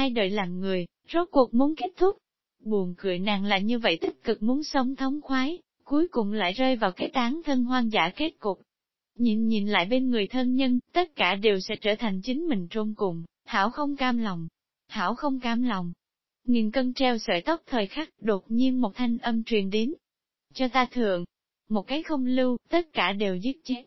hai đời làm người, rốt cuộc muốn kết thúc. Buồn cười nàng là như vậy tích cực muốn sống thống khoái, cuối cùng lại rơi vào cái tán thân hoang dã kết cục. Nhìn nhìn lại bên người thân nhân, tất cả đều sẽ trở thành chính mình trôn cùng, hảo không cam lòng, hảo không cam lòng. Nghìn cân treo sợi tóc thời khắc, đột nhiên một thanh âm truyền đến. Cho ta thượng, một cái không lưu, tất cả đều giết chết.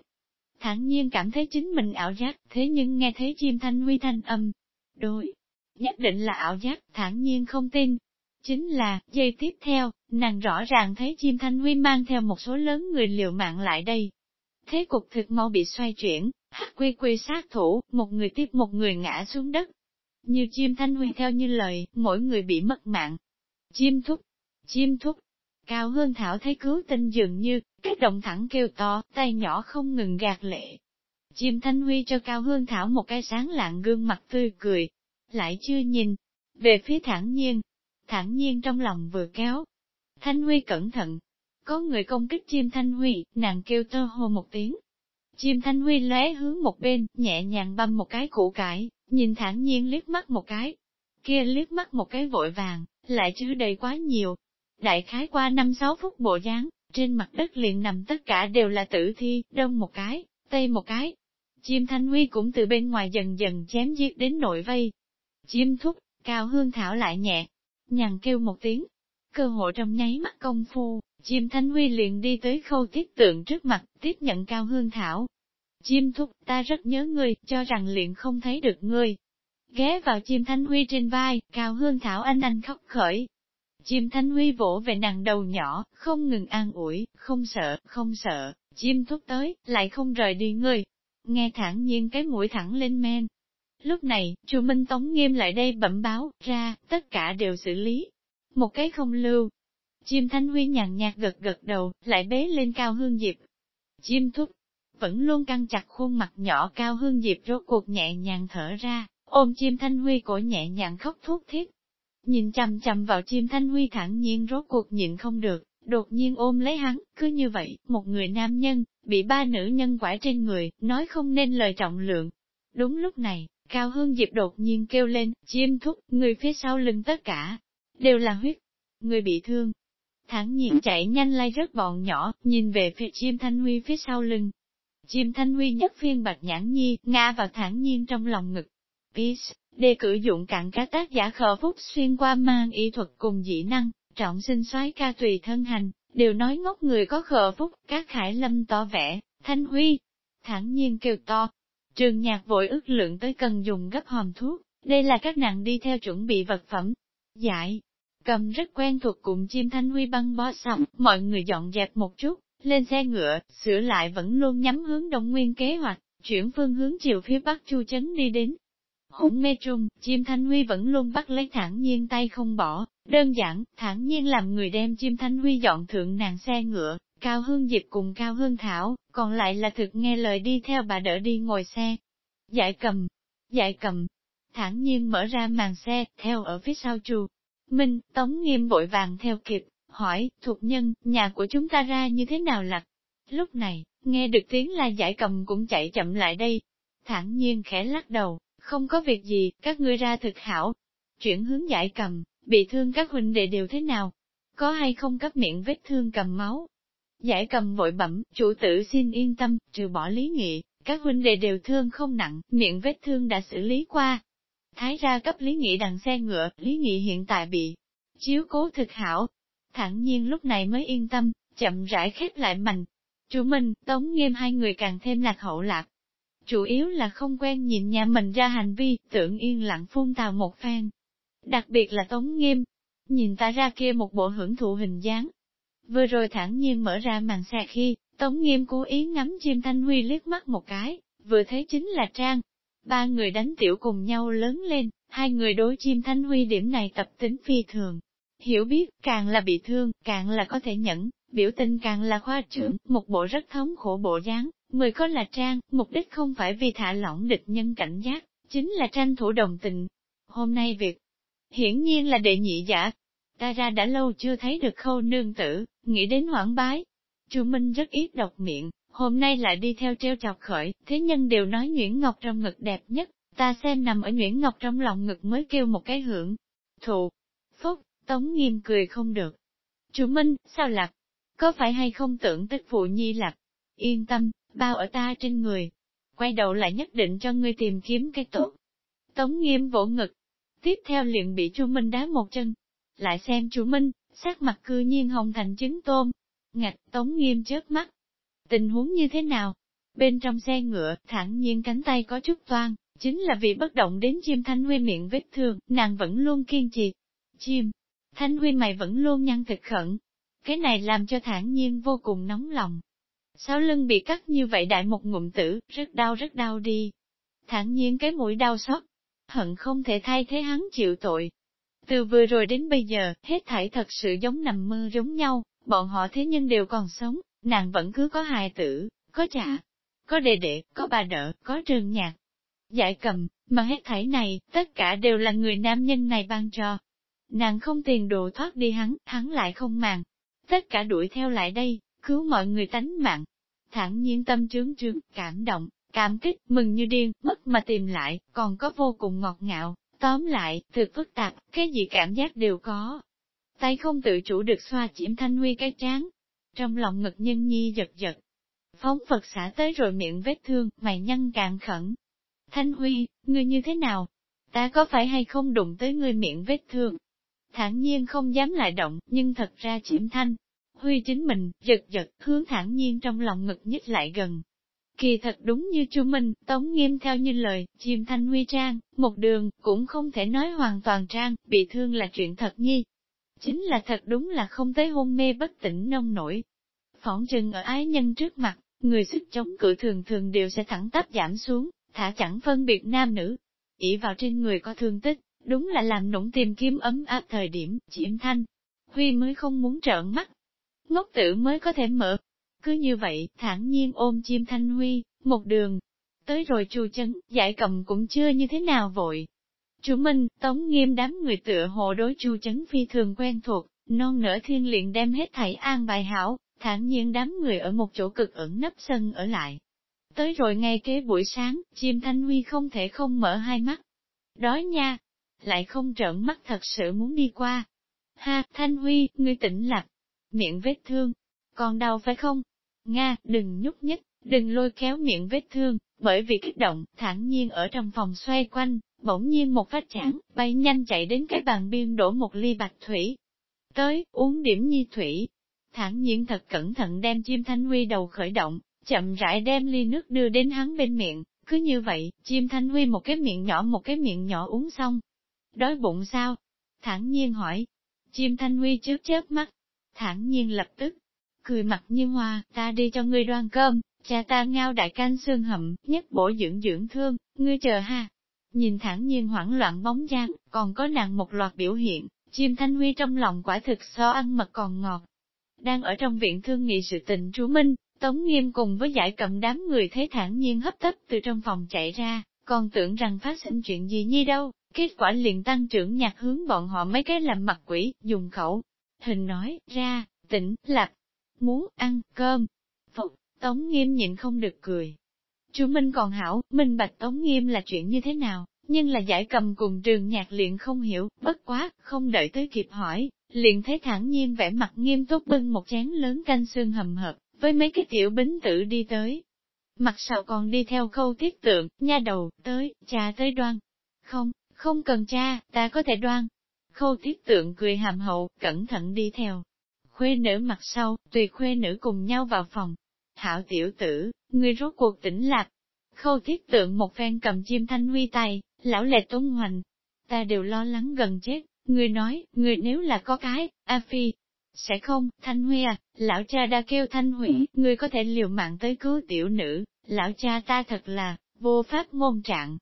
Thẳng nhiên cảm thấy chính mình ảo giác, thế nhưng nghe thấy chim thanh huy thanh âm. Đôi, nhất định là ảo giác, thản nhiên không tin. Chính là, giây tiếp theo, nàng rõ ràng thấy chim thanh huy mang theo một số lớn người liều mạng lại đây. Thế cục thực mau bị xoay chuyển, quy quy sát thủ, một người tiếp một người ngã xuống đất. Như chim thanh huy theo như lời, mỗi người bị mất mạng. Chim thúc, chim thúc, Cao Hương Thảo thấy cứu tinh dường như, cái động thẳng kêu to, tay nhỏ không ngừng gạt lệ. Chim Thanh Huy cho Cao Hương Thảo một cái sáng lạng gương mặt tươi cười, lại chưa nhìn, về phía thẳng nhiên, thẳng nhiên trong lòng vừa kéo. Thanh Huy cẩn thận, có người công kích chim Thanh Huy, nàng kêu tơ hô một tiếng. Chim Thanh Huy lóe hướng một bên, nhẹ nhàng băm một cái củ cải, nhìn thẳng nhiên liếc mắt một cái. Kia liếc mắt một cái vội vàng, lại chứa đầy quá nhiều, Đại khái qua 5-6 phút bộ dáng, trên mặt đất liền nằm tất cả đều là tử thi, đông một cái, tây một cái. Chim Thanh Huy cũng từ bên ngoài dần dần chém giết đến nội vây. Chiêm thúc, cao hương thảo lại nhẹ, nhằn kêu một tiếng. Cơ hội trong nháy mắt công phu, chim Thanh Huy liền đi tới khâu thiết tượng trước mặt, tiếp nhận cao hương thảo. Chim thúc, ta rất nhớ ngươi, cho rằng liền không thấy được ngươi. Ghé vào chim Thanh Huy trên vai, cao hương thảo anh anh khóc khởi, Chim Thanh Huy vỗ về nàng đầu nhỏ, không ngừng an ủi, không sợ, không sợ, chim thúc tới, lại không rời đi ngươi. Nghe thẳng nhiên cái mũi thẳng lên men. Lúc này, chu Minh Tống nghiêm lại đây bẩm báo, ra, tất cả đều xử lý. Một cái không lưu. Chim Thanh Huy nhàn nhạt gật gật đầu, lại bế lên cao hương diệp. Chim thúc, vẫn luôn căng chặt khuôn mặt nhỏ cao hương diệp rốt cuộc nhẹ nhàng thở ra, ôm chim Thanh Huy cổ nhẹ nhàng khóc thuốc thiết, Nhìn chằm chằm vào chim thanh huy thẳng nhiên rốt cuộc nhịn không được, đột nhiên ôm lấy hắn, cứ như vậy, một người nam nhân, bị ba nữ nhân quải trên người, nói không nên lời trọng lượng. Đúng lúc này, Cao Hương Diệp đột nhiên kêu lên, chim thúc, người phía sau lưng tất cả, đều là huyết, người bị thương. Thẳng nhiên chạy nhanh lay rất bọn nhỏ, nhìn về phía chim thanh huy phía sau lưng. Chim thanh huy nhất phiên bạch nhãn nhi, ngã vào thẳng nhiên trong lòng ngực. Peace, Đề cử dụng cạn các tác giả khờ phúc xuyên qua mang y thuật cùng dị năng, trọng sinh soái ca tùy thân hành, đều nói ngốc người có khờ phúc, các khải lâm to vẻ, thanh huy, thẳng nhiên kêu to. Trường nhạc vội ước lượng tới cần dùng gấp hòm thuốc, đây là các nàng đi theo chuẩn bị vật phẩm. giải cầm rất quen thuộc cùng chim thanh huy băng bó xong, mọi người dọn dẹp một chút, lên xe ngựa, sửa lại vẫn luôn nhắm hướng đông nguyên kế hoạch, chuyển phương hướng chiều phía bắc chu chấn đi đến. Hỗn mê trung, chim thanh huy vẫn luôn bắt lấy thẳng nhiên tay không bỏ, đơn giản, thẳng nhiên làm người đem chim thanh huy dọn thượng nàng xe ngựa, cao hương diệp cùng cao hương thảo, còn lại là thực nghe lời đi theo bà đỡ đi ngồi xe. giải cầm, giải cầm, thẳng nhiên mở ra màn xe, theo ở phía sau chu. Minh, Tống Nghiêm vội vàng theo kịp, hỏi, thuộc nhân, nhà của chúng ta ra như thế nào lạc Lúc này, nghe được tiếng là giải cầm cũng chạy chậm lại đây. Thẳng nhiên khẽ lắc đầu, không có việc gì, các ngươi ra thực hảo. Chuyển hướng giải cầm, bị thương các huynh đệ đều thế nào? Có hay không cấp miệng vết thương cầm máu? Giải cầm vội bẩm, chủ tử xin yên tâm, trừ bỏ lý nghị, các huynh đệ đều thương không nặng, miệng vết thương đã xử lý qua. Thái ra cấp lý nghị đằng xe ngựa, lý nghị hiện tại bị chiếu cố thực hảo. Thẳng nhiên lúc này mới yên tâm, chậm rãi khép lại mành. Chủ Minh, Tống Nghiêm hai người càng thêm lạc hậu lạc, Chủ yếu là không quen nhìn nhà mình ra hành vi, tưởng yên lặng phun tào một phen. Đặc biệt là Tống Nghiêm, nhìn ta ra kia một bộ hưởng thụ hình dáng. Vừa rồi thẳng nhiên mở ra màn xe khi, Tống Nghiêm cố ý ngắm chim Thanh Huy liếc mắt một cái, vừa thấy chính là Trang. Ba người đánh tiểu cùng nhau lớn lên, hai người đối chim Thanh Huy điểm này tập tính phi thường. Hiểu biết, càng là bị thương, càng là có thể nhẫn, biểu tình càng là khoa trưởng, một bộ rất thống khổ bộ dáng, Mười có là trang, mục đích không phải vì thả lỏng địch nhân cảnh giác, chính là tranh thủ đồng tình. Hôm nay việc, hiển nhiên là đệ nhị giả. Ta ra đã lâu chưa thấy được khâu nương tử, nghĩ đến hoảng bái. Chu Minh rất ít độc miệng, hôm nay lại đi theo treo chọc khởi, thế nhân đều nói Nguyễn Ngọc trong ngực đẹp nhất, Ta xem nằm ở Nguyễn Ngọc trong lòng ngực mới kêu một cái hưởng. Thụ. Phúc, Tống Nghiêm cười không được. Chu Minh, sao lạc? Có phải hay không tưởng tức phụ nhi lạc? Yên tâm, bao ở ta trên người. Quay đầu lại nhất định cho ngươi tìm kiếm cái tốt. Tống Nghiêm vỗ ngực. Tiếp theo liền bị Chu Minh đá một chân. Lại xem chú Minh, sắc mặt cư nhiên hồng thành trứng tôm. Ngạch Tống Nghiêm chớp mắt. Tình huống như thế nào? Bên trong xe ngựa, thẳng nhiên cánh tay có chút toan, chính là vì bất động đến chim thanh huy miệng vết thương, nàng vẫn luôn kiên trì. Chim, thanh huy mày vẫn luôn nhăn thực khẩn. Cái này làm cho thản nhiên vô cùng nóng lòng. sáu lưng bị cắt như vậy đại một ngụm tử, rất đau rất đau đi. Thản nhiên cái mũi đau xót, hận không thể thay thế hắn chịu tội. Từ vừa rồi đến bây giờ, hết thảy thật sự giống nằm mơ giống nhau, bọn họ thế nhưng đều còn sống, nàng vẫn cứ có hài tử, có trả, có đệ đệ, có bà đỡ, có trường nhạc. Giải cầm, mà hết thảy này, tất cả đều là người nam nhân này ban cho. Nàng không tiền đồ thoát đi hắn, hắn lại không màng. Tất cả đuổi theo lại đây, cứu mọi người tánh mạng. Thẳng nhiên tâm trướng trướng, cảm động, cảm kích, mừng như điên, mất mà tìm lại, còn có vô cùng ngọt ngạo. Tóm lại, thực phức tạp, cái gì cảm giác đều có. Tay không tự chủ được xoa chiếm thanh huy cái trán. Trong lòng ngực nhân nhi giật giật, Phóng Phật xả tới rồi miệng vết thương, mày nhăn càng khẩn. Thanh Huy, ngươi như thế nào? Ta có phải hay không đụng tới ngươi miệng vết thương? Thản nhiên không dám lại động, nhưng thật ra chiếm thanh. Huy chính mình, giật giật, hướng thản nhiên trong lòng ngực nhích lại gần. Kỳ thật đúng như chu Minh, Tống Nghiêm theo như lời, chim thanh huy trang, một đường, cũng không thể nói hoàn toàn trang, bị thương là chuyện thật nhi. Chính là thật đúng là không tới hôn mê bất tỉnh nông nổi. Phỏng chừng ở ái nhân trước mặt, người sức chống cự thường thường đều sẽ thẳng tắp giảm xuống, thả chẳng phân biệt nam nữ. ỷ vào trên người có thương tích, đúng là làm nũng tìm kiếm ấm áp thời điểm, chim thanh. Huy mới không muốn trợn mắt. Ngốc tử mới có thể mở. Cứ như vậy, thản nhiên ôm chim thanh huy, một đường. Tới rồi chu chân, giải cầm cũng chưa như thế nào vội. Chủ Minh, Tống Nghiêm đám người tựa hộ đối chu chấn phi thường quen thuộc, non nở thiên liền đem hết thảy an bài hảo, thản nhiên đám người ở một chỗ cực ẩn nấp sân ở lại. Tới rồi ngay kế buổi sáng, chim Thanh Huy không thể không mở hai mắt. Đói nha, lại không trợn mắt thật sự muốn đi qua. Ha, Thanh Huy, ngươi tỉnh lạc, miệng vết thương, còn đau phải không? Nga, đừng nhúc nhích, đừng lôi kéo miệng vết thương, bởi vì kích động, thản nhiên ở trong phòng xoay quanh, bỗng nhiên một phát chản, bay nhanh chạy đến cái bàn biên đổ một ly bạch thủy. Tới, uống điểm nhi thủy, thản nhiên thật cẩn thận đem chim thanh huy đầu khởi động, chậm rãi đem ly nước đưa đến hắn bên miệng, cứ như vậy, chim thanh huy một cái miệng nhỏ một cái miệng nhỏ uống xong. Đói bụng sao? Thản nhiên hỏi. Chim thanh huy chớp chớp mắt. Thản nhiên lập tức, cười mặt như hoa, ta đi cho ngươi đoan cơm, cha ta ngao đại canh xương hầm, nhất bổ dưỡng dưỡng thương, ngươi chờ ha. Nhìn thẳng nhiên hoảng loạn bóng dáng, còn có nàng một loạt biểu hiện, chim thanh huy trong lòng quả thực so ăn mật còn ngọt, đang ở trong viện thương nghị sự tình chú Minh, Tống Nghiêm cùng với giải cầm đám người thấy thản nhiên hấp tấp từ trong phòng chạy ra, còn tưởng rằng phát sinh chuyện gì nhi đâu, kết quả liền tăng trưởng nhạc hướng bọn họ mấy cái làm mặt quỷ, dùng khẩu. Hình nói, ra, tỉnh, lạc, muốn ăn cơm. Phục, Tống Nghiêm nhịn không được cười. Chú Minh còn hảo, minh bạch Tống Nghiêm là chuyện như thế nào, nhưng là giải cầm cùng trường nhạc liền không hiểu, bất quá, không đợi tới kịp hỏi, liền thấy thẳng nhiên vẻ mặt nghiêm túc bưng một chén lớn canh xương hầm hợp, với mấy cái tiểu bính tử đi tới. Mặt sau còn đi theo khâu thiết tượng, nha đầu, tới, cha tới đoan. Không, không cần cha, ta có thể đoan. Khâu thiết tượng cười hàm hậu, cẩn thận đi theo. Khuê nữ mặt sau, tùy khuê nữ cùng nhau vào phòng. Hảo tiểu tử, người rốt cuộc tỉnh lạc. Khâu thiết tượng một phen cầm chim thanh huy tay, lão lệ tuấn hoành. Ta đều lo lắng gần chết, Người nói, người nếu là có cái, A Phi, sẽ không, Thanh Huy à, lão cha đã kêu Thanh Huy, người có thể liều mạng tới cứu tiểu nữ, lão cha ta thật là, vô pháp ngôn trạng.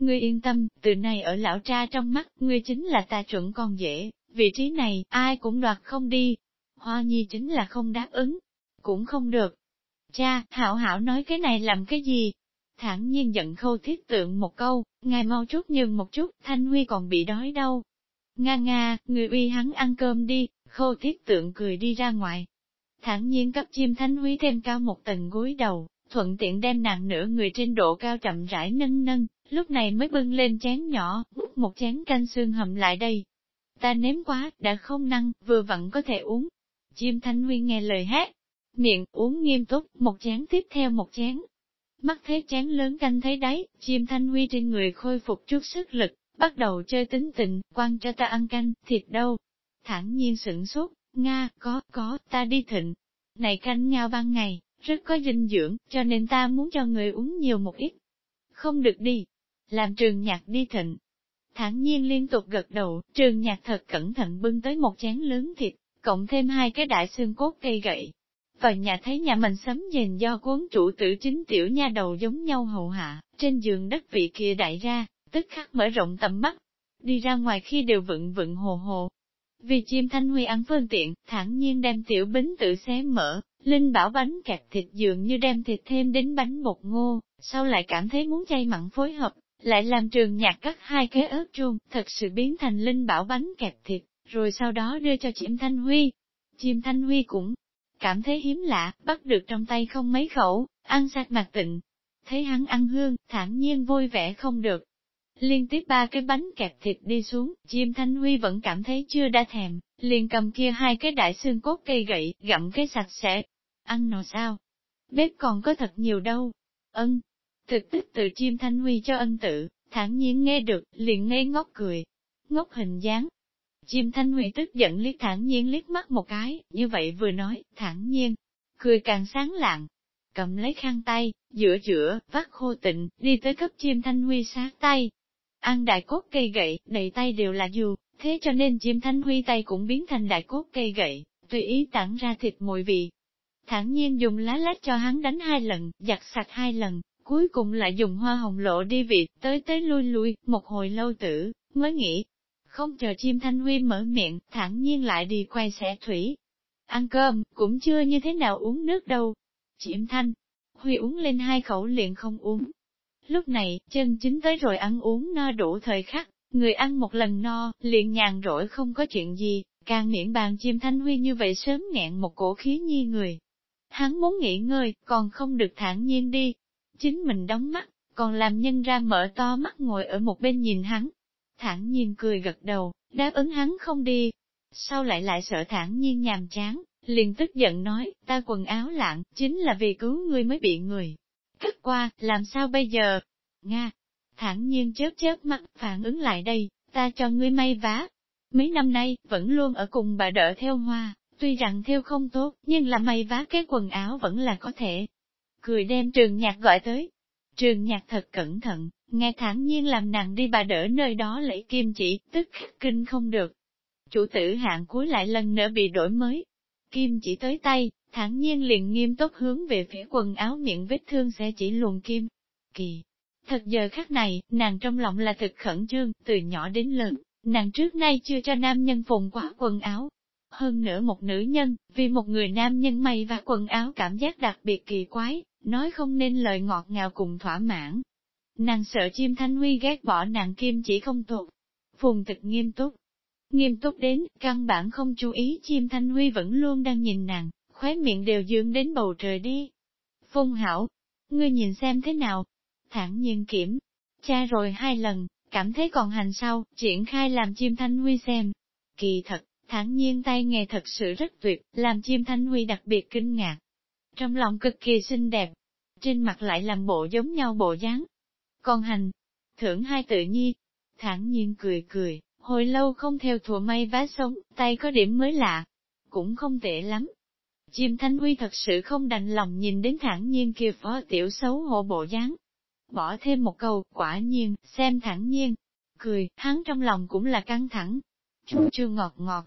Ngươi yên tâm, từ nay ở lão cha trong mắt, ngươi chính là ta chuẩn con dễ, vị trí này, ai cũng đoạt không đi. Hoa nhi chính là không đáp ứng, cũng không được. Cha, hảo hảo nói cái này làm cái gì? Thẳng nhiên giận khâu thiết tượng một câu, ngài mau chút nhường một chút, Thanh Huy còn bị đói đâu, Nga nga, người uy hắn ăn cơm đi, khâu thiết tượng cười đi ra ngoài. Thẳng nhiên cấp chim thanh huy thêm cao một tầng gối đầu, thuận tiện đem nàng nửa người trên độ cao chậm rãi nâng nâng, lúc này mới bưng lên chén nhỏ, múc một chén canh xương hầm lại đây. Ta nếm quá, đã không năng, vừa vặn có thể uống. Diêm Thanh Huy nghe lời hát, miệng uống nghiêm túc, một chén tiếp theo một chén. Mắt thế chén lớn canh thấy đấy, Diêm Thanh Huy trên người khôi phục chút sức lực, bắt đầu chơi tính tình, quan cho ta ăn canh, thịt đâu. Thẳng nhiên sửng sốt, Nga, có, có, ta đi thịnh. Này canh ngao ban ngày, rất có dinh dưỡng, cho nên ta muốn cho người uống nhiều một ít. Không được đi, làm trường nhạc đi thịnh. Thẳng nhiên liên tục gật đầu, trường nhạc thật cẩn thận bưng tới một chén lớn thịt, cộng thêm hai cái đại xương cốt cây gậy. Vào nhà thấy nhà mình sấm nhìn do cuốn chủ tử chính tiểu nha đầu giống nhau hầu hạ, trên giường đất vị kia đại ra, tức khắc mở rộng tầm mắt. Đi ra ngoài khi đều vựng vựng hồ hồ. Vì chim thanh huy ăn phương tiện, thản nhiên đem tiểu bính tự xé mở, Linh bảo bánh kẹp thịt dường như đem thịt thêm đến bánh bột ngô, sau lại cảm thấy muốn chay mặn phối hợp, lại làm trường nhạc cắt hai cái ớt chuông, thật sự biến thành Linh bảo bánh kẹp thịt, rồi sau đó đưa cho chim Thanh Huy. Chim Thanh Huy cũng cảm thấy hiếm lạ, bắt được trong tay không mấy khẩu, ăn sạch mặt tịnh. Thấy hắn ăn hương, thản nhiên vui vẻ không được, Liên tiếp ba cái bánh kẹp thịt đi xuống, chim Thanh Huy vẫn cảm thấy chưa đã thèm, liền cầm kia hai cái đại xương cốt cây gậy, gặm cái sạch sẽ. Ăn nọ sao? Bếp còn có thật nhiều đâu. Ân. Thực tích từ chim Thanh Huy cho ân tự, thản nhiên nghe được, liền ngây ngốc cười. Ngốc hình dáng. Chim Thanh Huy tức giận liếc thản nhiên liếc mắt một cái, như vậy vừa nói, thản nhiên. Cười càng sáng lạng, cầm lấy khăn tay, giữa giữa, vắt khô tịnh, đi tới cấp chim Thanh Huy sát tay, Ăn đại cốt cây gậy, đầy tay đều là dù, thế cho nên chim thanh huy tay cũng biến thành đại cốt cây gậy, tùy ý tản ra thịt mùi vị. Thẳng nhiên dùng lá lách cho hắn đánh hai lần, giặt sạch hai lần, cuối cùng lại dùng hoa hồng lộ đi vị, tới tới lui lui, một hồi lâu tử, mới nghĩ. Không chờ chim thanh huy mở miệng, thẳng nhiên lại đi quay xẻ thủy. Ăn cơm, cũng chưa như thế nào uống nước đâu. Chim thanh, huy uống lên hai khẩu liền không uống, Lúc này, chân chính tới rồi ăn uống no đủ thời khắc, người ăn một lần no, liền nhàn rỗi không có chuyện gì, càng miễn bàn chim thanh huy như vậy sớm nghẹn một cổ khí nhi người. Hắn muốn nghỉ ngơi, còn không được thản nhiên đi. Chính mình đóng mắt, còn làm nhân ra mở to mắt ngồi ở một bên nhìn hắn. Thản nhiên cười gật đầu, đáp ứng hắn không đi. Sau lại lại sợ thản nhiên nhàm chán, liền tức giận nói, ta quần áo lạng, chính là vì cứu ngươi mới bị người, Cất qua, làm sao bây giờ? Nga, thản nhiên chớp chớp mắt, phản ứng lại đây, ta cho ngươi may vá. Mấy năm nay, vẫn luôn ở cùng bà đỡ theo hoa, tuy rằng theo không tốt, nhưng là may vá cái quần áo vẫn là có thể. Cười đem trường nhạc gọi tới. Trường nhạc thật cẩn thận, nghe thản nhiên làm nàng đi bà đỡ nơi đó lấy kim chỉ, tức kinh không được. Chủ tử hạng cuối lại lần nữa bị đổi mới. Kim chỉ tới tay, thản nhiên liền nghiêm túc hướng về phía quần áo miệng vết thương sẽ chỉ luồn kim. Kỳ! Thật giờ khắc này, nàng trong lòng là thực khẩn trương, từ nhỏ đến lớn, nàng trước nay chưa cho nam nhân phùng quá quần áo. Hơn nữa một nữ nhân, vì một người nam nhân may và quần áo cảm giác đặc biệt kỳ quái, nói không nên lời ngọt ngào cùng thỏa mãn. Nàng sợ chim thanh huy ghét bỏ nàng kim chỉ không thuộc. Phùng thực nghiêm túc. Nghiêm túc đến, căn bản không chú ý chim thanh huy vẫn luôn đang nhìn nàng, khóe miệng đều dương đến bầu trời đi. Phùng hảo, ngươi nhìn xem thế nào? Thẳng nhiên kiểm, tra rồi hai lần, cảm thấy còn hành sau, triển khai làm chim thanh huy xem. Kỳ thật, thẳng nhiên tay nghề thật sự rất tuyệt, làm chim thanh huy đặc biệt kinh ngạc. Trong lòng cực kỳ xinh đẹp, trên mặt lại làm bộ giống nhau bộ dáng. Còn hành, thưởng hai tự nhi, thẳng nhiên cười cười, hồi lâu không theo thùa may vá sống, tay có điểm mới lạ, cũng không tệ lắm. Chim Thanh Huy thật sự không đành lòng nhìn đến thẳng nhiên kia phó tiểu xấu hổ bộ dáng. Bỏ thêm một câu, quả nhiên, xem thẳng nhiên. Cười, hắn trong lòng cũng là căng thẳng. Chú chưa ngọt ngọt.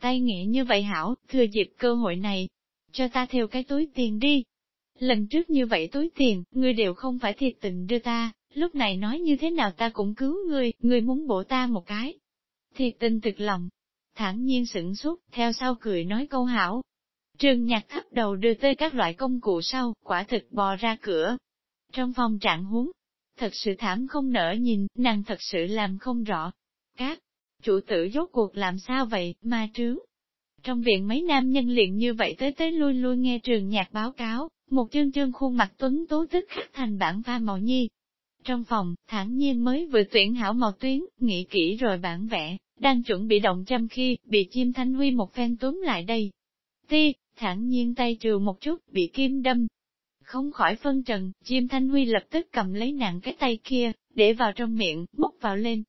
Tay nghệ như vậy hảo, thừa dịp cơ hội này. Cho ta theo cái túi tiền đi. Lần trước như vậy túi tiền, ngươi đều không phải thiệt tình đưa ta, lúc này nói như thế nào ta cũng cứu ngươi, ngươi muốn bổ ta một cái. Thiệt tình thực lòng. Thẳng nhiên sửng sốt, theo sau cười nói câu hảo, Trường nhạc thấp đầu đưa tới các loại công cụ sau, quả thực bò ra cửa. Trong phòng trạng huống, thật sự thảm không nở nhìn, nàng thật sự làm không rõ. Các chủ tử rốt cuộc làm sao vậy, ma trướng. Trong viện mấy nam nhân liền như vậy tới tới lui lui nghe trường nhạc báo cáo, một chương chương khuôn mặt tuấn tố tức khắc thành bản pha màu nhi. Trong phòng, thản nhiên mới vừa tuyển hảo màu tuyến, nghĩ kỹ rồi bản vẽ, đang chuẩn bị động châm khi, bị chim thanh huy một phen túm lại đây. Ti, thản nhiên tay trừ một chút, bị kim đâm. Không khỏi phân trần, chim thanh huy lập tức cầm lấy nặng cái tay kia, để vào trong miệng, móc vào lên.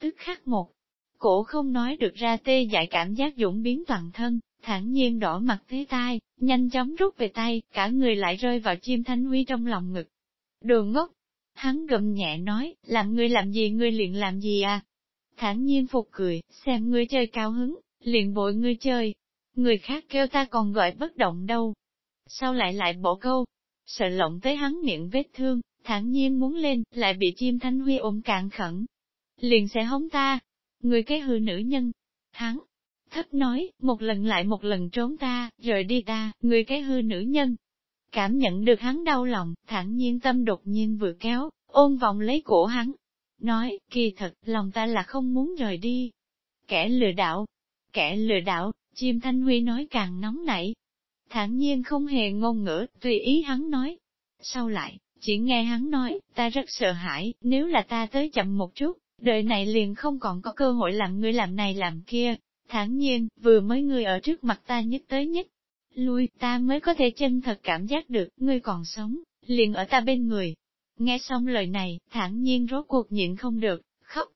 Tức khắc một, cổ không nói được ra tê dại cảm giác dũng biến toàn thân, thản nhiên đỏ mặt thế tai, nhanh chóng rút về tay, cả người lại rơi vào chim thanh huy trong lòng ngực. Đồ ngốc! Hắn gầm nhẹ nói, làm ngươi làm gì ngươi liền làm gì à? Thản nhiên phục cười, xem ngươi chơi cao hứng, liền bội ngươi chơi. Người khác kêu ta còn gọi bất động đâu. Sao lại lại bỏ câu? Sợ lộng tới hắn miệng vết thương, thản nhiên muốn lên, lại bị chim thanh huy ôm cạn khẩn. Liền sẽ hống ta. Người cái hư nữ nhân. Hắn, thấp nói, một lần lại một lần trốn ta, rời đi ta, người cái hư nữ nhân. Cảm nhận được hắn đau lòng, thản nhiên tâm đột nhiên vừa kéo, ôm vòng lấy cổ hắn. Nói, kỳ thật, lòng ta là không muốn rời đi. Kẻ lừa đảo, kẻ lừa đảo, chim thanh huy nói càng nóng nảy. Thản nhiên không hề ngôn ngữ, tùy ý hắn nói. Sau lại, chỉ nghe hắn nói, ta rất sợ hãi, nếu là ta tới chậm một chút, đời này liền không còn có cơ hội làm ngươi làm này làm kia, thản nhiên, vừa mới ngươi ở trước mặt ta nhất tới nhất, lui, ta mới có thể chân thật cảm giác được, ngươi còn sống, liền ở ta bên người. Nghe xong lời này, thản nhiên rốt cuộc nhịn không được, khóc.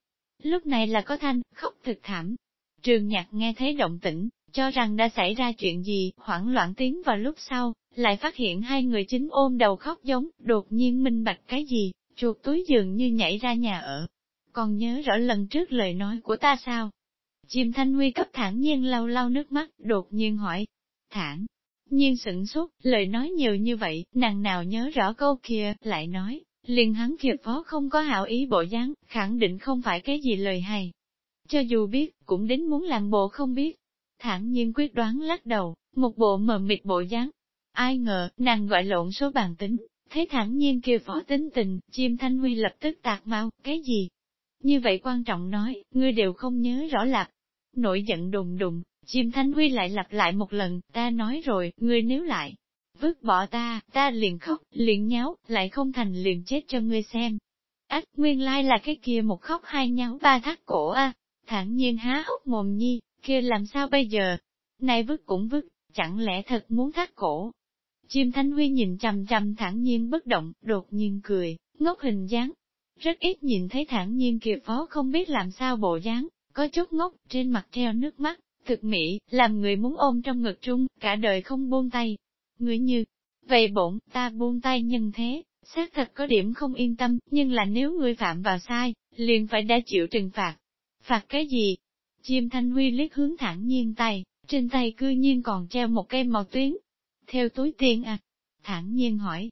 Lúc này là có thanh, khóc thực thảm. Trường nhạc nghe thấy động tĩnh, cho rằng đã xảy ra chuyện gì, hoảng loạn tiếng vào lúc sau, lại phát hiện hai người chính ôm đầu khóc giống, đột nhiên minh bạch cái gì, chuột túi dường như nhảy ra nhà ở. Còn nhớ rõ lần trước lời nói của ta sao? Chim thanh huy cấp thản nhiên lau lau nước mắt, đột nhiên hỏi. Thản nhiên sửng sốt, lời nói nhiều như vậy, nàng nào nhớ rõ câu kia, lại nói, liền hắn kia phó không có hảo ý bộ dáng, khẳng định không phải cái gì lời hay. Cho dù biết, cũng đến muốn làm bộ không biết. Thản nhiên quyết đoán lắc đầu, một bộ mờ mịt bộ dáng. Ai ngờ, nàng gọi lộn số bàn tính, thấy thản nhiên kia phó tính tình, chim thanh huy lập tức tạc mau, cái gì? Như vậy quan trọng nói, ngươi đều không nhớ rõ lạc, nổi giận đùng đùng, chim thanh huy lại lặp lại một lần, ta nói rồi, ngươi nếu lại, vứt bỏ ta, ta liền khóc, liền nháo, lại không thành liền chết cho ngươi xem. Ách, nguyên lai là cái kia một khóc hai nháo ba thắt cổ a thản nhiên há hốc mồm nhi, kia làm sao bây giờ? Này vứt cũng vứt, chẳng lẽ thật muốn thắt cổ? Chim Thanh Huy nhìn chằm chằm thản nhiên bất động, đột nhiên cười, ngốc hình dáng. Rất ít nhìn thấy thản nhiên kiệt phó không biết làm sao bộ dáng, có chút ngốc, trên mặt treo nước mắt, thực mỹ, làm người muốn ôm trong ngực trung, cả đời không buông tay. Người như, vậy bổn, ta buông tay nhân thế, xác thật có điểm không yên tâm, nhưng là nếu người phạm vào sai, liền phải đã chịu trừng phạt. Phạt cái gì? Chim thanh huy liếc hướng thẳng nhiên tay, trên tay cư nhiên còn treo một cây màu tuyến. Theo túi tiền à? Thẳng nhiên hỏi.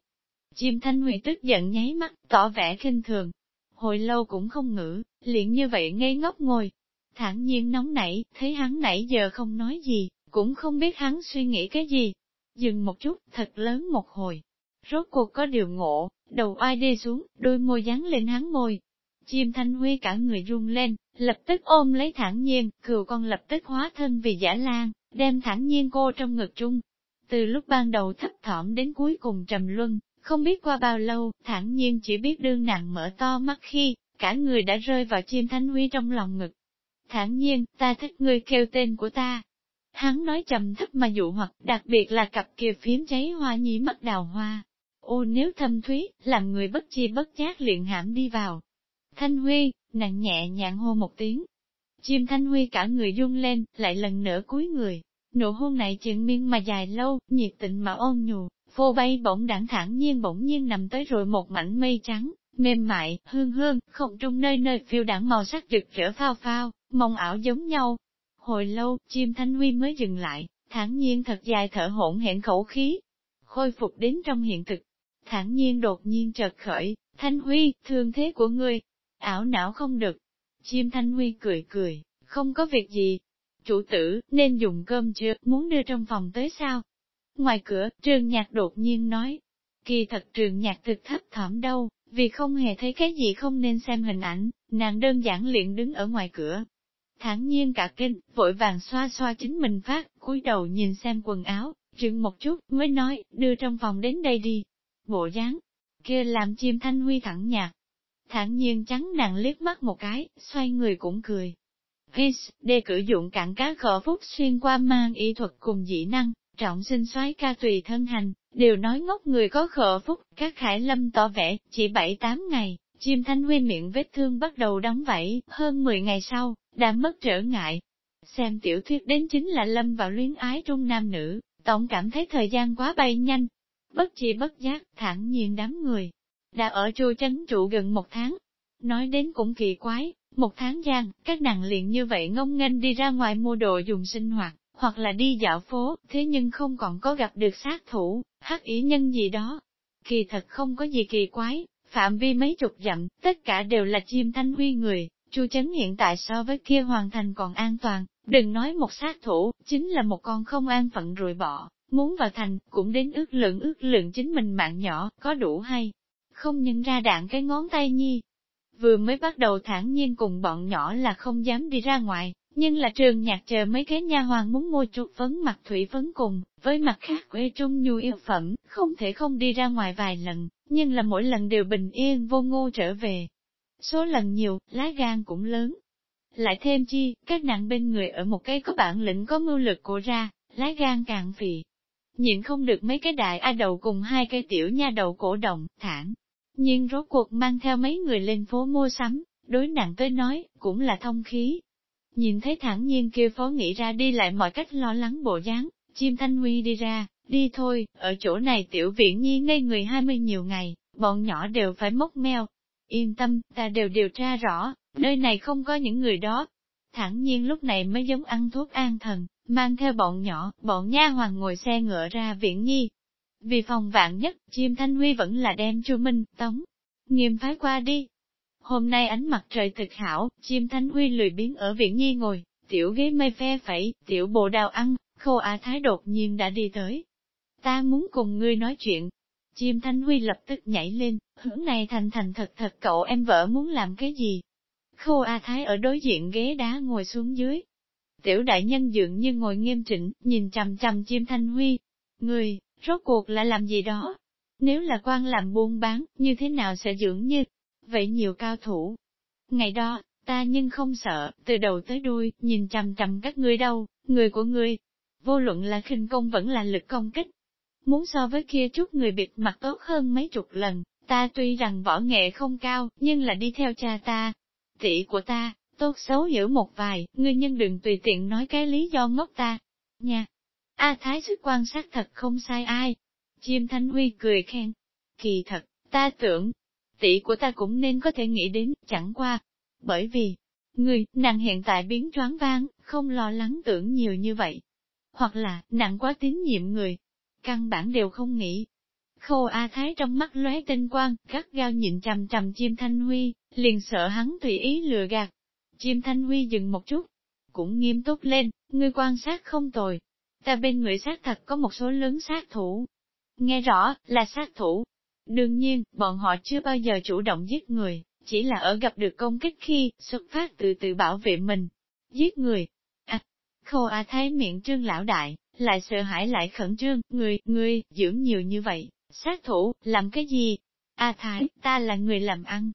Chim thanh huy tức giận nháy mắt, tỏ vẻ khinh thường. Hồi lâu cũng không ngữ, liền như vậy ngây ngốc ngồi, thản nhiên nóng nảy, thấy hắn nãy giờ không nói gì, cũng không biết hắn suy nghĩ cái gì. Dừng một chút, thật lớn một hồi. Rốt cuộc có điều ngộ, đầu ai đi xuống, đôi môi dán lên hắn môi. Chim thanh huy cả người run lên, lập tức ôm lấy thản nhiên, cừu con lập tức hóa thân vì giả lan, đem thản nhiên cô trong ngực chung. Từ lúc ban đầu thấp thỏm đến cuối cùng trầm luân, không biết qua bao lâu, thản nhiên chỉ biết đương nặng mở to mắt khi, cả người đã rơi vào chim thanh huy trong lòng ngực, thản nhiên, ta thích ngươi kêu tên của ta. Hắn nói trầm thấp mà dụ hoặc, đặc biệt là cặp kia phiếm cháy hoa nhí mắt đào hoa. Ô nếu thâm thúy, làm người bất chi bất giác liền hãm đi vào. Thanh Huy, nặng nhẹ nhàng hô một tiếng. Chim Thanh Huy cả người rung lên, lại lần nữa cúi người. Nụ hôn này chuyện miên mà dài lâu, nhiệt tình mà ôn nhù, phô bay bỗng đẳng thẳng nhiên bỗng nhiên nằm tới rồi một mảnh mây trắng, mềm mại, hương hương, không trung nơi nơi phiêu đẳng màu sắc rực rỡ phao phao, mong ảo giống nhau. Hồi lâu, chim thanh huy mới dừng lại, thản nhiên thật dài thở hỗn hển khẩu khí, khôi phục đến trong hiện thực. Thản nhiên đột nhiên chợt khởi, thanh huy, thương thế của ngươi, ảo não không được. Chim thanh huy cười cười, không có việc gì. Chủ tử, nên dùng cơm chưa, muốn đưa trong phòng tới sao? Ngoài cửa, trường nhạc đột nhiên nói. Kỳ thật trường nhạc thực thấp thỏm đâu, vì không hề thấy cái gì không nên xem hình ảnh, nàng đơn giản liền đứng ở ngoài cửa, thản nhiên cả kinh, vội vàng xoa xoa chính mình phát, cúi đầu nhìn xem quần áo, dừng một chút, mới nói, đưa trong phòng đến đây đi. Bộ dáng kia làm chim thanh huy thẳng nhạt thản nhiên trắng nàng liếc mắt một cái, xoay người cũng cười. Is, đề cử dụng cạn cá khở phúc xuyên qua mang y thuật cùng dị năng, trọng sinh soái ca tùy thân hành, đều nói ngốc người có khở phúc, các khải lâm tỏ vẻ, chỉ bảy tám ngày, chim thanh huy miệng vết thương bắt đầu đóng vảy, hơn 10 ngày sau, đã mất trở ngại. Xem tiểu thuyết đến chính là lâm vào luyến ái trung nam nữ, tổng cảm thấy thời gian quá bay nhanh. Bất chi bất giác, thản nhiên đám người, đã ở chùa chấn trụ gần một tháng. Nói đến cũng kỳ quái, một tháng gian, các nàng liền như vậy ngông nghênh đi ra ngoài mua đồ dùng sinh hoạt, hoặc là đi dạo phố, thế nhưng không còn có gặp được sát thủ, hắc ý nhân gì đó. Kỳ thật không có gì kỳ quái, phạm vi mấy chục dặm, tất cả đều là chim thanh huy người, chu chấn hiện tại so với kia hoàn thành còn an toàn, đừng nói một sát thủ, chính là một con không an phận rồi bỏ, muốn vào thành, cũng đến ước lượng ước lượng chính mình mạng nhỏ, có đủ hay, không nhận ra đạn cái ngón tay nhi. Vừa mới bắt đầu thản nhiên cùng bọn nhỏ là không dám đi ra ngoài, nhưng là trường nhạc chờ mấy cái nha hoàng muốn mua chút phấn mặt thủy phấn cùng, với mặt khác quê trung nhu yêu phẩm, không thể không đi ra ngoài vài lần, nhưng là mỗi lần đều bình yên vô ngô trở về. Số lần nhiều, lá gan cũng lớn. Lại thêm chi, các nạn bên người ở một cái có bản lĩnh có mưu lực của ra, lá gan càng phì. Nhịn không được mấy cái đại a đầu cùng hai cây tiểu nha đầu cổ động, thản. Nhưng rốt cuộc mang theo mấy người lên phố mua sắm, đối nặng tới nói, cũng là thông khí. Nhìn thấy thẳng nhiên kia phó nghĩ ra đi lại mọi cách lo lắng bộ dáng, chim thanh huy đi ra, đi thôi, ở chỗ này tiểu viện nhi ngây người hai mươi nhiều ngày, bọn nhỏ đều phải mốc meo. Yên tâm, ta đều điều tra rõ, nơi này không có những người đó. Thẳng nhiên lúc này mới giống ăn thuốc an thần, mang theo bọn nhỏ, bọn nha hoàng ngồi xe ngựa ra viện nhi. Vì phòng vạn nhất, chim thanh huy vẫn là đem chu Minh, tống, nghiêm phái qua đi. Hôm nay ánh mặt trời thực hảo, chim thanh huy lười biến ở viện nhi ngồi, tiểu ghế mây phe phẩy, tiểu bộ đào ăn, khô á thái đột nhiên đã đi tới. Ta muốn cùng ngươi nói chuyện. Chim thanh huy lập tức nhảy lên, hướng này thành thành thật thật cậu em vợ muốn làm cái gì? Khô A Thái ở đối diện ghế đá ngồi xuống dưới, Tiểu đại nhân dường như ngồi nghiêm chỉnh, nhìn chằm chằm chim thanh huy. Người, rốt cuộc là làm gì đó? Nếu là quan làm buôn bán, như thế nào sẽ dưỡng như? Vậy nhiều cao thủ. Ngày đó, ta nhưng không sợ, từ đầu tới đuôi, nhìn chằm chằm các ngươi đâu, người của ngươi. Vô luận là khinh công vẫn là lực công kích. Muốn so với kia chút người biệt mặt tốt hơn mấy chục lần, ta tuy rằng võ nghệ không cao, nhưng là đi theo cha ta. Tỷ của ta, Tốt xấu hiểu một vài, ngươi nhân đừng tùy tiện nói cái lý do ngốc ta. Nha! A Thái sức quan sát thật không sai ai. Chim Thanh Huy cười khen. Kỳ thật, ta tưởng, tỷ của ta cũng nên có thể nghĩ đến, chẳng qua. Bởi vì, người, nàng hiện tại biến choáng vang, không lo lắng tưởng nhiều như vậy. Hoặc là, nàng quá tín nhiệm người. Căn bản đều không nghĩ. Khô A Thái trong mắt lóe tinh quang, gắt gao nhịn trầm trầm chim Thanh Huy, liền sợ hắn tùy ý lừa gạt, Chim Thanh Huy dừng một chút, cũng nghiêm túc lên, ngươi quan sát không tồi. Ta bên người sát thật có một số lớn sát thủ. Nghe rõ, là sát thủ. Đương nhiên, bọn họ chưa bao giờ chủ động giết người, chỉ là ở gặp được công kích khi, xuất phát từ tự bảo vệ mình. Giết người. À, khô a thái miệng trương lão đại, lại sợ hãi lại khẩn trương, người, người, dưỡng nhiều như vậy, sát thủ, làm cái gì? A Thái, ta là người làm ăn,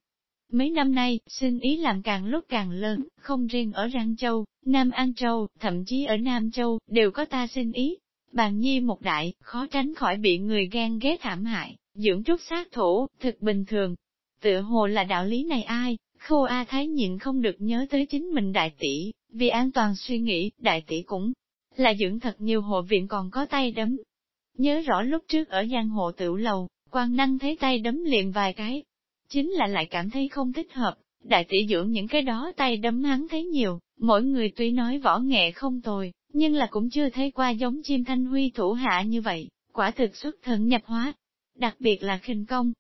Mấy năm nay, sinh ý làm càng lúc càng lớn, không riêng ở Răng Châu, Nam An Châu, thậm chí ở Nam Châu, đều có ta sinh ý. Bàn nhi một đại, khó tránh khỏi bị người ghen ghét thảm hại, dưỡng trúc sát thủ, thực bình thường. Tựa hồ là đạo lý này ai, khô A Thái nhịn không được nhớ tới chính mình đại tỷ, vì an toàn suy nghĩ, đại tỷ cũng là dưỡng thật nhiều hộ viện còn có tay đấm. Nhớ rõ lúc trước ở giang hộ tiểu lầu, quan năng thấy tay đấm liền vài cái, chính là lại cảm thấy không thích hợp. Đại tỷ dưỡng những cái đó tay đấm hắn thấy nhiều, mỗi người tuy nói võ nghệ không tồi, nhưng là cũng chưa thấy qua giống chim thanh huy thủ hạ như vậy, quả thực xuất thần nhập hóa, đặc biệt là khinh công.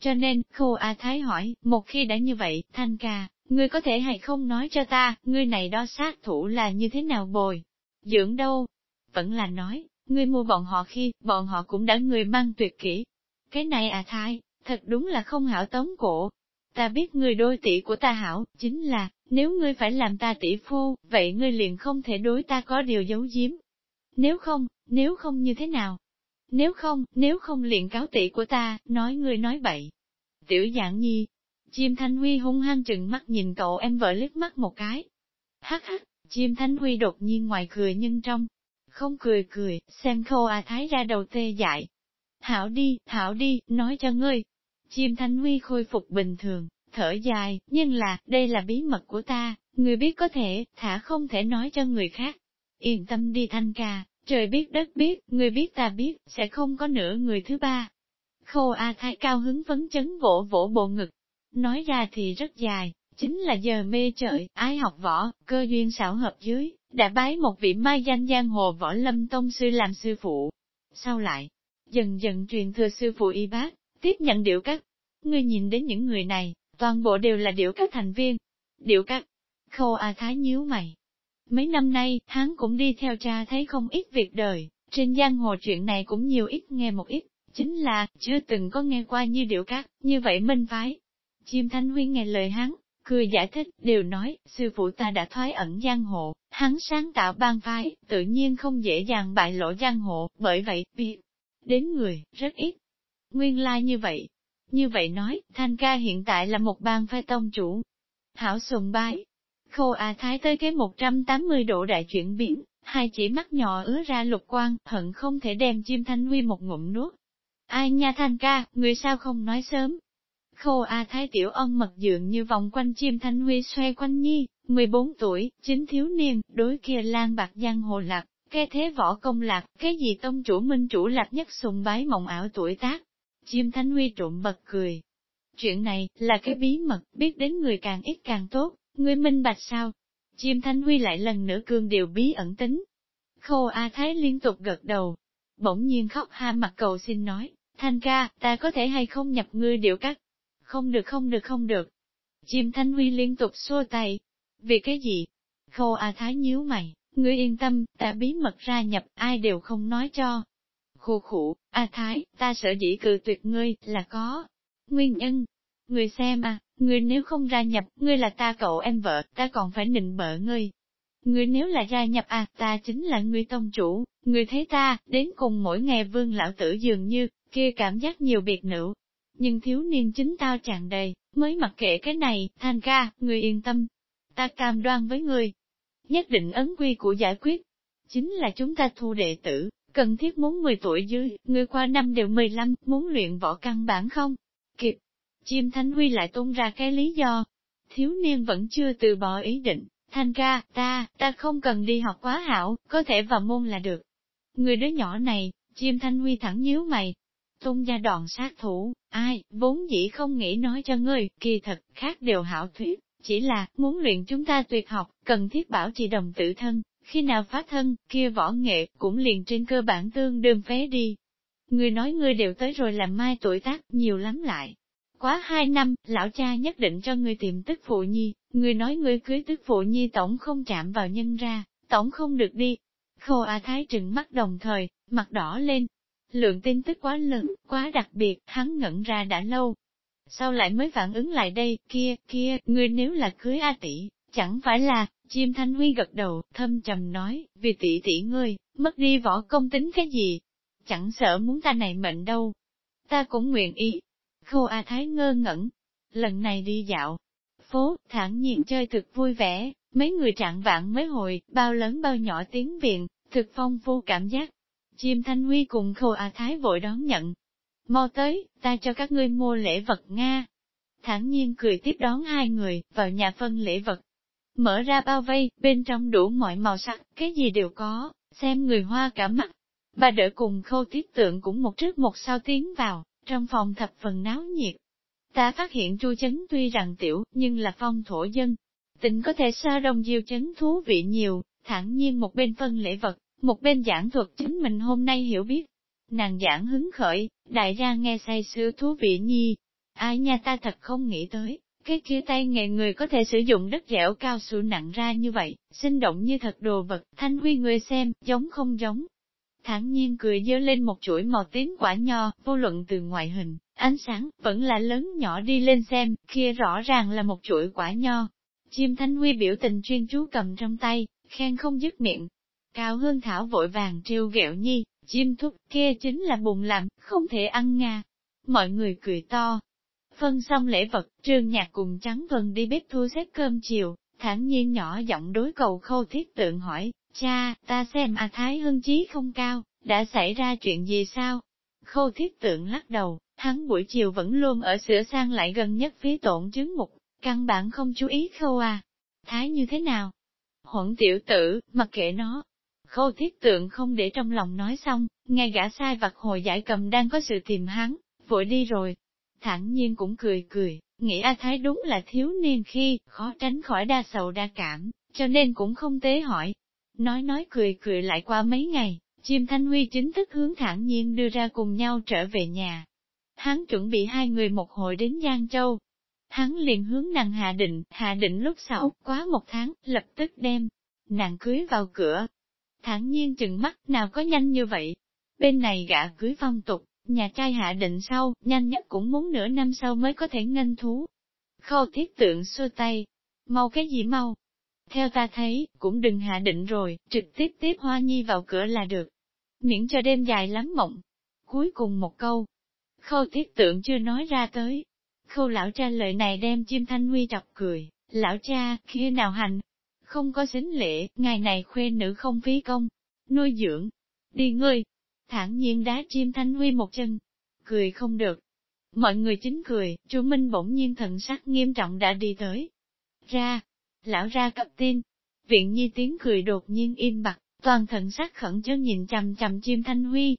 Cho nên, Khô A Thái hỏi, một khi đã như vậy, thanh ca, ngươi có thể hay không nói cho ta, ngươi này đo sát thủ là như thế nào bồi? Dưỡng đâu? Vẫn là nói, ngươi mua bọn họ khi, bọn họ cũng đã người mang tuyệt kỹ. Cái này à Thái, thật đúng là không hảo tống cổ. Ta biết người đôi tỷ của ta hảo, chính là, nếu ngươi phải làm ta tỷ phu, vậy ngươi liền không thể đối ta có điều giấu giếm. Nếu không, nếu không như thế nào? Nếu không, nếu không liền cáo tỷ của ta, nói ngươi nói bậy. Tiểu dạng nhi, Chim Thanh Huy hung hăng trừng mắt nhìn cậu em vợ liếc mắt một cái. Hắc hắc, chim Thanh Huy đột nhiên ngoài cười nhưng trong, không cười cười, xem khâu à thái ra đầu tê dại. Hảo đi, hảo đi, nói cho ngươi. Chim Thanh Huy khôi phục bình thường, thở dài, nhưng là, đây là bí mật của ta, người biết có thể, thả không thể nói cho người khác. Yên tâm đi thanh ca, trời biết đất biết, người biết ta biết, sẽ không có nữa người thứ ba. Khô A Thái cao hứng phấn chấn vỗ vỗ bộ ngực. Nói ra thì rất dài, chính là giờ mê trời, ai học võ, cơ duyên xảo hợp dưới, đã bái một vị mai danh giang hồ võ lâm tông sư làm sư phụ. Sau lại, dần dần truyền thừa sư phụ y bác, tiếp nhận điệu các. Ngươi nhìn đến những người này, toàn bộ đều là điệu các thành viên. Điệu các, khâu A Thái nhíu mày. Mấy năm nay, hắn cũng đi theo cha thấy không ít việc đời, trên giang hồ chuyện này cũng nhiều ít nghe một ít, chính là, chưa từng có nghe qua như điệu các, như vậy minh phái. Chim Thanh Huyên nghe lời hắn, cười giải thích, đều nói, sư phụ ta đã thoái ẩn giang hồ, hắn sáng tạo ban phái, tự nhiên không dễ dàng bại lộ giang hồ, bởi vậy, biết đến người, rất ít. Nguyên lai like như vậy. Như vậy nói, Thanh ca hiện tại là một ban phái tông chủ. Hảo sùng bái. Khô A Thái tới cái 180 độ đại chuyển biến, hai chỉ mắt nhỏ ứa ra lục quang, hận không thể đem chim thanh huy một ngụm nuốt. Ai nha Thanh ca, người sao không nói sớm, Khô A Thái tiểu ân mật dường như vòng quanh chim thanh huy xoay quanh nhi, 14 tuổi, chính thiếu niên, đối kia lan bạc giang hồ lạc, cái thế võ công lạc, cái gì tông chủ minh chủ lạc nhất sùng bái mộng ảo tuổi tác. Chim thanh huy trộm bật cười. Chuyện này, là cái bí mật, biết đến người càng ít càng tốt, người minh bạch sao? Chim thanh huy lại lần nữa cương điều bí ẩn tính. Khô A Thái liên tục gật đầu, bỗng nhiên khóc ha mặt cầu xin nói, thanh ca, ta có thể hay không nhập ngươi điệu cắt, không được không được không được. Chim Thanh Huy liên tục xua tay. Vì cái gì? Khô A Thái nhíu mày, ngươi yên tâm, ta bí mật ra nhập, ai đều không nói cho. Khô khủ, A Thái, ta sợ dĩ cự tuyệt ngươi, là có. Nguyên nhân, ngươi xem à, ngươi nếu không ra nhập, ngươi là ta cậu em vợ, ta còn phải nịnh bợ ngươi. Ngươi nếu là gia nhập à, ta chính là ngươi tông chủ, ngươi thấy ta, đến cùng mỗi ngày vương lão tử dường như, kia cảm giác nhiều biệt nữ, nhưng thiếu niên chính tao tràn đầy, mới mặc kệ cái này, thanh ca, người yên tâm. Ta cam đoan với người, nhất định ấn quy của giải quyết. Chính là chúng ta thu đệ tử, cần thiết muốn 10 tuổi dưới, người qua năm đều 15, muốn luyện võ căn bản không? Kịp, chim thanh huy lại tung ra cái lý do. Thiếu niên vẫn chưa từ bỏ ý định, thanh ca, ta, ta không cần đi học quá hảo, có thể vào môn là được. Người đứa nhỏ này, chim thanh huy thẳng nhíu mày, tung gia đòn sát thủ, ai, vốn dĩ không nghĩ nói cho ngươi, kỳ thật, khác đều hảo thuyết, chỉ là, muốn luyện chúng ta tuyệt học, cần thiết bảo trì đồng tự thân, khi nào phát thân, kia võ nghệ, cũng liền trên cơ bản tương đương phế đi. Ngươi nói ngươi đều tới rồi làm mai tuổi tác, nhiều lắm lại. Quá hai năm, lão cha nhất định cho ngươi tìm tức phụ nhi, ngươi nói ngươi cưới tức phụ nhi tổng không chạm vào nhân ra, tổng không được đi. Khô A Thái trừng mắt đồng thời, mặt đỏ lên, Lượng tin tức quá lớn, quá đặc biệt, hắn ngẩn ra đã lâu. Sau lại mới phản ứng lại đây, kia, kia, ngươi nếu là cưới A tỷ, chẳng phải là, chim thanh huy gật đầu, thâm trầm nói, vì tỷ tỷ ngươi, mất đi võ công tính cái gì? Chẳng sợ muốn ta này mệnh đâu. Ta cũng nguyện ý. Khô A Thái ngơ ngẩn. Lần này đi dạo, phố, thản nhiên chơi thực vui vẻ, mấy người trạng vạn mới hồi, bao lớn bao nhỏ tiếng viện, thực phong phu cảm giác, Chim Thanh Huy cùng Khâu A Thái vội đón nhận. Mau tới, ta cho các ngươi mua lễ vật Nga. Thẳng nhiên cười tiếp đón hai người, vào nhà phân lễ vật. Mở ra bao vây, bên trong đủ mọi màu sắc, cái gì đều có, xem người hoa cả mặt. Bà đỡ cùng khâu tiết tượng cũng một trước một sau tiến vào, trong phòng thập phần náo nhiệt. Ta phát hiện chu chấn tuy rằng tiểu, nhưng là phong thổ dân. Tình có thể xa đồng diêu chấn thú vị nhiều, thẳng nhiên một bên phân lễ vật, một bên giảng thuật chính mình hôm nay hiểu biết. Nàng giảng hứng khởi, đại gia nghe say sưa thú vị nhi. Ai nha ta thật không nghĩ tới, cái kia tay nghề người có thể sử dụng đất dẻo cao su nặng ra như vậy, sinh động như thật đồ vật, thanh huy người xem, giống không giống. Thẳng nhiên cười dơ lên một chuỗi màu tím quả nho, vô luận từ ngoại hình, ánh sáng, vẫn là lớn nhỏ đi lên xem, kia rõ ràng là một chuỗi quả nho. Chim thanh huy biểu tình chuyên chú cầm trong tay, khen không dứt miệng, Cao Hương Thảo vội vàng trêu ghẹo nhi, chim thúc kia chính là bùn làm, không thể ăn nga. Mọi người cười to. Phân xong lễ vật, trương nhạc cùng trắng vân đi bếp thu xếp cơm chiều, thản nhiên nhỏ giọng đối cầu khâu thiết tượng hỏi, cha, ta xem A Thái hương chí không cao, đã xảy ra chuyện gì sao? Khâu thiết tượng lắc đầu, hắn buổi chiều vẫn luôn ở sửa sang lại gần nhất phía tổn chứng mục, căn bản không chú ý khâu à. Thái như thế nào? Huẩn tiểu tử, mặc kệ nó. Khâu thiết tượng không để trong lòng nói xong, ngay gã sai vặt hồi giải cầm đang có sự tìm hắn, vội đi rồi. Thẳng nhiên cũng cười cười, nghĩ A Thái đúng là thiếu niên khi, khó tránh khỏi đa sầu đa cảm, cho nên cũng không tế hỏi. Nói nói cười cười lại qua mấy ngày, chim Thanh Huy chính thức hướng thẳng nhiên đưa ra cùng nhau trở về nhà. Hắn chuẩn bị hai người một hồi đến Giang Châu. Hắn liền hướng nàng hạ định, hạ định lúc sau, quá một tháng, lập tức đem, nàng cưới vào cửa thản nhiên chừng mắt, nào có nhanh như vậy. Bên này gã cưới phong tục, nhà trai hạ định sau, nhanh nhất cũng muốn nửa năm sau mới có thể ngân thú. Khâu thiết tượng xua tay. Mau cái gì mau? Theo ta thấy, cũng đừng hạ định rồi, trực tiếp tiếp hoa nhi vào cửa là được. Miễn cho đêm dài lắm mộng. Cuối cùng một câu. Khâu thiết tượng chưa nói ra tới. Khâu lão cha lời này đem chim thanh huy chọc cười. Lão cha, khi nào hành? Không có xính lễ, ngày này khuê nữ không phí công. Nuôi dưỡng. Đi ngươi, thản nhiên đá chim thanh huy một chân. Cười không được. Mọi người chính cười, chú Minh bỗng nhiên thần sắc nghiêm trọng đã đi tới. Ra, lão ra cập tin. Viện nhi tiếng cười đột nhiên im bặt, toàn thần sắc khẩn chớ nhìn chằm chằm chim thanh huy.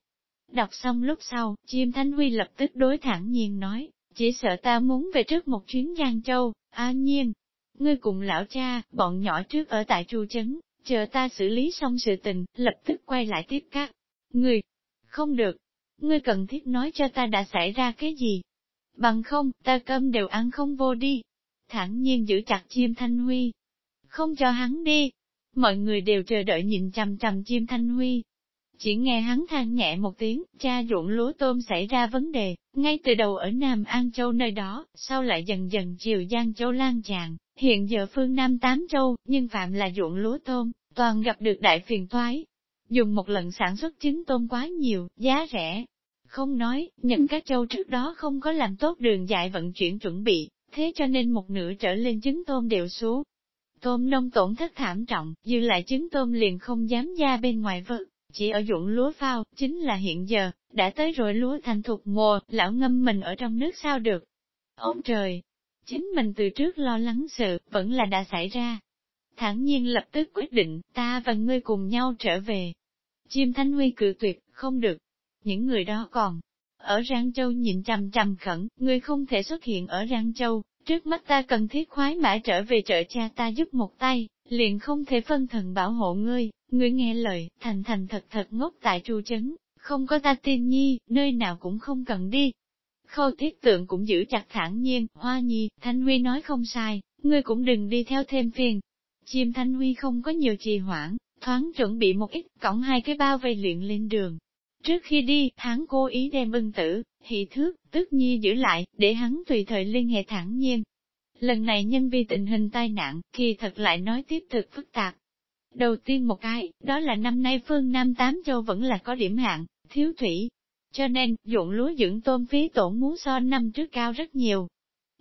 Đọc xong lúc sau, chim thanh huy lập tức đối thẳng nhiên nói, chỉ sợ ta muốn về trước một chuyến Giang Châu, a nhiên. Ngươi cùng lão cha, bọn nhỏ trước ở tại tru chấn, chờ ta xử lý xong sự tình, lập tức quay lại tiếp các. Người, không được. Ngươi cần thiết nói cho ta đã xảy ra cái gì. Bằng không, ta cơm đều ăn không vô đi. Thẳng nhiên giữ chặt chim thanh huy. Không cho hắn đi. Mọi người đều chờ đợi nhìn chằm chằm chim thanh huy. Chỉ nghe hắn than nhẹ một tiếng, cha ruộng lúa tôm xảy ra vấn đề, ngay từ đầu ở Nam An Châu nơi đó, sau lại dần dần chiều Giang Châu lan tràn, hiện giờ phương Nam Tám Châu, nhưng phạm là ruộng lúa tôm, toàn gặp được đại phiền toái, dùng một lần sản xuất trứng tôm quá nhiều, giá rẻ. Không nói, những các châu trước đó không có làm tốt đường dài vận chuyển chuẩn bị, thế cho nên một nửa trở lên trứng tôm đều xuống. Tôm nông tổn thất thảm trọng, dư lại trứng tôm liền không dám ra bên ngoài vực, chỉ ở dụng lúa phao, chính là hiện giờ, đã tới rồi lúa thành thục mùa, lão ngâm mình ở trong nước sao được. Ông trời! Chính mình từ trước lo lắng sự, vẫn là đã xảy ra. Thẳng nhiên lập tức quyết định, ta và ngươi cùng nhau trở về, Chim Thanh Huy cự tuyệt, không được. Những người đó còn ở Giang Châu nhìn chằm chằm khẩn, ngươi không thể xuất hiện ở Giang Châu, trước mắt ta cần thiết khoái mãi trở về chợ cha ta giúp một tay, liền không thể phân thần bảo hộ ngươi, ngươi nghe lời, thành thành thật thật ngốc tại tru chấn, không có ta tin nhi, nơi nào cũng không cần đi. Khâu thiết tượng cũng giữ chặt thẳng nhiên, hoa nhi, Thanh Huy nói không sai, ngươi cũng đừng đi theo thêm phiền. Chim Thanh Huy không có nhiều trì hoãn, thoáng chuẩn bị một ít, cõng hai cái bao vây luyện lên đường. Trước khi đi, hắn cố ý đem ưng tử, hỷ thước, tức nhi giữ lại, để hắn tùy thời liên hệ thẳng nhiên. Lần này nhân vì tình hình tai nạn, kỳ thật lại nói tiếp thực phức tạp. Đầu tiên một cái, đó là năm nay phương Nam Tám Châu vẫn là có điểm hạn, thiếu thủy. Cho nên, dụng lúa dưỡng tôm phí tổn muốn so năm trước cao rất nhiều.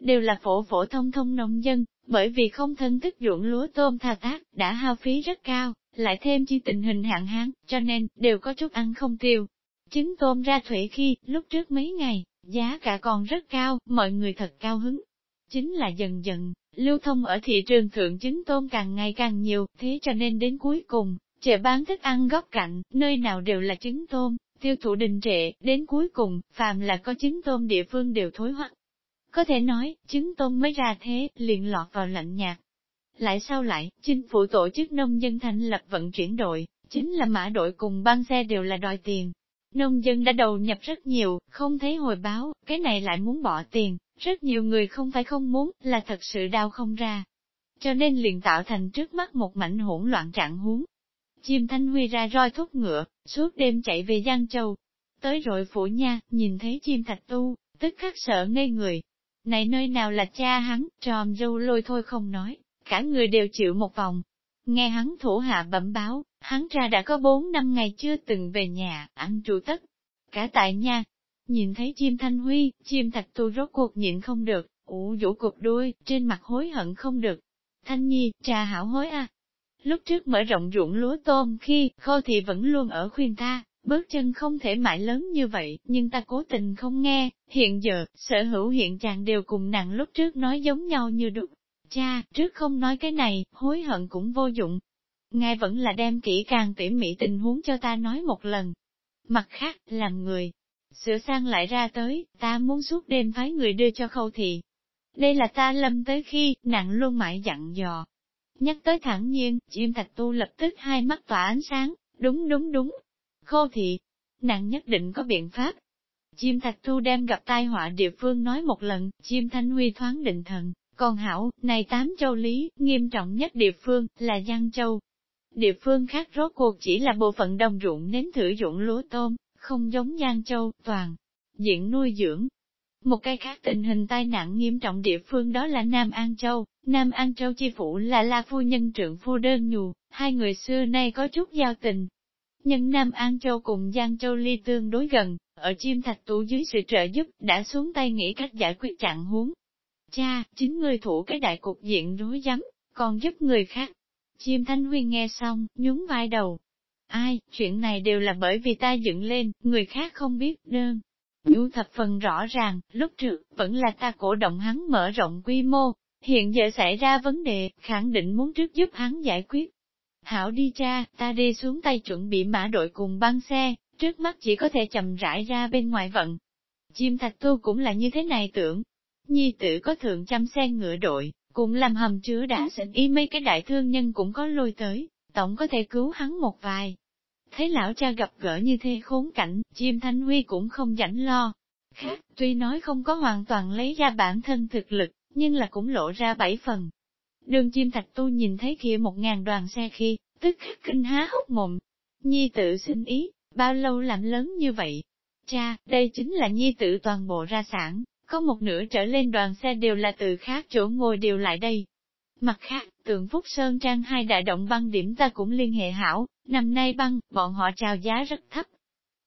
Đều là phổ phổ thông thông nông dân, bởi vì không thân thức dụng lúa tôm thao tác, đã hao phí rất cao lại thêm chi tình hình hạn hán, cho nên, đều có chút ăn không tiêu. Trứng tôm ra thủy khi, lúc trước mấy ngày, giá cả còn rất cao, mọi người thật cao hứng. Chính là dần dần, lưu thông ở thị trường thượng trứng tôm càng ngày càng nhiều, thế cho nên đến cuối cùng, chợ bán thức ăn góc cạnh, nơi nào đều là trứng tôm, tiêu thụ đình trệ, đến cuối cùng, phàm là có trứng tôm địa phương đều thối hoắc. Có thể nói, trứng tôm mới ra thế, liền lọt vào lạnh nhạt, lại sau lại, chính phủ tổ chức nông dân thành lập vận chuyển đội, chính là mã đội cùng băng xe đều là đòi tiền. Nông dân đã đầu nhập rất nhiều, không thấy hồi báo, cái này lại muốn bỏ tiền, rất nhiều người không phải không muốn, là thật sự đau không ra. Cho nên liền tạo thành trước mắt một mảnh hỗn loạn trạng huống. Chim Thanh Huy ra roi thúc ngựa, suốt đêm chạy về Giang Châu. Tới rồi phủ nha, nhìn thấy chim thạch tu, tức khắc sợ ngây người. Này nơi nào là cha hắn, tròm dâu lôi thôi không nói, cả người đều chịu một vòng. Nghe hắn thủ hạ bẩm báo, hắn ra đã có bốn năm ngày chưa từng về nhà, ăn trụ tất. Cả tại nhà, Nhìn thấy chim thanh huy, chim thạch tu rốt cuộc nhịn không được, ủ vũ cục đuôi, trên mặt hối hận không được. Thanh nhi, trà hảo hối à. Lúc trước mở rộng ruộng lúa tôm khi, khô thì vẫn luôn ở khuyên ta, bước chân không thể mãi lớn như vậy, nhưng ta cố tình không nghe, hiện giờ, sở hữu hiện trạng đều cùng nàng lúc trước nói giống nhau như đục. Cha, trước không nói cái này, hối hận cũng vô dụng. Ngài vẫn là đem kỹ càng tỉ mỉ tình huống cho ta nói một lần. Mặt khác, làm người, sửa sang lại ra tới, ta muốn suốt đêm phái người đưa cho khâu thị. Đây là ta lâm tới khi, nàng luôn mãi dặn dò. Nhắc tới thẳng nhiên, chim thạch tu lập tức hai mắt tỏa ánh sáng, đúng đúng đúng, Khô thị, nàng nhất định có biện pháp. Chim thạch thu đem gặp tai họa địa phương nói một lần, chim thanh huy thoáng định thần, còn hảo, này tám châu lý, nghiêm trọng nhất địa phương, là Giang Châu. Địa phương khác rốt cuộc chỉ là bộ phận đồng ruộng nếm thử ruộng lúa tôm, không giống Giang Châu, toàn, diện nuôi dưỡng. Một cái khác tình hình tai nạn nghiêm trọng địa phương đó là Nam An Châu, Nam An Châu chi phủ là La Phu Nhân trượng phu đơn nhù, hai người xưa nay có chút giao tình, nhưng Nam An Châu cùng Giang Châu ly tương đối gần, ở chim thạch tủ dưới sự trợ giúp, đã xuống tay nghĩ cách giải quyết trạng huống. Cha, chính người thủ cái đại cục diện rối rắm, còn giúp người khác. Chim Thanh Huy nghe xong, nhún vai đầu. Ai, chuyện này đều là bởi vì ta dựng lên, người khác không biết đơn. Nhu thập phần rõ ràng, lúc trước, vẫn là ta cổ động hắn mở rộng quy mô, hiện giờ xảy ra vấn đề, khẳng định muốn trước giúp hắn giải quyết, Hảo đi cha, ta đi xuống tay chuẩn bị mã đội cùng băng xe, trước mắt chỉ có thể chậm rãi ra bên ngoài vận. Chim thạch tu cũng là như thế này tưởng. Nhi tử có thượng trăm xe ngựa đội, cũng làm hầm chứa đã sẵn y mấy cái đại thương nhân cũng có lôi tới, tổng có thể cứu hắn một vài. Thấy lão cha gặp gỡ như thế khốn cảnh, chim thanh huy cũng không rảnh lo. Khác, tuy nói không có hoàn toàn lấy ra bản thân thực lực, nhưng là cũng lộ ra bảy phần, Đường chim thạch tu nhìn thấy kia một ngàn đoàn xe khi, tức khắc kinh há hốc mồm. Nhi tự xin ý, bao lâu làm lớn như vậy? Cha, đây chính là nhi tự toàn bộ ra sản, có một nửa trở lên đoàn xe đều là từ khác chỗ ngồi đều lại đây. Mặt khác, tượng Phúc Sơn Trang hai đại động băng điểm ta cũng liên hệ hảo, năm nay băng, bọn họ chào giá rất thấp.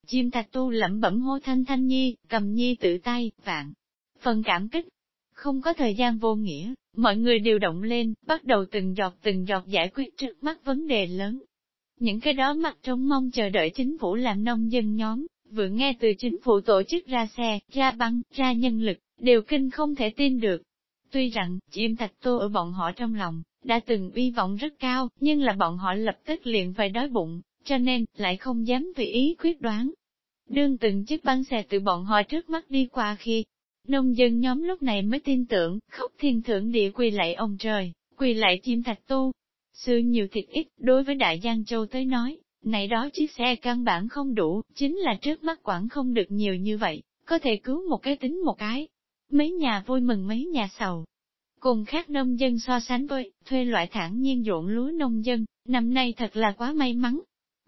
Chim thạch tu lẩm bẩm hô thanh thanh nhi, cầm nhi tự tay, vạn. Phần cảm kích, không có thời gian vô nghĩa, mọi người đều động lên, bắt đầu từng giọt từng giọt giải quyết trước mắt vấn đề lớn. Những cái đó mặt trông mong chờ đợi chính phủ làm nông dân nhóm, vừa nghe từ chính phủ tổ chức ra xe, ra băng, ra nhân lực, đều kinh không thể tin được. Tuy rằng, chim thạch tô ở bọn họ trong lòng, đã từng uy vọng rất cao, nhưng là bọn họ lập tức liền phải đói bụng, cho nên, lại không dám tùy ý quyết đoán. Đương từng chiếc băng xe từ bọn họ trước mắt đi qua khi, Nông dân nhóm lúc này mới tin tưởng, khóc thiên thượng địa quỳ lại ông trời, quỳ lại chim thạch tu. Sự nhiều thịt ít, đối với Đại Giang Châu tới nói, này đó chiếc xe căn bản không đủ, chính là trước mắt quản không được nhiều như vậy, có thể cứu một cái tính một cái. Mấy nhà vui mừng mấy nhà sầu. Cùng khác nông dân so sánh với, thuê loại thản nhiên ruộng lúa nông dân, năm nay thật là quá may mắn.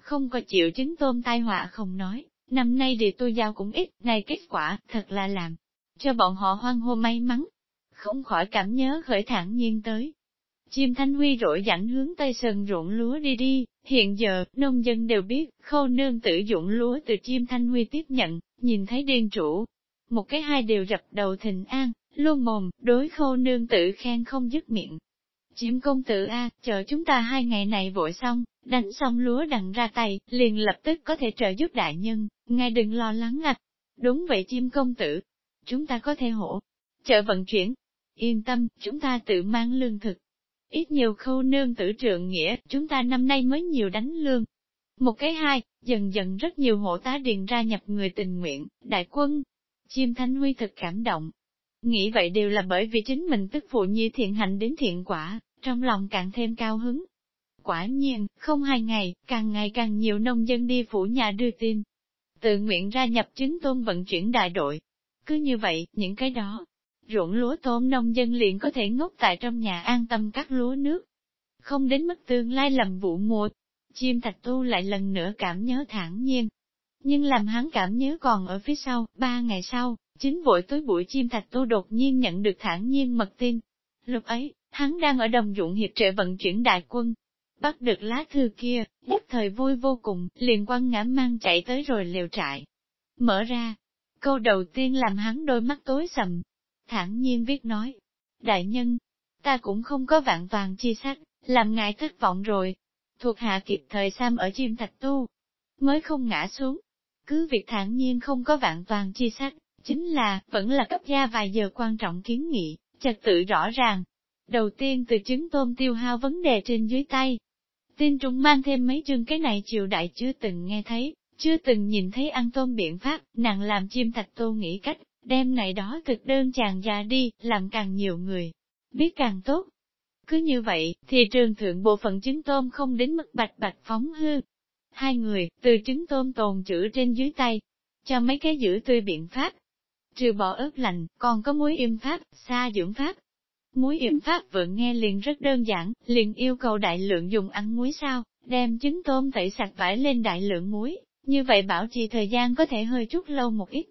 Không có chịu chứng tôm tai họa không nói, năm nay địa tôi giao cũng ít, này kết quả, thật là làm, cho bọn họ hoan hô may mắn. Không khỏi cảm nhớ khởi thẳng nhiên tới. Chim Thanh Huy rỗi dẫn hướng tây sơn ruộng lúa đi đi, hiện giờ, nông dân đều biết, khâu nương tự dụng lúa từ chim Thanh Huy tiếp nhận, nhìn thấy điên chủ. Một cái hai đều rập đầu thịnh an, luôn mồm, đối khâu nương tự khen không dứt miệng. Chiếm công tử A, chờ chúng ta hai ngày này vội xong, đánh xong lúa đặng ra tay, liền lập tức có thể trợ giúp đại nhân, ngài đừng lo lắng ngạch Đúng vậy chim công tử, chúng ta có thể hỗ trợ vận chuyển. Yên tâm, chúng ta tự mang lương thực. Ít nhiều khâu nương tử trượng nghĩa, chúng ta năm nay mới nhiều đánh lương. Một cái hai, dần dần rất nhiều hộ tá điền ra nhập người tình nguyện, đại quân. Chim Thanh Huy thật cảm động. Nghĩ vậy đều là bởi vì chính mình tức phụ nhi thiện hành đến thiện quả, trong lòng càng thêm cao hứng. Quả nhiên, không hai ngày, càng ngày càng nhiều nông dân đi phủ nhà đưa tin. Tự nguyện ra nhập chứng tôn vận chuyển đại đội, cứ như vậy, những cái đó, ruộng lúa tôm nông dân liền có thể ngốc tại trong nhà an tâm cắt lúa nước. Không đến mức tương lai lầm vụ mùa, chim thạch tu lại lần nữa cảm nhớ thản nhiên. Nhưng làm hắn cảm nhớ còn ở phía sau, ba ngày sau, chính vội tối buổi chim thạch tu đột nhiên nhận được thản nhiên mật tin. Lúc ấy, hắn đang ở đồng dụng hiệp trợ vận chuyển đại quân. Bắt được lá thư kia, nhất thời vui vô cùng, liền quan ngã mang chạy tới rồi liều trại. Mở ra, Câu đầu tiên làm hắn đôi mắt tối sầm. Thẳng nhiên viết nói. Đại nhân, ta cũng không có vạn toàn chi sách, làm ngài thất vọng rồi. Thuộc hạ kịp thời Sam ở chim thạch tu, mới không ngã xuống. Cứ việc thản nhiên không có vạn toàn chi sách, chính là, vẫn là cấp gia vài giờ quan trọng kiến nghị, trật tự rõ ràng. Đầu tiên từ chứng tôm tiêu hao vấn đề trên dưới tay. Tin trung mang thêm mấy chương cái này triều đại chưa từng nghe thấy, chưa từng nhìn thấy ăn tôm biện pháp, nàng làm chim thạch tô nghĩ cách, đem này đó thực đơn chàng già đi, làm càng nhiều người, biết càng tốt. Cứ như vậy, thì trường thượng bộ phận trứng tôm không đến mức bạch bạch phóng hư. Hai người, từ trứng tôm tồn chữ trên dưới tay, cho mấy cái giữ tươi biện pháp. Trừ bỏ ớt lạnh, còn có muối yêm pháp, xa dưỡng pháp. Muối yêm pháp vừa nghe liền rất đơn giản, liền yêu cầu đại lượng dùng ăn muối sao, đem trứng tôm tẩy sạch vải lên đại lượng muối, như vậy bảo trì thời gian có thể hơi chút lâu một ít.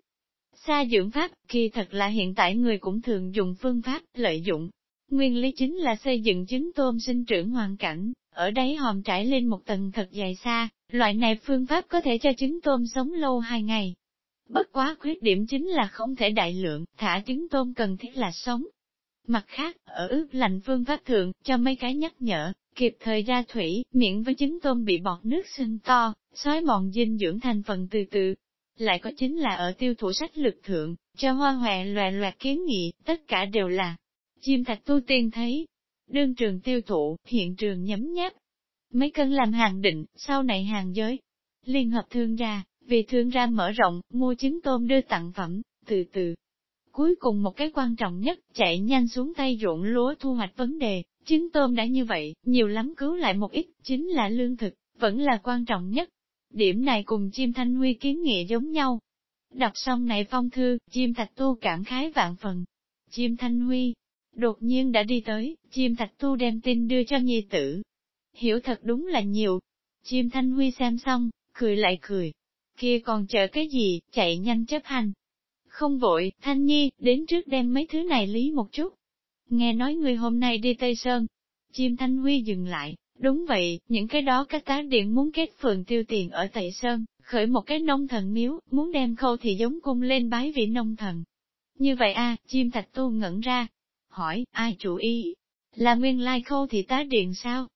Xa dưỡng pháp, kỳ thật là hiện tại người cũng thường dùng phương pháp, lợi dụng. Nguyên lý chính là xây dựng trứng tôm sinh trưởng hoàn cảnh, ở đáy hòm trải lên một tầng thật dài xa, loại này phương pháp có thể cho trứng tôm sống lâu hai ngày. Bất quá khuyết điểm chính là không thể đại lượng, thả trứng tôm cần thiết là sống. Mặt khác, ở ướp lạnh phương pháp thượng, cho mấy cái nhắc nhở, kịp thời ra thủy, miệng với trứng tôm bị bọt nước sinh to, xói mòn dinh dưỡng thành phần từ từ. Lại có chính là ở tiêu thụ sách lực thượng, cho hoa hòe loè loạt kiến nghị, tất cả đều là chim thạch tu tiên thấy. Đương trường tiêu thụ, hiện trường nhấm nháp. Mấy cân làm hàng định, sau này hàng giới. Liên hợp thương ra, vì thương ra mở rộng, mua trứng tôm đưa tặng phẩm, từ từ. Cuối cùng một cái quan trọng nhất, chạy nhanh xuống tay ruộng lúa thu hoạch vấn đề, trứng tôm đã như vậy, nhiều lắm cứu lại một ít, chính là lương thực, vẫn là quan trọng nhất. Điểm này cùng chim thanh huy kiến nghị giống nhau. Đọc xong này phong thư, chim thạch tu cảm khái vạn phần. Chim thanh huy, đột nhiên đã đi tới, chim thạch tu đem tin đưa cho nhi tử. Hiểu thật đúng là nhiều. Chim thanh huy xem xong, cười lại cười. Kia còn chờ cái gì, chạy nhanh chấp hành. Không vội, thanh nhi, đến trước đem mấy thứ này lý một chút. Nghe nói người hôm nay đi Tây Sơn. Chim thanh huy dừng lại, Đúng vậy, những cái đó các tá điện muốn kết phường tiêu tiền ở Tây Sơn, khởi một cái nông thần miếu, muốn đem khâu thì giống cung lên bái vị nông thần. Như vậy a à, chim thạch tu ngẩn ra, hỏi, ai chủ ý? Là nguyên lai khâu thì tá điện sao?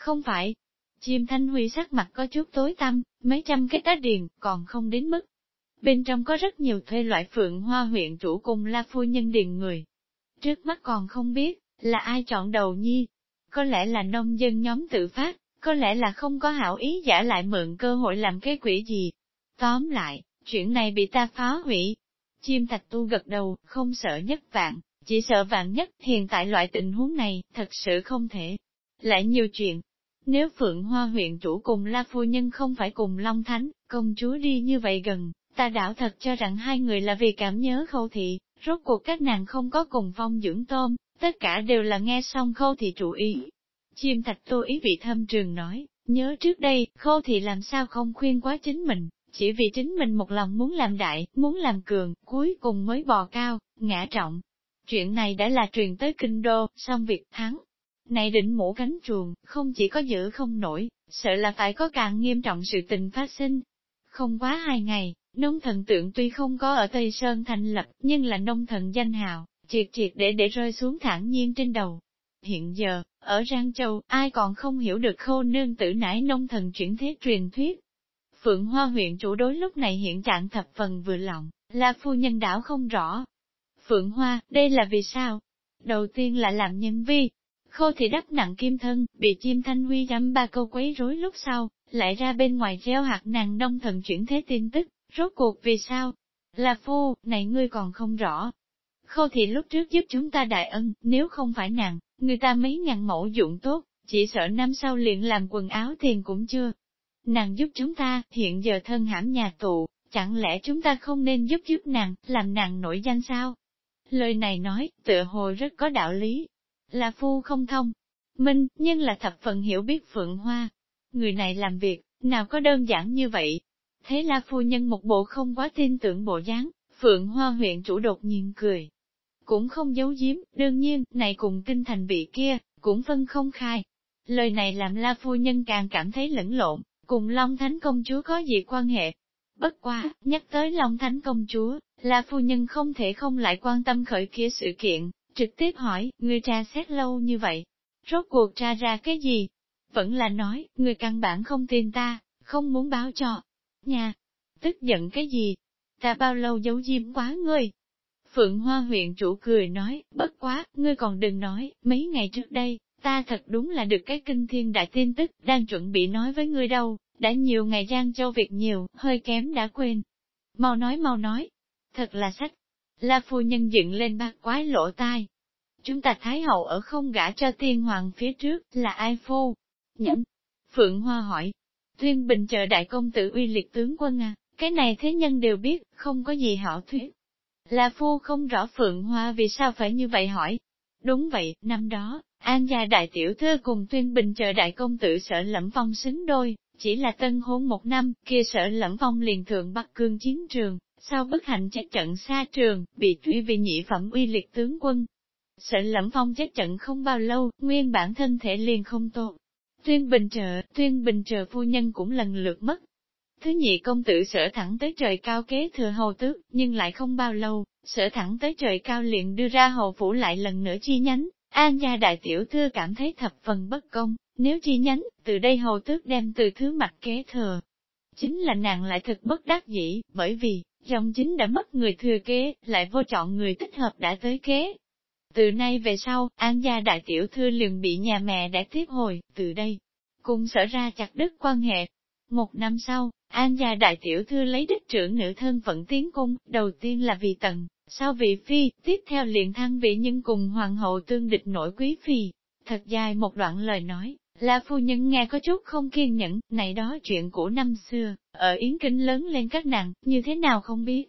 Không phải. Chim thanh huy sắc mặt có chút tối tăm, mấy trăm cái tá điện, còn không đến mức. Bên trong có rất nhiều thuê loại phượng hoa huyện chủ cùng la phu nhân điền người. Trước mắt còn không biết, là ai chọn đầu nhi, có lẽ là nông dân nhóm tự phát, có lẽ là không có hảo ý giả lại mượn cơ hội làm cái quỷ gì. Tóm lại, chuyện này bị ta phá hủy. Chim thạch tu gật đầu, không sợ nhất vạn, chỉ sợ vạn nhất hiện tại loại tình huống này, thật sự không thể. Lại nhiều chuyện. Nếu Phượng Hoa huyện chủ cùng La Phu Nhân không phải cùng Long Thánh, công chúa đi như vậy gần, ta đảo thật cho rằng hai người là vì cảm nhớ khâu thị, rốt cuộc các nàng không có cùng phong dưỡng tôm, Tất cả đều là nghe xong khâu thị chủ ý. Chim thạch tô ý vị thâm trường nói, nhớ trước đây, khâu thị làm sao không khuyên quá chính mình, chỉ vì chính mình một lòng muốn làm đại, muốn làm cường, cuối cùng mới bò cao, ngã trọng. Chuyện này đã là truyền tới kinh đô, xong việc thắng. Này đỉnh mũ cánh chuồng, không chỉ có giữ không nổi, sợ là phải có càng nghiêm trọng sự tình phát sinh. Không quá hai ngày, nông thần tượng tuy không có ở Tây Sơn thành lập, nhưng là nông thần danh hào, triệt triệt để để rơi xuống thẳng nhiên trên đầu. Hiện giờ, ở Giang Châu, ai còn không hiểu được khô nương tử nãi nông thần chuyển thế truyền thuyết. Phượng Hoa huyện chủ đối lúc này hiện trạng thập phần vừa lòng, là phu nhân đảo không rõ. Phượng Hoa, đây là vì sao? Đầu tiên là làm nhân vi. Khô thì đắp nặng kim thân, bị chim thanh huy dám ba câu quấy rối lúc sau, lại ra bên ngoài gieo hạt nàng nông thần chuyển thế tin tức, rốt cuộc vì sao? Là phu, này ngươi còn không rõ, Khô thị lúc trước giúp chúng ta đại ân, nếu không phải nàng, người ta mấy ngàn mẫu dụng tốt, chỉ sợ năm sau liền làm quần áo tiền cũng chưa. Nàng giúp chúng ta, hiện giờ thân hãm nhà tù, chẳng lẽ chúng ta không nên giúp giúp nàng, làm nàng nổi danh sao? Lời này nói, tựa hồ rất có đạo lý. Là phu không thông, minh, nhưng là thập phần hiểu biết Phượng Hoa. Người này làm việc, nào có đơn giản như vậy. Thế là phu nhân một bộ không quá tin tưởng bộ dáng, Phượng Hoa huyện chủ đột nhiên cười, cũng không giấu giếm, đương nhiên, này cùng kinh thành vị kia, cũng phân không khai. Lời này làm La Phu Nhân càng cảm thấy lẫn lộn, cùng Long Thánh Công Chúa có gì quan hệ. Bất quá, nhắc tới Long Thánh công chúa, là phu nhân không thể không lại quan tâm khởi kia sự kiện, trực tiếp hỏi, ngươi tra xét lâu như vậy, rốt cuộc tra ra cái gì? Vẫn là nói, ngươi căn bản không tin ta, không muốn báo cho. Nha, tức giận cái gì? Ta bao lâu giấu diêm quá ngươi? Phượng Hoa huyện chủ cười nói, bất quá, ngươi còn đừng nói, mấy ngày trước đây, ta thật đúng là được cái kinh thiên đại tin tức, đang chuẩn bị nói với ngươi đâu, đã nhiều ngày Giang Châu việc nhiều, hơi kém đã quên. Mau nói mau nói, thật là sách. La phu nhân dựng lên ba quái lỗ tai. Chúng ta Thái Hậu ở không gả cho tiên hoàng phía trước, là ai phu? Nhẫn. Phượng Hoa hỏi. Tuyên bình chờ đại công tử uy liệt tướng quân à, cái này thế nhân đều biết, không có gì hảo thuyết. La phu không rõ Phượng Hoa vì sao phải như vậy hỏi. Đúng vậy, năm đó, An gia đại tiểu thư cùng tuyên bình chờ đại công tử sở lẫm phong xứng đôi, chỉ là tân hôn một năm, kia sở lẫm phong liền thượng Bắc Cương chiến trường, sau bất hạnh chết trận xa trường, bị truy vì nhị phẩm uy liệt tướng quân. Sở lẫm phong chết trận không bao lâu, nguyên bản thân thể liền không tốt. Tuyên bình trợ, tuyên bình trợ phu nhân cũng lần lượt mất. Thứ nhị công tử sở thẳng tới trời cao kế thừa hầu tước, nhưng lại không bao lâu, sở thẳng tới trời cao liền đưa ra hầu phủ lại lần nữa chi nhánh. An gia đại tiểu thư cảm thấy thập phần bất công, nếu chi nhánh, từ đây hầu tước đem từ thứ mặt kế thừa. Chính là nàng lại thực bất đắc dĩ, bởi vì, dòng chính đã mất người thừa kế, lại vô chọn người thích hợp đã tới kế. Từ nay về sau, An gia đại tiểu thư liền bị nhà mẹ đã tiếp hồi, từ đây, cùng sở ra chặt đứt quan hệ. Một năm sau, An gia đại tiểu thư lấy đích trưởng nữ thân phận tiến cung, đầu tiên là vì tần, sau vị phi, tiếp theo liền thăng vị nhân cùng hoàng hậu tương địch nổi quý phi. Thật dài một đoạn lời nói, là phu nhân nghe có chút không kiên nhẫn, này đó chuyện của năm xưa, ở Yến Kinh lớn lên các nàng, như thế nào không biết.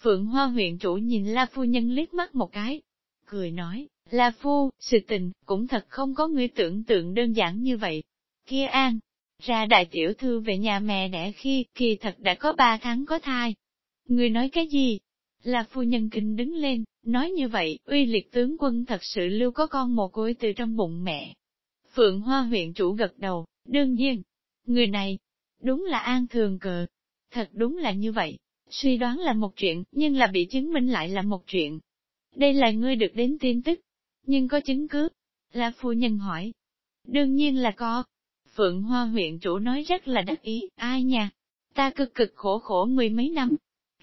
Phượng Hoa huyện chủ nhìn La phu nhân liếc mắt một cái, cười nói, La phu, sự tình, cũng thật không có người tưởng tượng đơn giản như vậy. Kia an, ra đại tiểu thư về nhà mẹ đẻ khi, kỳ thật đã có ba tháng có thai. Người nói cái gì? Là phu nhân kinh đứng lên, nói như vậy, uy liệt tướng quân thật sự lưu có con một côi từ trong bụng mẹ. Phượng Hoa huyện chủ gật đầu, đương nhiên, người này, đúng là an thường cờ. Thật đúng là như vậy, suy đoán là một chuyện, nhưng là bị chứng minh lại là một chuyện. Đây là ngươi được đến tin tức, nhưng có chứng cứ. Là phu nhân hỏi. Đương nhiên là có. Phượng Hoa huyện chủ nói rất là đắc ý, ai nha, ta cực cực khổ khổ mười mấy năm,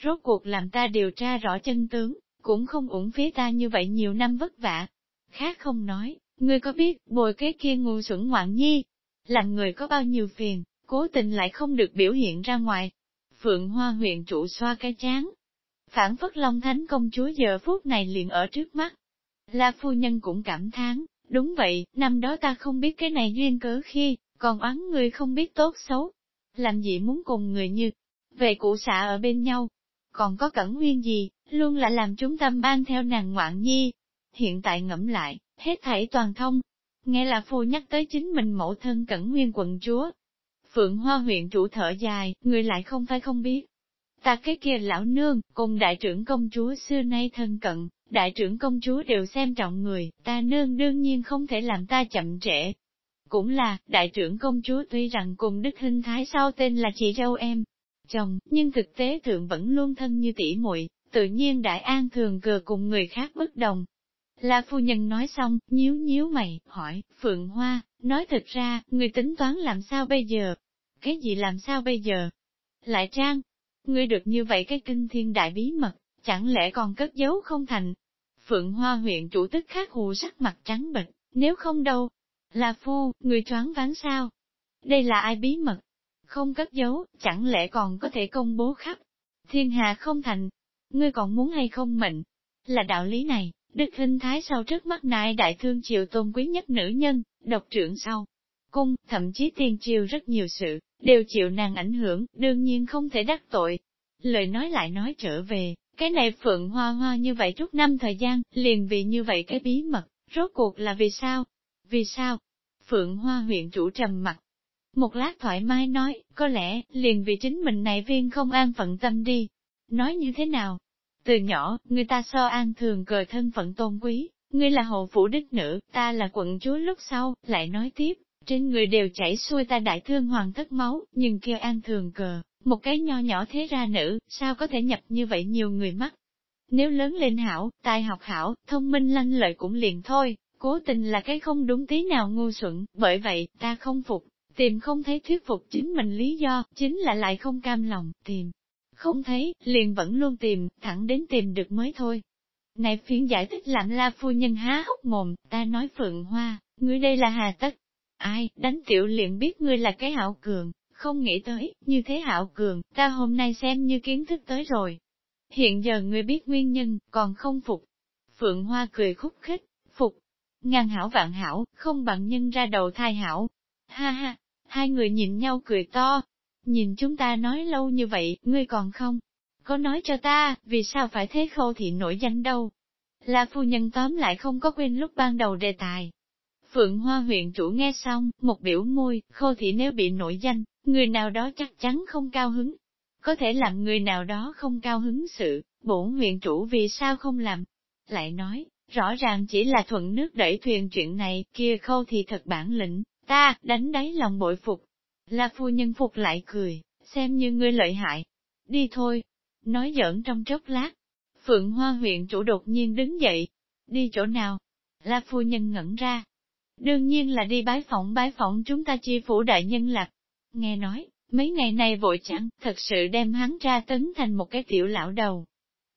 rốt cuộc làm ta điều tra rõ chân tướng, cũng không ủng phí ta như vậy nhiều năm vất vả. Khác không nói, ngươi có biết, bồi cái kia ngu xuẩn ngoạn nhi, làm người có bao nhiêu phiền, cố tình lại không được biểu hiện ra ngoài. Phượng Hoa huyện trụ xoa cái chán. Phản phất Long Thánh công chúa giờ phút này liền ở trước mắt. La phu nhân cũng cảm thán, đúng vậy, năm đó ta không biết cái này duyên cớ khi, còn oán người không biết tốt xấu. Làm gì muốn cùng người như, về cụ xạ ở bên nhau, còn có cẩn nguyên gì, luôn là làm chúng tâm ban theo nàng ngoạn nhi. Hiện tại ngẫm lại, hết thảy toàn thông. Nghe là phu nhắc tới chính mình mẫu thân cẩn nguyên quận chúa. Phượng Hoa huyện chủ thở dài, người lại không phải không biết. Ta cái kia lão nương, cùng đại trưởng công chúa xưa nay thân cận, đại trưởng công chúa đều xem trọng người, ta nương đương nhiên không thể làm ta chậm trễ. Cũng là, đại trưởng công chúa tuy rằng cùng đức hình thái sau tên là chị dâu em, chồng, nhưng thực tế thượng vẫn luôn thân như tỷ muội, tự nhiên đại an thường cờ cùng người khác bất đồng. La phu nhân nói xong, nhíu nhíu mày, hỏi, Phượng Hoa, nói thật ra, người tính toán làm sao bây giờ? Cái gì làm sao bây giờ? Lại trang, ngươi được như vậy cái kinh thiên đại bí mật, chẳng lẽ còn cất giấu không thành? Phượng Hoa huyện chủ tức khắc hù sắc mặt trắng bệch, nếu không đâu. Là phu, người choáng ván sao? Đây là ai bí mật? không cất giấu, chẳng lẽ còn có thể công bố khắp. Thiên hạ không thành, ngươi còn muốn hay không mệnh? Là đạo lý này, đức hình thái sau trước mắt nại đại thương triều tôn quý nhất nữ nhân, độc trưởng sau. Cung, thậm chí tiên triều rất nhiều sự, đều chịu nàng ảnh hưởng, đương nhiên không thể đắc tội. Lời nói lại nói trở về, cái này phượng hoa hoa như vậy chút năm thời gian, liền vì như vậy cái bí mật, rốt cuộc là vì sao? Vì sao? Phượng hoa huyện chủ trầm mặt, một lát thoải mái nói, có lẽ, liền vì chính mình này viên không an phận tâm đi. Nói như thế nào? Từ nhỏ, người ta so an thường cờ thân phận tôn quý, ngươi là hậu phủ đích nữ, ta là quận chúa lúc sau, lại nói tiếp, trên người đều chảy xuôi ta đại thương hoàng thất máu, nhưng kia an thường cờ, một cái nho nhỏ thế ra nữ, sao có thể nhập như vậy nhiều người mắt. Nếu lớn lên hảo, tài học hảo, thông minh lanh lợi cũng liền thôi, cố tình là cái không đúng tí nào ngu xuẩn, bởi vậy, ta không phục, tìm không thấy thuyết phục chính mình lý do, chính là lại không cam lòng, tìm. Không thấy, liền vẫn luôn tìm, thẳng đến tìm được mới thôi. Này phiến giải thích làm la phu nhân há hốc mồm, ta nói phượng hoa, ngươi đây là hà tất. Ai, đánh tiểu liền biết ngươi là cái hảo cường, không nghĩ tới, như thế hảo cường, ta hôm nay xem như kiến thức tới rồi. Hiện giờ ngươi biết nguyên nhân, còn không phục. Phượng Hoa cười khúc khích, phục. Ngàn hảo vạn hảo, không bằng nhân ra đầu thai hảo. Ha ha, hai người nhìn nhau cười to. Nhìn chúng ta nói lâu như vậy, ngươi còn không? Có nói cho ta, vì sao phải thế khâu thị nổi danh đâu? Là phu nhân tóm lại không có quên lúc ban đầu đề tài. Phượng Hoa huyện chủ nghe xong, một biểu môi, khô thị nếu bị nổi danh, người nào đó chắc chắn không cao hứng. Có thể làm người nào đó không cao hứng sự, bổn huyện chủ vì sao không làm? Lại nói, rõ ràng chỉ là thuận nước đẩy thuyền chuyện này, kia khâu thì thật bản lĩnh, ta, đánh đáy lòng bội phục. La phu nhân phục lại cười, xem như ngươi lợi hại. Đi thôi. Nói giỡn trong chốc lát. Phượng Hoa huyện chủ đột nhiên đứng dậy. Đi chỗ nào? La phu nhân ngẩn ra. Đương nhiên là đi bái phỏng bái phỏng chúng ta chi phủ đại nhân lạc. Nghe nói, mấy ngày nay vội chẳng, thật sự đem hắn ra tấn thành một cái tiểu lão đầu.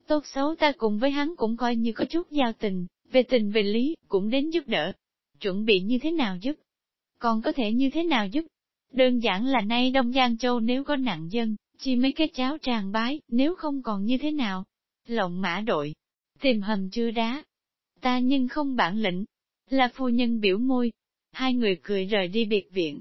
Tốt xấu ta cùng với hắn cũng coi như có chút giao tình, về tình về lý, cũng đến giúp đỡ. Chuẩn bị như thế nào giúp? Còn có thể như thế nào giúp? Đơn giản là nay Đông Giang Châu nếu có nặng dân, chỉ mấy cái cháo tràn bái, nếu không còn như thế nào? Lộng mã đội, tìm hầm chưa đá. Ta nhưng không bản lĩnh. Là phu nhân biểu môi. Hai người cười rời đi biệt viện.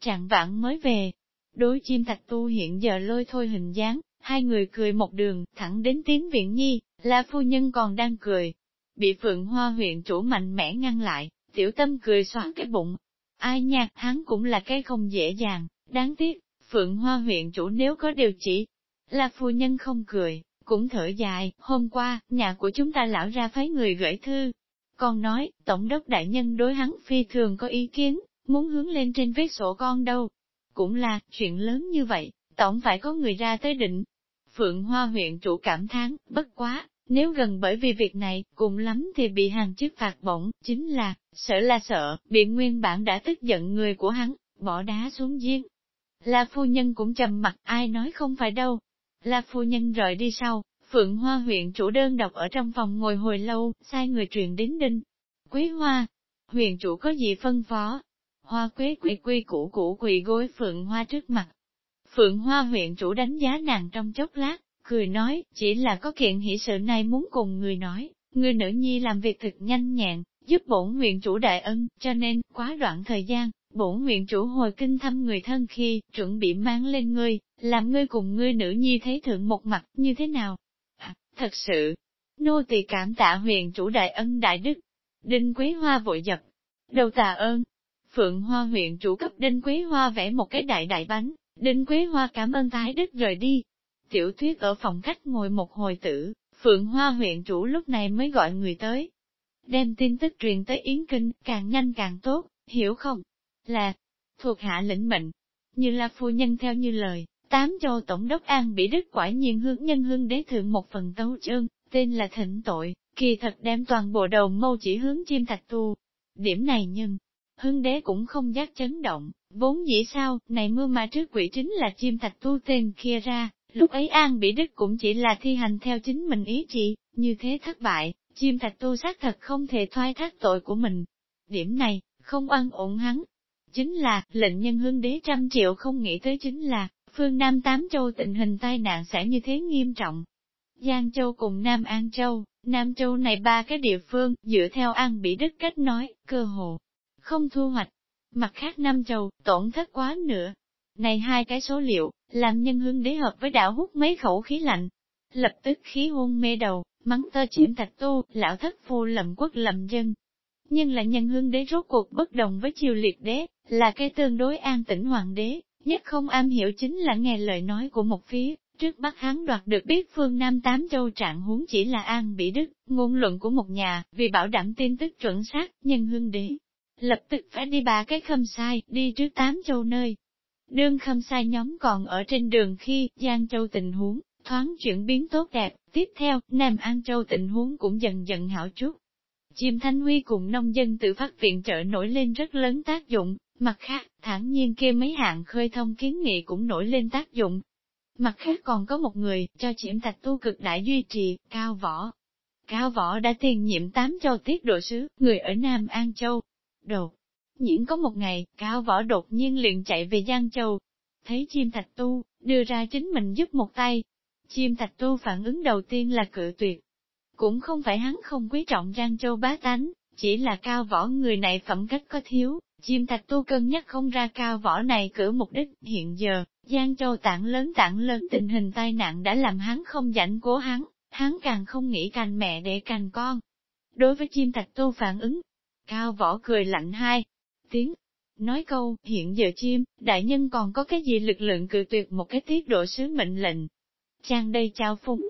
Trạng vãn mới về. Đối chim thạch tu hiện giờ lôi thôi hình dáng, hai người cười một đường, thẳng đến tiếng viện nhi, là phu nhân còn đang cười. Bị phượng hoa huyện chủ mạnh mẽ ngăn lại, tiểu tâm cười xoắn cái bụng. Ai nha, hắn cũng là cái không dễ dàng, đáng tiếc, phượng hoa huyện chủ nếu có điều chỉ, là phu nhân không cười, cũng thở dài, hôm qua, nhà của chúng ta lão ra phái người gửi thư. con nói, Tổng đốc đại nhân đối hắn phi thường có ý kiến, muốn hướng lên trên vết sổ con đâu. Cũng là, chuyện lớn như vậy, tổng phải có người ra tới định. Phượng Hoa huyện chủ cảm thán, bất quá, nếu gần bởi vì việc này, cùng lắm thì bị hàng chức phạt bổng, chính là, sợ là sợ, bị nguyên bản đã tức giận người của hắn, bỏ đá xuống giếng. Là phu nhân cũng trầm mặt, ai nói không phải đâu. Là phu nhân rời đi sau, Phượng Hoa huyện chủ đơn độc ở trong phòng ngồi hồi lâu, sai người truyền đến đinh. Quý Hoa, huyện chủ có gì phân phó, Hoa quế quỷ quy củ củ quỳ gối Phượng Hoa trước mặt. Phượng Hoa huyện chủ đánh giá nàng trong chốc lát, cười nói, chỉ là có kiện hỷ sự này muốn cùng người nói, người nữ nhi làm việc thực nhanh nhẹn, giúp bổn nguyện chủ đại ân, cho nên, quá đoạn thời gian, bổn nguyện chủ hồi kinh thăm người thân khi, chuẩn bị mang lên ngươi, làm ngươi cùng ngươi nữ nhi thấy thượng một mặt, như thế nào? À, thật sự, nô tỳ cảm tạ huyện chủ đại ân đại đức. Đinh Quế Hoa vội dập, đầu tạ ơn, Phượng Hoa huyện chủ cấp Đinh Quế Hoa vẽ một cái đại đại bánh, Đinh Quế Hoa cảm ơn Thái Đức rời đi. Tiểu thuyết ở phòng khách ngồi một hồi tử, Phượng Hoa huyện chủ lúc này mới gọi người tới. Đem tin tức truyền tới Yến Kinh, càng nhanh càng tốt, hiểu không? Là, thuộc hạ lĩnh mệnh, như là phu nhân theo như lời, tám châu tổng đốc An bị Đức quả nhiên hướng nhân hương đế thượng một phần tấu chương, tên là thỉnh tội, kỳ thật đem toàn bộ đầu mâu chỉ hướng chim thạch tu. Điểm này nhưng, hương đế cũng không giác chấn động, vốn dĩ sao, này mưa mà trước quỷ chính là chim thạch tu tên kia ra, lúc ấy An Bỉ Đức cũng chỉ là thi hành theo chính mình ý chỉ, như thế thất bại, chim thạch tu xác thật không thể thoái thác tội của mình. Điểm này, không oan ổn hắn. Chính là, lệnh nhân hương đế trăm triệu không nghĩ tới chính là, phương Nam Tám Châu tình hình tai nạn sẽ như thế nghiêm trọng. Giang Châu cùng Nam An Châu, Nam Châu này ba cái địa phương, dựa theo An Bỉ Đức cách nói, cơ hồ, không thu hoạch. Mặt khác nam châu tổn thất quá nữa. Này hai cái số liệu, làm nhân hương đế hợp với đạo hút mấy khẩu khí lạnh. Lập tức khí hôn mê đầu, mắng tơ chiếm thạch tu, lão thất phu lầm quốc lầm dân. Nhưng là nhân hương đế rốt cuộc bất đồng với triều liệt đế, là cái tương đối an tĩnh hoàng đế, nhất không am hiểu chính là nghe lời nói của một phía, trước bắt hắn đoạt được biết phương Nam Tám Châu trạng huống chỉ là an bị đức, ngôn luận của một nhà, vì bảo đảm tin tức chuẩn xác, nhân hương đế, lập tức phải đi ba cái khâm sai, đi trước tám châu nơi. Đương khâm sai nhóm còn ở trên đường khi Giang Châu tình huống, thoáng chuyển biến tốt đẹp, tiếp theo, Nam An Châu tình huống cũng dần dần hảo chút. Chim Thanh Huy cùng nông dân tự phát viện trợ nổi lên rất lớn tác dụng, mặt khác, thản nhiên kia mấy hạng khơi thông kiến nghị cũng nổi lên tác dụng. Mặt khác còn có một người, cho chiếm tạch tu cực đại duy trì, cao võ. Cao võ đã tiền nhiệm tám châu tiết độ sứ, người ở Nam An Châu. Đột, nhiễn có một ngày, cao võ đột nhiên liền chạy về Giang Châu. Thấy chim thạch tu, đưa ra chính mình giúp một tay. Chim thạch tu phản ứng đầu tiên là cự tuyệt. Cũng không phải hắn không quý trọng Giang Châu bá tánh, chỉ là cao võ người này phẩm cách có thiếu, chim thạch tu cân nhắc không ra cao võ này cử mục đích, hiện giờ, Giang Châu tảng lớn tảng lớn tình hình tai nạn đã làm hắn không rảnh cố hắn, hắn càng không nghĩ cành mẹ để cành con. Đối với chim thạch tu phản ứng, cao võ cười lạnh hai tiếng, nói câu, hiện giờ chim, đại nhân còn có cái gì lực lượng cự tuyệt một cái tiết độ sứ mệnh lệnh. Trang đây trao phúng,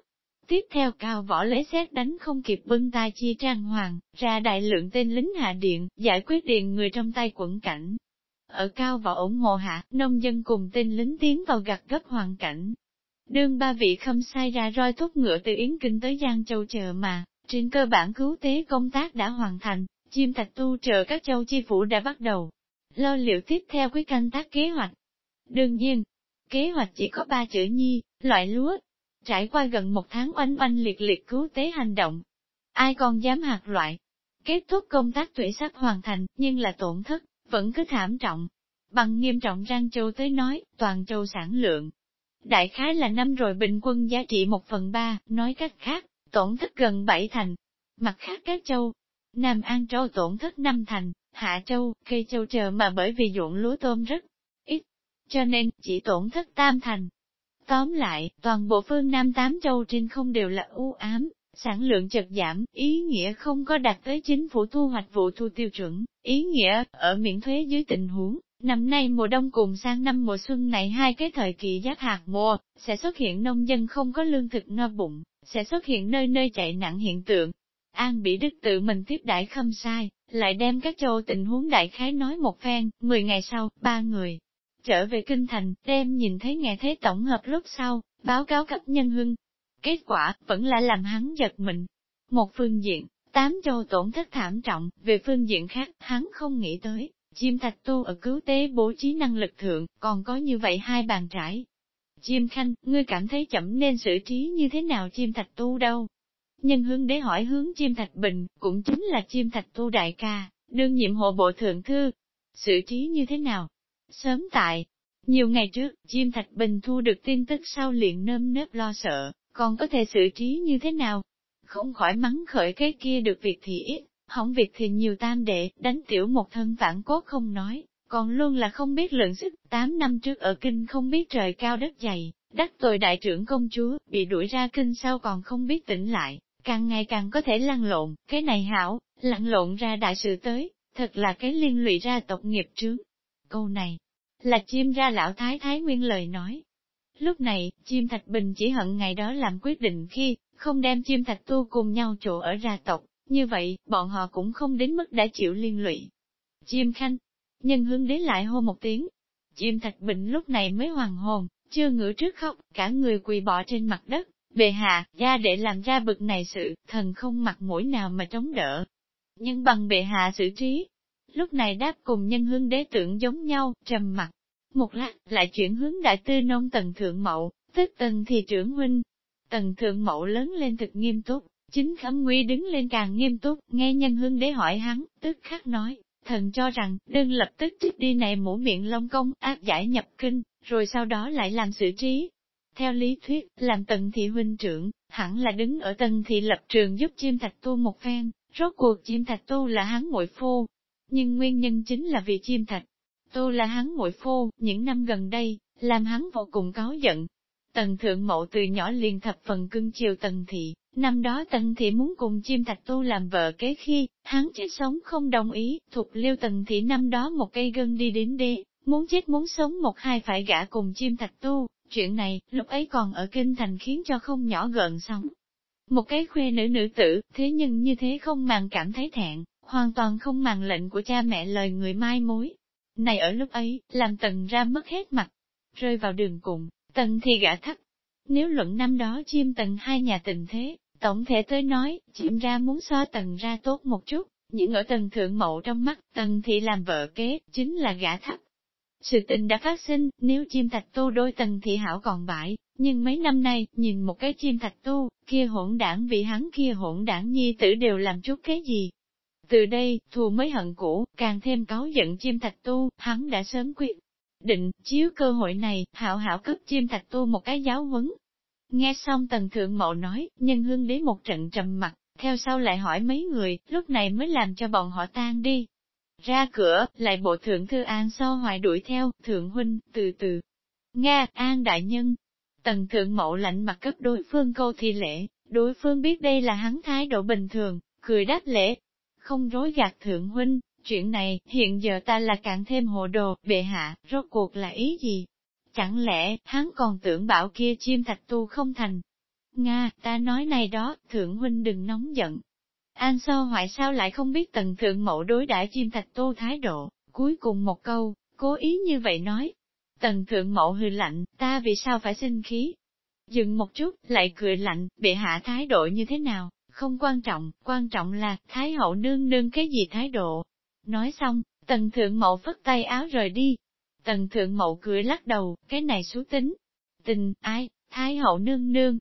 Tiếp theo cao võ lấy xét đánh không kịp bưng tay chi trang hoàng, ra đại lượng tên lính hạ điện, giải quyết điện người trong tay quận cảnh. Ở cao võ ủng hộ hạ, nông dân cùng tên lính tiến vào gặt gấp hoàn cảnh. Đương ba vị khâm sai ra roi thúc ngựa từ Yến Kinh tới Giang Châu chờ mà, trên cơ bản cứu tế công tác đã hoàn thành, chim thạch tu chờ các châu chi phủ đã bắt đầu. Lo liệu tiếp theo quý canh tác kế hoạch. Đương nhiên, kế hoạch chỉ có ba chữ nhi, loại lúa, Trải qua gần một tháng oanh oanh liệt liệt cứu tế hành động. Ai còn dám hạt loại? Kết thúc công tác thủy sắc hoàn thành, nhưng là tổn thất, vẫn cứ thảm trọng. Bằng nghiêm trọng rang Châu tới nói, toàn châu sản lượng. Đại khái là năm rồi bình quân giá trị một phần ba, nói cách khác, tổn thất gần bảy thành. Mặt khác các châu, Nam An Châu tổn thất năm thành, Hạ Châu, cây châu chờ mà bởi vì ruộng lúa tôm rất ít, cho nên chỉ tổn thất tam thành. Tóm lại, toàn bộ phương Nam Tám Châu trên không đều là u ám, sản lượng chật giảm, ý nghĩa không có đạt tới chính phủ thu hoạch vụ thu tiêu chuẩn, ý nghĩa, ở miễn thuế dưới tình huống, năm nay mùa đông cùng sang năm mùa xuân này hai cái thời kỳ giáp hạt mùa, sẽ xuất hiện nông dân không có lương thực no bụng, sẽ xuất hiện nơi nơi chạy nặng hiện tượng. An bị Đức tự mình tiếp đãi khâm sai, lại đem các châu tình huống đại khái nói một phen, 10 ngày sau, ba người, Trở về kinh thành, đem nhìn thấy nghe thấy tổng hợp lúc sau, báo cáo cấp nhân hưng. Kết quả, vẫn là làm hắn giật mình. Một phương diện, tám châu tổn thất thảm trọng, về phương diện khác, hắn không nghĩ tới, chim thạch tu ở cứu tế bố trí năng lực thượng, còn có như vậy hai bàn trải. Chim khanh, ngươi cảm thấy chậm nên xử trí như thế nào chim thạch tu đâu? Nhân hướng để hỏi hướng chim thạch bình, cũng chính là chim thạch tu đại ca, đương nhiệm hộ bộ thượng thư. Xử trí như thế nào? Sớm tại, nhiều ngày trước, chim Thạch Bình thu được tin tức sau liền nơm nớp lo sợ, còn có thể xử trí như thế nào? Không khỏi mắng khởi cái kia được việc thì ít, hỏng việc thì nhiều tam đệ, đánh tiểu một thân phản cốt không nói, còn luôn là không biết lượng sức, tám năm trước ở kinh không biết trời cao đất dày, đắc tội đại trưởng công chúa, bị đuổi ra kinh sau còn không biết tỉnh lại, càng ngày càng có thể lăn lộn, cái này hảo, lăn lộn ra đại sự tới, thật là cái liên lụy ra tộc nghiệp trước. Câu này, là chim ra lão thái thái nguyên lời nói. Lúc này, chim thạch bình chỉ hận ngày đó làm quyết định khi, không đem chim thạch tu cùng nhau chỗ ở ra tộc, như vậy, bọn họ cũng không đến mức đã chịu liên lụy. Chim khanh, nhân hướng đến lại hô một tiếng. Chim thạch bình lúc này mới hoàng hồn, chưa ngửa trước khóc, cả người quỳ bỏ trên mặt đất, bệ hạ, ra để làm ra bực này sự, thần không mặt mũi nào mà chống đỡ. Nhưng bằng bệ hạ xử trí, lúc này đáp cùng nhân hương đế tưởng giống nhau, trầm mặt. Một lát, lại chuyển hướng đại tư nông tần thượng mậu, tức tần thì trưởng huynh. Tần thượng mậu lớn lên thực nghiêm túc, chính khẩm nguy đứng lên càng nghiêm túc, nghe nhân hương đế hỏi hắn, tức khắc nói, thần cho rằng, đừng lập tức trích đi này mũ miệng lông công, áp giải nhập kinh, rồi sau đó lại làm xử trí. Theo lý thuyết, làm tần thị huynh trưởng, hẳn là đứng ở tần thị lập trường giúp chim thạch tu một phen, rốt cuộc chim thạch tu là hắn muội phu, nhưng nguyên nhân chính là vì chim thạch. tu là hắn muội phu, những năm gần đây, làm hắn vô cùng cáu giận. Tần thượng mộ từ nhỏ liền thập phần cưng chiều tần thị, năm đó tần thị muốn cùng chim thạch tu làm vợ kế khi, hắn chết sống không đồng ý, thuộc liêu tần thị năm đó một cây gân đi đến đê, muốn chết muốn sống một hai phải gã cùng chim thạch tu, chuyện này, lúc ấy còn ở kinh thành khiến cho không nhỏ gợn sóng. Một cái khuê nữ nữ tử, thế nhưng như thế không màng cảm thấy thẹn, hoàn toàn không màng lệnh của cha mẹ lời người mai mối. Này ở lúc ấy, làm tần ra mất hết mặt, rơi vào đường cùng, tần thì gã thắt. Nếu luận năm đó chiêm tần hai nhà tình thế, tổng thể tới nói, chiêm ra muốn xoa tần ra tốt một chút, nhưng ở tần thượng mậu trong mắt, tần thì làm vợ kế, chính là gã thắt. Sự tình đã phát sinh, nếu chim thạch tu đôi tần thị hảo còn bãi, nhưng mấy năm nay, nhìn một cái chim thạch tu, kia hỗn đảng vì hắn kia hỗn đảng nhi tử đều làm chút cái gì. Từ đây, thù mới hận cũ, càng thêm cáo giận chim thạch tu, hắn đã sớm quyết định, chiếu cơ hội này, hảo hảo cấp chim thạch tu một cái giáo huấn. Nghe xong tần thượng mậu nói, nhân hương đế một trận trầm mặt, theo sau lại hỏi mấy người, lúc này mới làm cho bọn họ tan đi. Ra cửa, lại bộ thượng thư An so hoài đuổi theo, thượng huynh, từ từ. Nga, An đại nhân. Tần thượng mậu lạnh mặt cấp đối phương câu thi lễ, đối phương biết đây là hắn thái độ bình thường, cười đáp lễ. Không rối gạt thượng huynh, chuyện này, hiện giờ ta là càng thêm hồ đồ, bệ hạ, rốt cuộc là ý gì? Chẳng lẽ, hắn còn tưởng bảo kia chim thạch tu không thành? Nga, ta nói này đó, thượng huynh đừng nóng giận, An so hoại sao lại không biết tần thượng mẫu đối đãi chim thạch tô thái độ, cuối cùng một câu, cố ý như vậy nói. Tần thượng mẫu hư lạnh, ta vì sao phải sinh khí? Dừng một chút, lại cười lạnh, bị hạ thái độ như thế nào, không quan trọng, quan trọng là, thái hậu nương nương cái gì thái độ. Nói xong, tần thượng mẫu phất tay áo rời đi. Tần thượng mẫu cười lắc đầu, cái này xú tính. Tình, ai, thái hậu nương nương.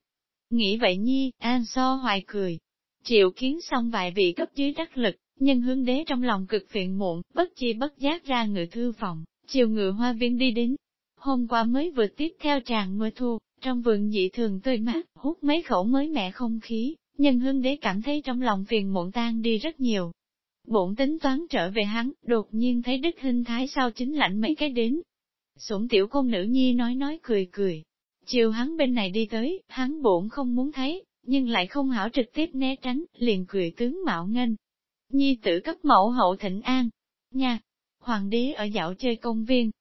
Nghĩ vậy nhi, an so hoài cười, Triệu kiến xong vài vị cấp dưới đắc lực, nhân hướng đế trong lòng cực phiền muộn, bất chi bất giác ra ngự thư phòng, chiều ngự hoa viên đi đến. Hôm qua mới vừa tiếp theo tràn mưa thu, trong vườn dị thường tươi mát, hút mấy khẩu mới mẻ không khí, nhân hương đế cảm thấy trong lòng phiền muộn tan đi rất nhiều. Bổn tính toán trở về hắn, đột nhiên thấy đức hình thái sau chính lạnh mấy cái đến. Sủng tiểu công nữ nhi nói nói cười cười. Chiều hắn bên này đi tới, hắn bổn không muốn thấy, nhưng lại không hảo trực tiếp né tránh, liền cười tướng mạo nghênh. Nhi tử cấp mẫu hậu thịnh an. Nha! Hoàng đế ở dạo chơi công viên.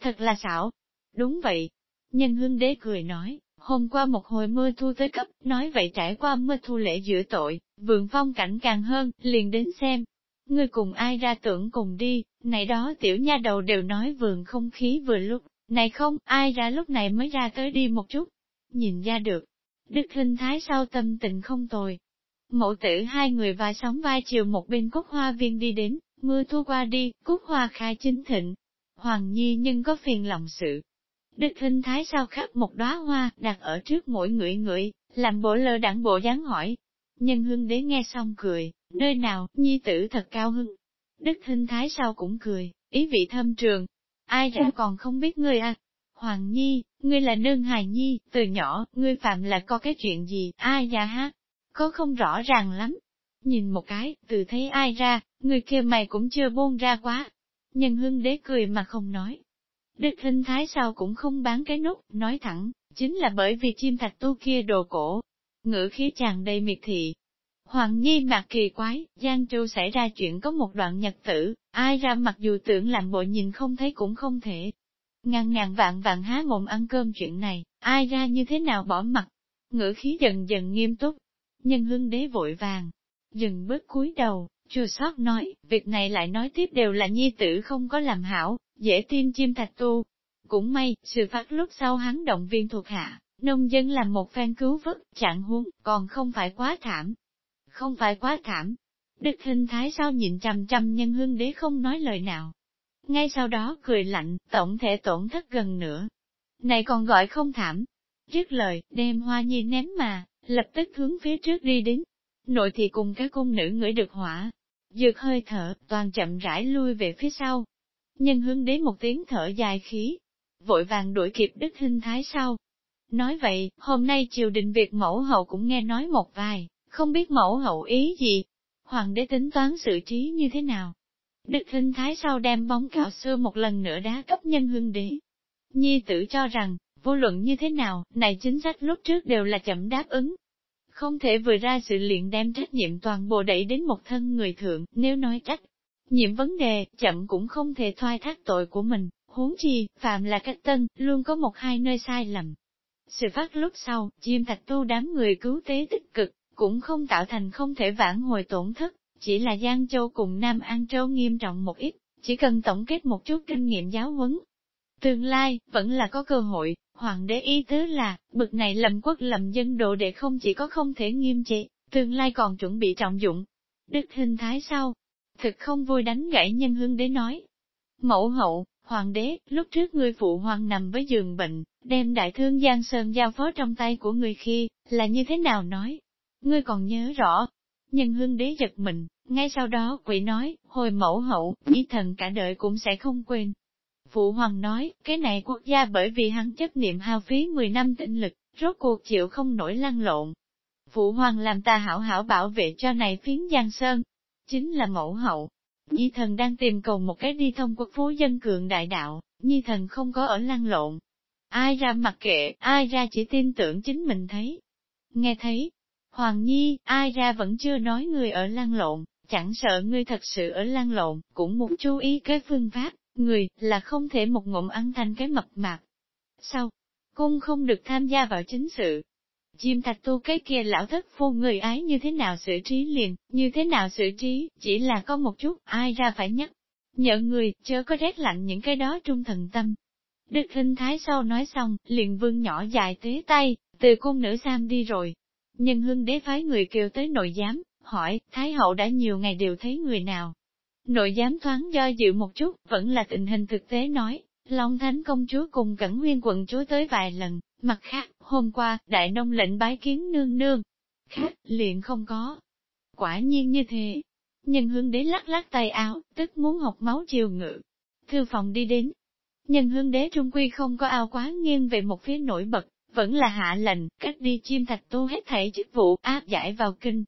Thật là xảo. Đúng vậy. Nhân hương đế cười nói, hôm qua một hồi mưa thu tới cấp, nói vậy trải qua mưa thu lễ giữa tội, vườn phong cảnh càng hơn, liền đến xem. Ngươi cùng ai ra tưởng cùng đi, này đó tiểu nha đầu đều nói vườn không khí vừa lúc, này không, ai ra lúc này mới ra tới đi một chút. Nhìn ra được, Đức Hinh Thái sau tâm tình không tồi. Mẫu tử hai người vai sóng vai chiều một bên cúc hoa viên đi đến, mưa thu qua đi, cúc hoa khai chính thịnh. Hoàng Nhi nhưng có phiền lòng sự. Đức Hinh Thái sau khắp một đóa hoa, đặt ở trước mỗi người người, làm bộ lơ đẳng bộ dáng hỏi. Nhân hương đế nghe xong cười, nơi nào, Nhi tử thật cao hưng. Đức Hinh Thái sau cũng cười, ý vị thâm trường. Ai ra còn không biết ngươi à, Hoàng Nhi, ngươi là nương hài nhi, từ nhỏ, ngươi phạm là có cái chuyện gì, ai ra hát, Có không rõ ràng lắm. Nhìn một cái, từ thấy ai ra, người kia mày cũng chưa buông ra quá. Nhân hưng đế cười mà không nói. Đức hình thái sao cũng không bán cái nút, nói thẳng, chính là bởi vì chim thạch tu kia đồ cổ. Ngữ khí chàng đầy miệt thị. Hoàng Nhi mặt kỳ quái, Giang Châu xảy ra chuyện có một đoạn nhật tử, ai ra mặc dù tưởng làm bộ nhìn không thấy cũng không thể, Ngàn ngàn vạn vạn há mồm ăn cơm chuyện này, ai ra như thế nào bỏ mặt. Ngữ khí dần dần nghiêm túc. Nhân hưng đế vội vàng, dừng bước cúi đầu, chua sót nói, việc này lại nói tiếp đều là nhi tử không có làm hảo, dễ tin chim thạch tu. Cũng may, sự phát lúc sau hắn động viên thuộc hạ, nông dân làm một phen cứu vớt, chặn huống, còn không phải quá thảm. Không phải quá thảm. Đức hình thái sao nhịn chằm chằm nhân hương đế không nói lời nào, ngay sau đó cười lạnh, tổng thể tổn thất gần nữa. Này còn gọi không thảm. trước lời, đem hoa nhi ném mà, lập tức hướng phía trước đi đến. Nội thì cùng các cung nữ ngửi được hỏa. Dược hơi thở, toàn chậm rãi lui về phía sau. Nhân hướng đến một tiếng thở dài khí. Vội vàng đuổi kịp đức hình thái sau. Nói vậy, hôm nay triều đình việc mẫu hậu cũng nghe nói một vài, không biết mẫu hậu ý gì. Hoàng đế tính toán sự trí như thế nào, Đức Hinh Thái sau đem bóng cào xưa một lần nữa đá cấp nhân hương đế. Nhi tử cho rằng, vô luận như thế nào, này chính sách lúc trước đều là chậm đáp ứng. Không thể vừa ra sự liền đem trách nhiệm toàn bộ đẩy đến một thân người thượng, nếu nói trách. Nhiệm vấn đề, chậm cũng không thể thoai thác tội của mình, huống chi, phạm là cách tân, luôn có một hai nơi sai lầm. Sự phát lúc sau, chim thạch tu đám người cứu tế tích cực, cũng không tạo thành không thể vãn hồi tổn thất, chỉ là Giang Châu cùng Nam An Châu nghiêm trọng một ít, chỉ cần tổng kết một chút kinh nghiệm giáo huấn. Tương lai, vẫn là có cơ hội, hoàng đế ý tứ là, bực này lầm quốc lầm dân độ để không chỉ có không thể nghiêm trị, tương lai còn chuẩn bị trọng dụng. Đức hình thái sau, thực không vui đánh gãy nhân hương đế nói. Mẫu hậu, hoàng đế, lúc trước người phụ hoàng nằm với giường bệnh, đem đại thương Giang Sơn giao phó trong tay của người khi, là như thế nào nói? Ngươi còn nhớ rõ. Nhân hương đế giật mình, ngay sau đó quỷ nói, hồi mẫu hậu, nhi thần cả đời cũng sẽ không quên. Phụ hoàng nói, cái này quốc gia bởi vì hắn chấp niệm hao phí 10 năm tinh lực, rốt cuộc chịu không nổi lăn lộn. Phụ hoàng làm ta hảo hảo bảo vệ cho này phiến Giang Sơn, chính là mẫu hậu. Nhi thần đang tìm cầu một cái đi thông quốc phố dân cường đại đạo, nhi thần không có ở lăn lộn. Ai ra mặc kệ, ai ra chỉ tin tưởng chính mình thấy. Nghe thấy, Hoàng Nhi, ai ra vẫn chưa nói người ở lăn lộn, chẳng sợ ngươi thật sự ở lăn lộn, cũng một chú ý cái phương pháp, người, là không thể một ngụm ăn thành cái mập mạp. Sao? Cung không được tham gia vào chính sự, Chim thạch tu cái kia lão thất phu người ái như thế nào xử trí liền, như thế nào xử trí, chỉ là có một chút, ai ra phải nhắc. Nhờ người, chớ có rét lạnh những cái đó trung thần tâm. Đức hình thái sau nói xong, liền vương nhỏ dài tế tay, từ cung nữ Sam đi rồi. Nhân hương đế phái người kêu tới nội giám, hỏi, Thái hậu đã nhiều ngày đều thấy người nào. Nội giám thoáng do dự một chút, vẫn là tình hình thực tế nói, Long Thánh công chúa cùng Cẩn Nguyên quận chúa tới vài lần, mặt khác, hôm qua, đại nông lệnh bái kiến nương nương. Khác, liền không có. Quả nhiên như thế. Nhân hương đế lắc lắc tay áo, tức muốn học máu chiều ngự. Thư phòng đi đến. Nhân hương đế trung quy không có ao quá nghiêng về một phía nổi bật, vẫn là hạ lệnh, cách đi chim thạch tu hết thảy chức vụ áp giải vào kinh.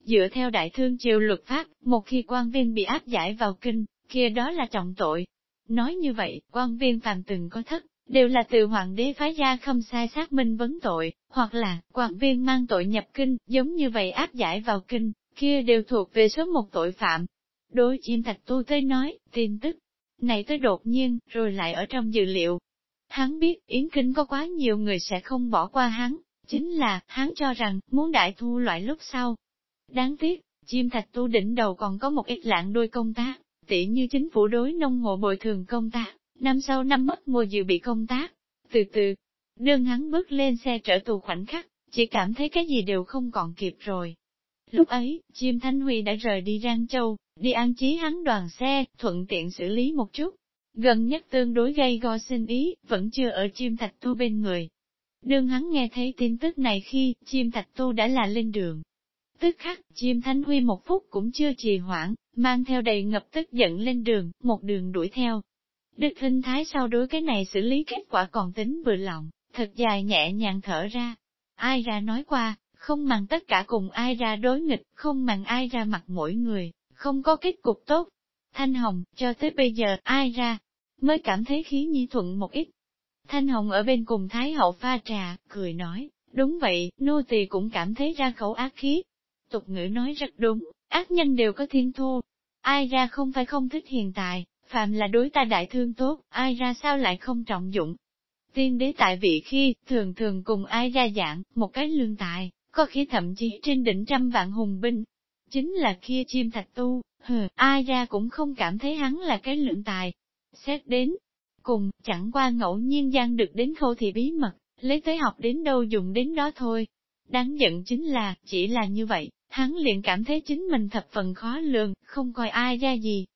Dựa theo đại thương triều luật pháp, một khi quan viên bị áp giải vào kinh, kia đó là trọng tội, Nói như vậy, quan viên phàm từng có thất, đều là từ hoàng đế phái ra không sai xác minh vấn tội, hoặc là, quan viên mang tội nhập kinh, giống như vậy áp giải vào kinh, kia đều thuộc về số một tội phạm. Đối chim thạch tu tới nói, tin tức này tới đột nhiên, rồi lại ở trong dự liệu. Hắn biết Yến Kinh có quá nhiều người sẽ không bỏ qua hắn, chính là, hắn cho rằng, muốn đại thu loại lúc sau. Đáng tiếc, chim thạch tu đỉnh đầu còn có một ít lạng đôi công tác, tỉ như chính phủ đối nông hộ bồi thường công tác, năm sau năm mất mùa dự bị công tác. Từ từ, đương hắn bước lên xe trở tù khoảnh khắc, chỉ cảm thấy cái gì đều không còn kịp rồi. Lúc ấy, chim Thanh Huy đã rời đi Rang Châu, đi an trí hắn đoàn xe, thuận tiện xử lý một chút. Gần nhất tương đối gây go sinh ý, vẫn chưa ở chim thạch tu bên người. Đương hắn nghe thấy tin tức này khi, chim thạch tu đã là lên đường. Tức khắc, chim Thanh Huy một phút cũng chưa trì hoãn, mang theo đầy ngập tức giận lên đường, một đường đuổi theo. Đức hình thái sau đối cái này xử lý kết quả còn tính vừa lòng, thật dài nhẹ nhàng thở ra. Ai ra nói qua, không màng tất cả cùng ai ra đối nghịch, không màng ai ra mặt mỗi người, không có kết cục tốt. Thanh Hồng, cho tới bây giờ, ai ra, mới cảm thấy khí nhi thuận một ít. Thanh Hồng ở bên cùng Thái Hậu pha trà, cười nói, đúng vậy, nô tỳ cũng cảm thấy ra khẩu ác khí. Tục ngữ nói rất đúng, ác nhân đều có thiên thu, Ai ra không phải không thích hiện tại, phạm là đối ta đại thương tốt, ai ra sao lại không trọng dụng. Tiên đế tại vị khi, thường thường cùng ai ra dạng, một cái lương tài, có khi thậm chí trên đỉnh trăm vạn hùng binh. Chính là kia chim thạch tu, hừ, ai ra cũng không cảm thấy hắn là cái lượng tài. Xét đến, cùng, chẳng qua ngẫu nhiên gian được đến khâu thì bí mật, lấy tới học đến đâu dùng đến đó thôi. Đáng giận chính là, chỉ là như vậy, hắn liền cảm thấy chính mình thập phần khó lường, không coi ai ra gì.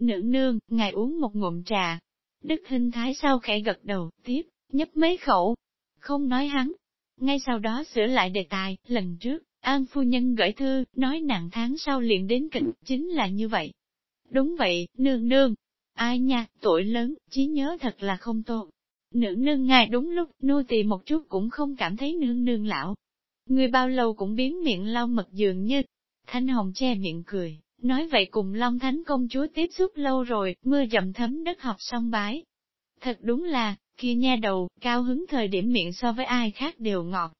Nữ nương, ngài uống một ngụm trà. Đức hình thái sau khẽ gật đầu, tiếp, nhấp mấy khẩu. Không nói hắn. Ngay sau đó sửa lại đề tài, lần trước, An phu nhân gửi thư, nói nặng tháng sau liền đến kịch, chính là như vậy. Đúng vậy, nương nương. Ai nha, tuổi lớn, trí nhớ thật là không tốt. Nữ nương ngài đúng lúc, nô tỳ một chút cũng không cảm thấy nương nương lão, Người bao lâu cũng biến miệng lau mật dường như. Thanh Hồng che miệng cười, nói vậy cùng Long Thánh công chúa tiếp xúc lâu rồi, mưa dầm thấm đất học xong bái. Thật đúng là, kia nha đầu, cao hứng thời điểm miệng so với ai khác đều ngọt.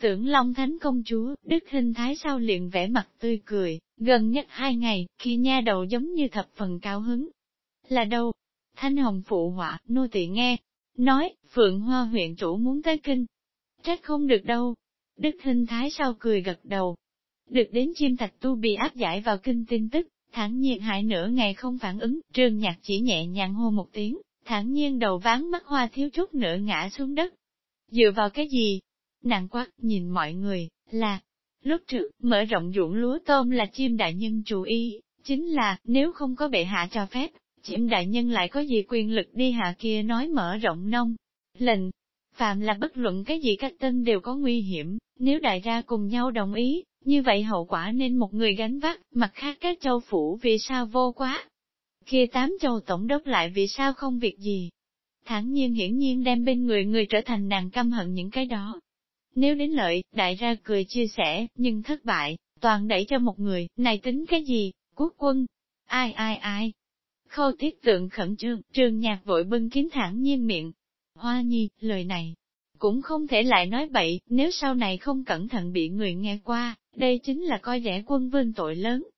Tưởng Long Thánh công chúa, Đức hình thái sau liền vẽ mặt tươi cười, gần nhất hai ngày, khi nha đầu giống như thập phần cao hứng. Là đâu? Thanh Hồng phụ họa, nô tỳ nghe. Nói, Phượng Hoa huyện chủ muốn tới kinh. Trách không được đâu, Đức hình thái sau cười gật đầu. Được đến chim thạch tu bị áp giải vào kinh tin tức, thản nhiên hại nửa ngày không phản ứng, trường nhạc chỉ nhẹ nhàng hô một tiếng, thản nhiên đầu ván mắt hoa thiếu chút nữa ngã xuống đất. Dựa vào cái gì? Nàng quát, nhìn mọi người, là, lúc trước, mở rộng ruộng lúa tôm là chim đại nhân chủ ý, chính là, nếu không có bệ hạ cho phép, chim đại nhân lại có gì quyền lực đi hạ kia nói mở rộng nông. Lệnh, phạm là bất luận cái gì các tân đều có nguy hiểm, nếu đại gia cùng nhau đồng ý, như vậy hậu quả nên một người gánh vác, mặt khác các châu phủ vì sao vô quá. Kia tám châu tổng đốc lại vì sao không việc gì. Thẳng nhiên hiển nhiên đem bên người người trở thành nàng căm hận những cái đó. Nếu đến lợi, đại ra cười chia sẻ, nhưng thất bại, toàn đẩy cho một người, này tính cái gì, quốc quân. Ai ai ai. Khâu thiết tượng khẩn trương, trường nhạc vội bưng kín thẳng nhiên miệng. Hoa nhi, lời này, cũng không thể lại nói bậy, nếu sau này không cẩn thận bị người nghe qua, đây chính là coi rẻ quân vương tội lớn.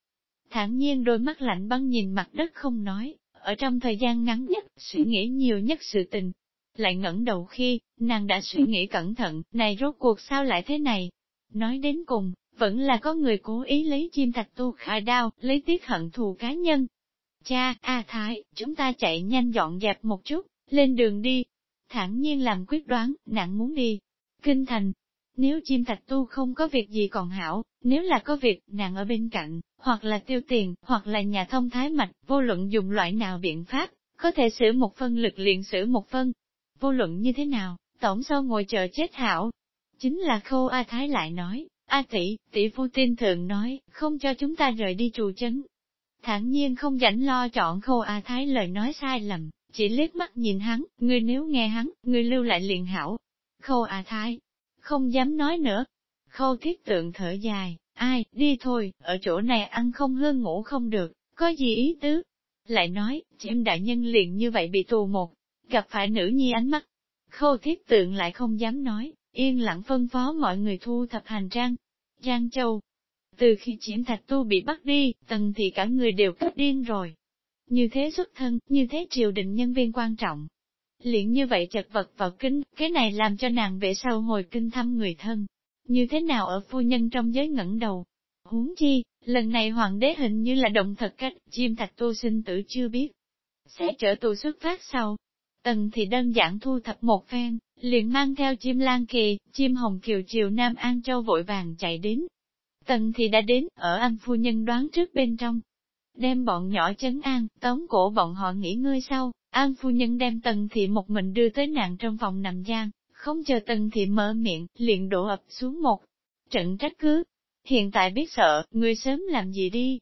Thản nhiên đôi mắt lạnh băng nhìn mặt đất không nói, ở trong thời gian ngắn nhất, suy nghĩ nhiều nhất sự tình. Lại ngẩng đầu khi, nàng đã suy nghĩ cẩn thận, này rốt cuộc sao lại thế này? Nói đến cùng, vẫn là có người cố ý lấy chim thạch tu khai đao, lấy tiết hận thù cá nhân. Cha, A Thái, chúng ta chạy nhanh dọn dẹp một chút, lên đường đi. Thẳng nhiên làm quyết đoán, nàng muốn đi. Kinh thành, nếu chim thạch tu không có việc gì còn hảo, nếu là có việc, nàng ở bên cạnh, hoặc là tiêu tiền, hoặc là nhà thông thái mạch, vô luận dùng loại nào biện pháp, có thể xử một phân lực liền xử một phân. Vô luận như thế nào, tổng sau ngồi chờ chết hảo. Chính là khâu A Thái lại nói, A tỷ, tỷ phu tin thượng nói, không cho chúng ta rời đi trù chấn. Thản nhiên không rảnh lo chọn khâu A Thái lời nói sai lầm, chỉ liếc mắt nhìn hắn, người nếu nghe hắn, người lưu lại liền hảo. Khâu A Thái, không dám nói nữa. Khâu thiết tượng thở dài, ai, đi thôi, ở chỗ này ăn không hương ngủ không được, có gì ý tứ? Lại nói, chim đại nhân liền như vậy bị tù một, gặp phải nữ nhi ánh mắt. Khâu thiết tượng lại không dám nói, yên lặng phân phó mọi người thu thập hành trang. Giang Châu, từ khi chiếm thạch tu bị bắt đi, tần thì cả người đều cấp điên rồi. Như thế xuất thân, như thế triều đình nhân viên quan trọng, liền như vậy chật vật vào kinh, cái này làm cho nàng về sau hồi kinh thăm người thân. Như thế nào ở phu nhân trong giới ngẩng đầu? Huống chi, lần này hoàng đế hình như là động thật cách, chim thạch tu sinh tử chưa biết. Sẽ trở tù xuất phát sau. Tần thì đơn giản thu thập một phen, liền mang theo chim lan kỳ, chim hồng kiều chiều Nam An Châu vội vàng chạy đến. Tần thì đã đến, ở anh phu nhân đoán trước bên trong. Đem bọn nhỏ chấn an, tống cổ bọn họ nghỉ ngơi sau, An phu nhân đem tần thị một mình đưa tới nàng trong phòng nằm gian, không chờ tần thị mở miệng, liền đổ ập xuống một trận trách cứ. Hiện tại biết sợ, người sớm làm gì đi.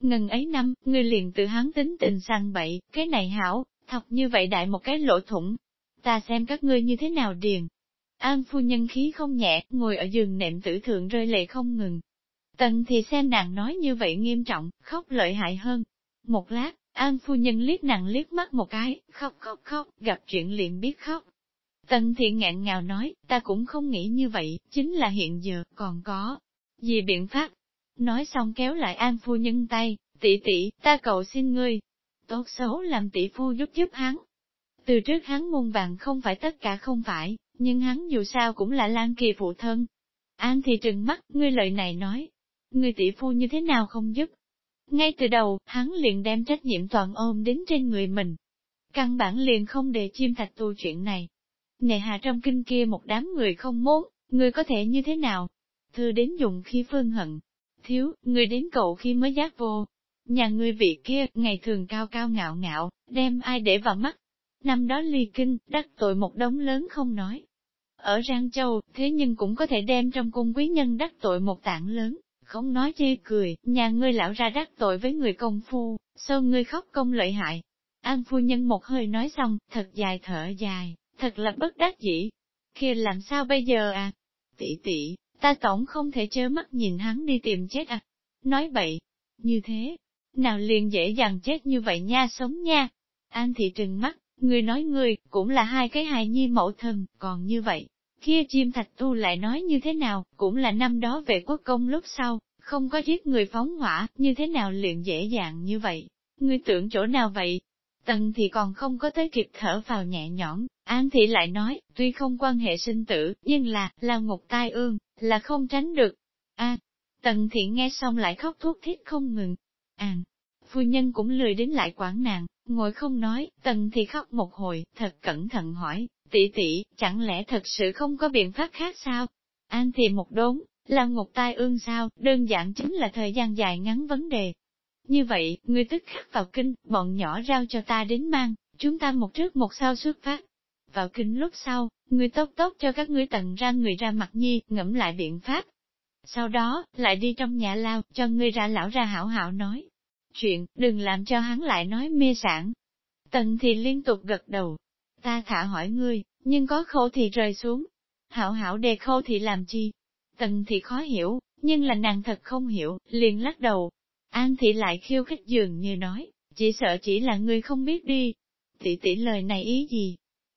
Ngần ấy năm, người liền tự hắn tính tình sang bậy, cái này hảo, thọc như vậy đại một cái lỗ thủng. Ta xem các ngươi như thế nào điền. An phu nhân khí không nhẹ, ngồi ở giường nệm tử thượng rơi lệ không ngừng. Tần thì xem nàng nói như vậy nghiêm trọng, khóc lợi hại hơn. Một lát, An phu nhân liếc nàng liếc mắt một cái, khóc khóc khóc, gặp chuyện liền biết khóc. Tần thiện ngạn ngào nói, ta cũng không nghĩ như vậy, chính là hiện giờ, còn có. Gì biện pháp? Nói xong kéo lại an phu nhân tay, tỷ tỷ, ta cầu xin ngươi. Tốt xấu làm tỷ phu giúp giúp hắn. Từ trước hắn muôn vàng không phải tất cả không phải, nhưng hắn dù sao cũng là Lan Kỳ phụ thân. An thì trừng mắt, ngươi lời này nói. Ngươi tỷ phu như thế nào không giúp? Ngay từ đầu, hắn liền đem trách nhiệm toàn ôm đến trên người mình. Căn bản liền không để chim thạch tu chuyện này. Nề hà trong kinh kia một đám người không muốn, người có thể như thế nào? Thư đến dùng khi phương hận. Thiếu, người đến cậu khi mới giác vô. Nhà ngươi vị kia, ngày thường cao cao ngạo ngạo, đem ai để vào mắt. Năm đó ly kinh, đắc tội một đống lớn không nói. Ở Giang Châu, thế nhưng cũng có thể đem trong cung quý nhân đắc tội một tảng lớn, không nói chê cười, nhà ngươi lão ra đắc tội với người công phu, sao ngươi khóc công lợi hại. An phu nhân một hơi nói xong, thật dài thở dài, thật là bất đắc dĩ. Kia làm sao bây giờ à? Tỷ tỷ, ta tổng không thể chớ mắt nhìn hắn đi tìm chết à? Nói bậy, như thế, nào liền dễ dàng chết như vậy nha sống nha. An thị trừng mắt, người nói người, cũng là hai cái hài nhi mẫu thân, còn như vậy, Kia chim thạch tu lại nói như thế nào, cũng là năm đó về quốc công lúc sau, không có giết người phóng hỏa, như thế nào liền dễ dàng như vậy. Ngươi tưởng chỗ nào vậy? Tần thì còn không có tới kịp thở vào nhẹ nhõm, An thị lại nói, tuy không quan hệ sinh tử, nhưng là, là ngục tai ương, là không tránh được. a tần thị nghe xong lại khóc thuốc thiết không ngừng. An, phu nhân cũng lười đến lại quản nàng, ngồi không nói, tần thì khóc một hồi, thật cẩn thận hỏi, tỷ tỷ, chẳng lẽ thật sự không có biện pháp khác sao? An thì một đốn, là một tai ương sao, đơn giản chính là thời gian dài ngắn vấn đề. Như vậy, người tức khắc vào kinh, bọn nhỏ rao cho ta đến mang, chúng ta một trước một sau xuất phát. Vào kinh lúc sau, người tốt tốt cho các ngươi tận ra người ra mặt nhi, ngẫm lại biện pháp. Sau đó, lại đi trong nhà lao, cho người ra lão ra hảo hảo nói. Chuyện, đừng làm cho hắn lại nói mê sản. Tần thì liên tục gật đầu. Ta thả hỏi ngươi, nhưng có khâu thì rơi xuống. Hảo hảo đề khâu thì làm chi? Tần thì khó hiểu, nhưng là nàng thật không hiểu, liền lắc đầu. An thị lại khiêu khích dường như nói, chỉ sợ chỉ là ngươi không biết đi. Tỷ tỷ lời này ý gì?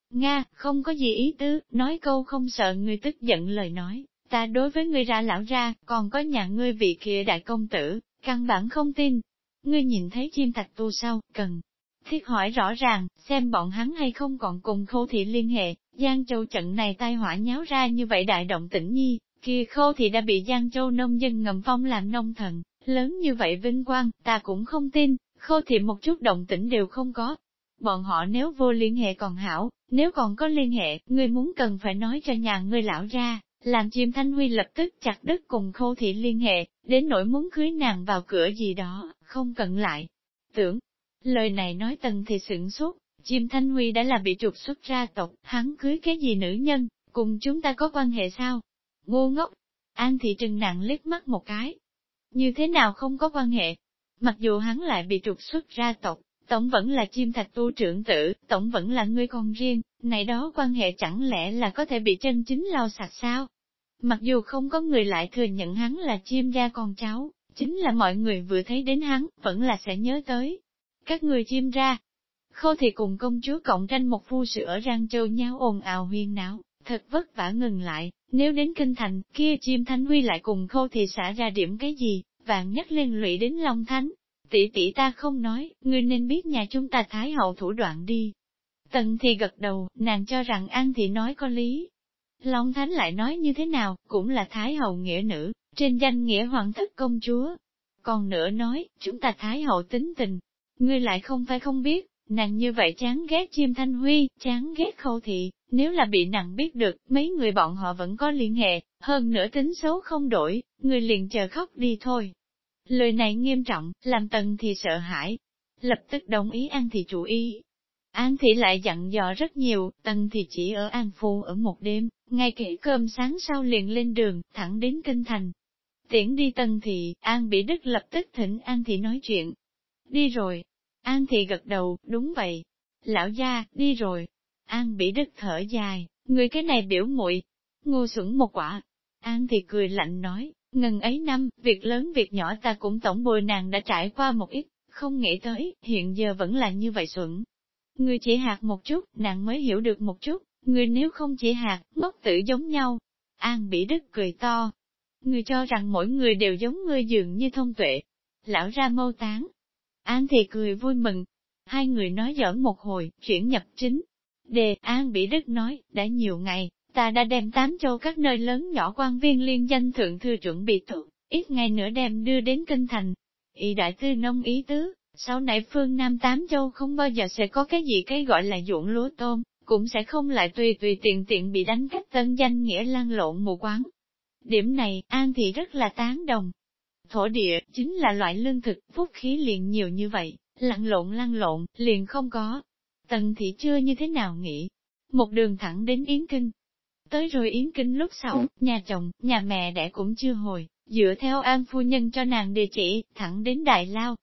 Nga, không có gì ý tứ, nói câu không sợ ngươi tức giận lời nói, ta đối với ngươi ra lão ra, còn có nhà ngươi vị kia đại công tử, căn bản không tin. Ngươi nhìn thấy chim thạch tu sao, cần, thiết hỏi rõ ràng, xem bọn hắn hay không còn cùng khô thị liên hệ, Giang Châu trận này tai họa nháo ra như vậy đại động tĩnh nhi, kia khô thị đã bị Giang Châu nông dân ngầm phong làm nông thần, lớn như vậy vinh quang, ta cũng không tin, khô thị một chút động tĩnh đều không có. Bọn họ nếu vô liên hệ còn hảo, nếu còn có liên hệ, ngươi muốn cần phải nói cho nhà ngươi lão ra, làm chim thanh huy lập tức chặt đứt cùng khô thị liên hệ, đến nỗi muốn cưới nàng vào cửa gì đó, không cần lại. Tưởng, lời này nói tần thì sửng sốt, chim thanh huy đã là bị trục xuất ra tộc, hắn cưới cái gì nữ nhân, cùng chúng ta có quan hệ sao? Ngu ngốc! An thị trừng nặng liếc mắt một cái. Như thế nào không có quan hệ? Mặc dù hắn lại bị trục xuất ra tộc, tổng vẫn là chim thạch tu trưởng tử, tổng vẫn là người con riêng, này đó quan hệ chẳng lẽ là có thể bị chân chính lau sạch sao? Mặc dù không có người lại thừa nhận hắn là chim gia con cháu, chính là mọi người vừa thấy đến hắn, vẫn là sẽ nhớ tới. Các người chim ra, khô thì cùng công chúa cộng tranh một phu sự ở Giang Châu nhau ồn ào huyên náo, thật vất vả ngừng lại, nếu đến kinh thành, kia chim thanh huy lại cùng khô thì xả ra điểm cái gì, vạn nhất liên lụy đến Long Thánh. Tỷ tỷ ta không nói, ngươi nên biết nhà chúng ta thái hậu thủ đoạn đi. Tần thì gật đầu, nàng cho rằng An thị nói có lý. Long Thánh lại nói như thế nào, cũng là thái hậu nghĩa nữ, trên danh nghĩa hoàng thất công chúa. Còn nữa nói, chúng ta thái hậu tính tình, ngươi lại không phải không biết, nàng như vậy chán ghét chim thanh huy, chán ghét khâu thị, nếu là bị nàng biết được, mấy người bọn họ vẫn có liên hệ, hơn nữa tính xấu không đổi, người liền chờ khóc đi thôi. Lời này nghiêm trọng, làm tần thì sợ hãi, lập tức đồng ý An Thị chủ ý. An Thị lại dặn dò rất nhiều, tần thì chỉ ở An Phu ở một đêm, ngay kể cơm sáng sau liền lên đường, thẳng đến Kinh Thành. Tiễn đi tân thị, An Bỉ Đức lập tức thỉnh An Thị nói chuyện. Đi rồi. An Thị gật đầu, đúng vậy. Lão gia, đi rồi. An Bỉ Đức thở dài, người cái này biểu muội ngu xuẩn một quả. An Thị cười lạnh nói, ngần ấy năm, việc lớn việc nhỏ ta cũng tổng bồi nàng đã trải qua một ít, không nghĩ tới, hiện giờ vẫn là như vậy xuẩn. Người chỉ hạt một chút, nàng mới hiểu được một chút, người nếu không chỉ hạt, ngốc tử giống nhau. An Bỉ Đức cười to. Người cho rằng mỗi người đều giống ngươi dường như thông tuệ. Lão ra mâu tán. An thì cười vui mừng. Hai người nói giỡn một hồi, chuyển nhập chính. Đề An Bỉ Đức nói, đã nhiều ngày, ta đã đem tám châu các nơi lớn nhỏ quan viên liên danh thượng thư chuẩn bị tụ, ít ngày nữa đem đưa đến kinh thành. Y đại tư nông ý tứ, sau này phương Nam tám châu không bao giờ sẽ có cái gì cái gọi là ruộng lúa tôm, cũng sẽ không lại tùy tùy tiện tiện bị đánh cách tân danh nghĩa lan lộn mù quáng. Điểm này, An Thị rất là tán đồng. Thổ địa, chính là loại lương thực, phúc khí liền nhiều như vậy, lăn lộn lăn lộn, liền không có. Tần Thị chưa như thế nào nghĩ. Một đường thẳng đến Yến Kinh. Tới rồi Yến Kinh lúc sau, nhà chồng, nhà mẹ đẻ cũng chưa hồi, dựa theo An Phu Nhân cho nàng địa chỉ, thẳng đến Đại Lao.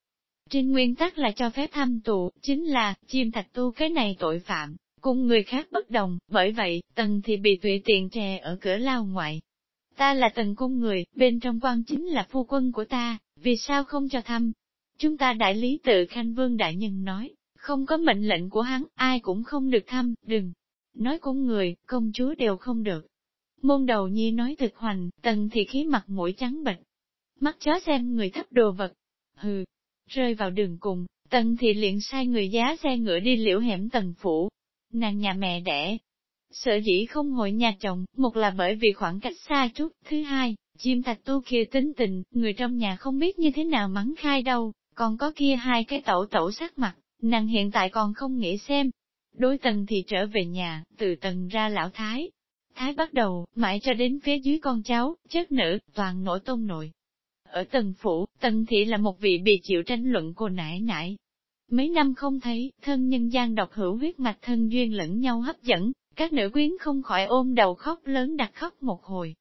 Trên nguyên tắc là cho phép thăm tù, chính là, chim thạch tu cái này tội phạm, cùng người khác bất đồng, bởi vậy, tần thì bị tùy tiện trè ở cửa lao ngoại. Ta là tần cung người, bên trong quan chính là phu quân của ta, vì sao không cho thăm? Chúng ta đại lý tự Khanh Vương Đại Nhân nói, không có mệnh lệnh của hắn, ai cũng không được thăm, đừng. Nói cung người, công chúa đều không được. Môn đầu nhi nói thực hoành, tần thì khí mặt mũi trắng bệch. Mắt chó xem người thấp đồ vật. Hừ, rơi vào đường cùng, tần thì liền sai người giá xe ngựa đi liễu hẻm tần phủ, nàng nhà mẹ đẻ. Sợ dĩ không hội nhà chồng, một là bởi vì khoảng cách xa chút, thứ hai, chim thạch tu kia tính tình, người trong nhà không biết như thế nào mắng khai đâu, còn có kia hai cái tẩu tẩu sắc mặt, nàng hiện tại còn không nghĩ xem. Đối tần thì trở về nhà, từ tần ra lão thái. Thái bắt đầu, mãi cho đến phía dưới con cháu, chất nữ, toàn nổi tôn nội. Ở tần phủ, tần thị là một vị bị chịu tranh luận cô nãi nãi. Mấy năm không thấy, thân nhân gian độc hữu huyết mạch thân duyên lẫn nhau hấp dẫn, các nữ quyến không khỏi ôm đầu khóc lớn đặt khóc một hồi.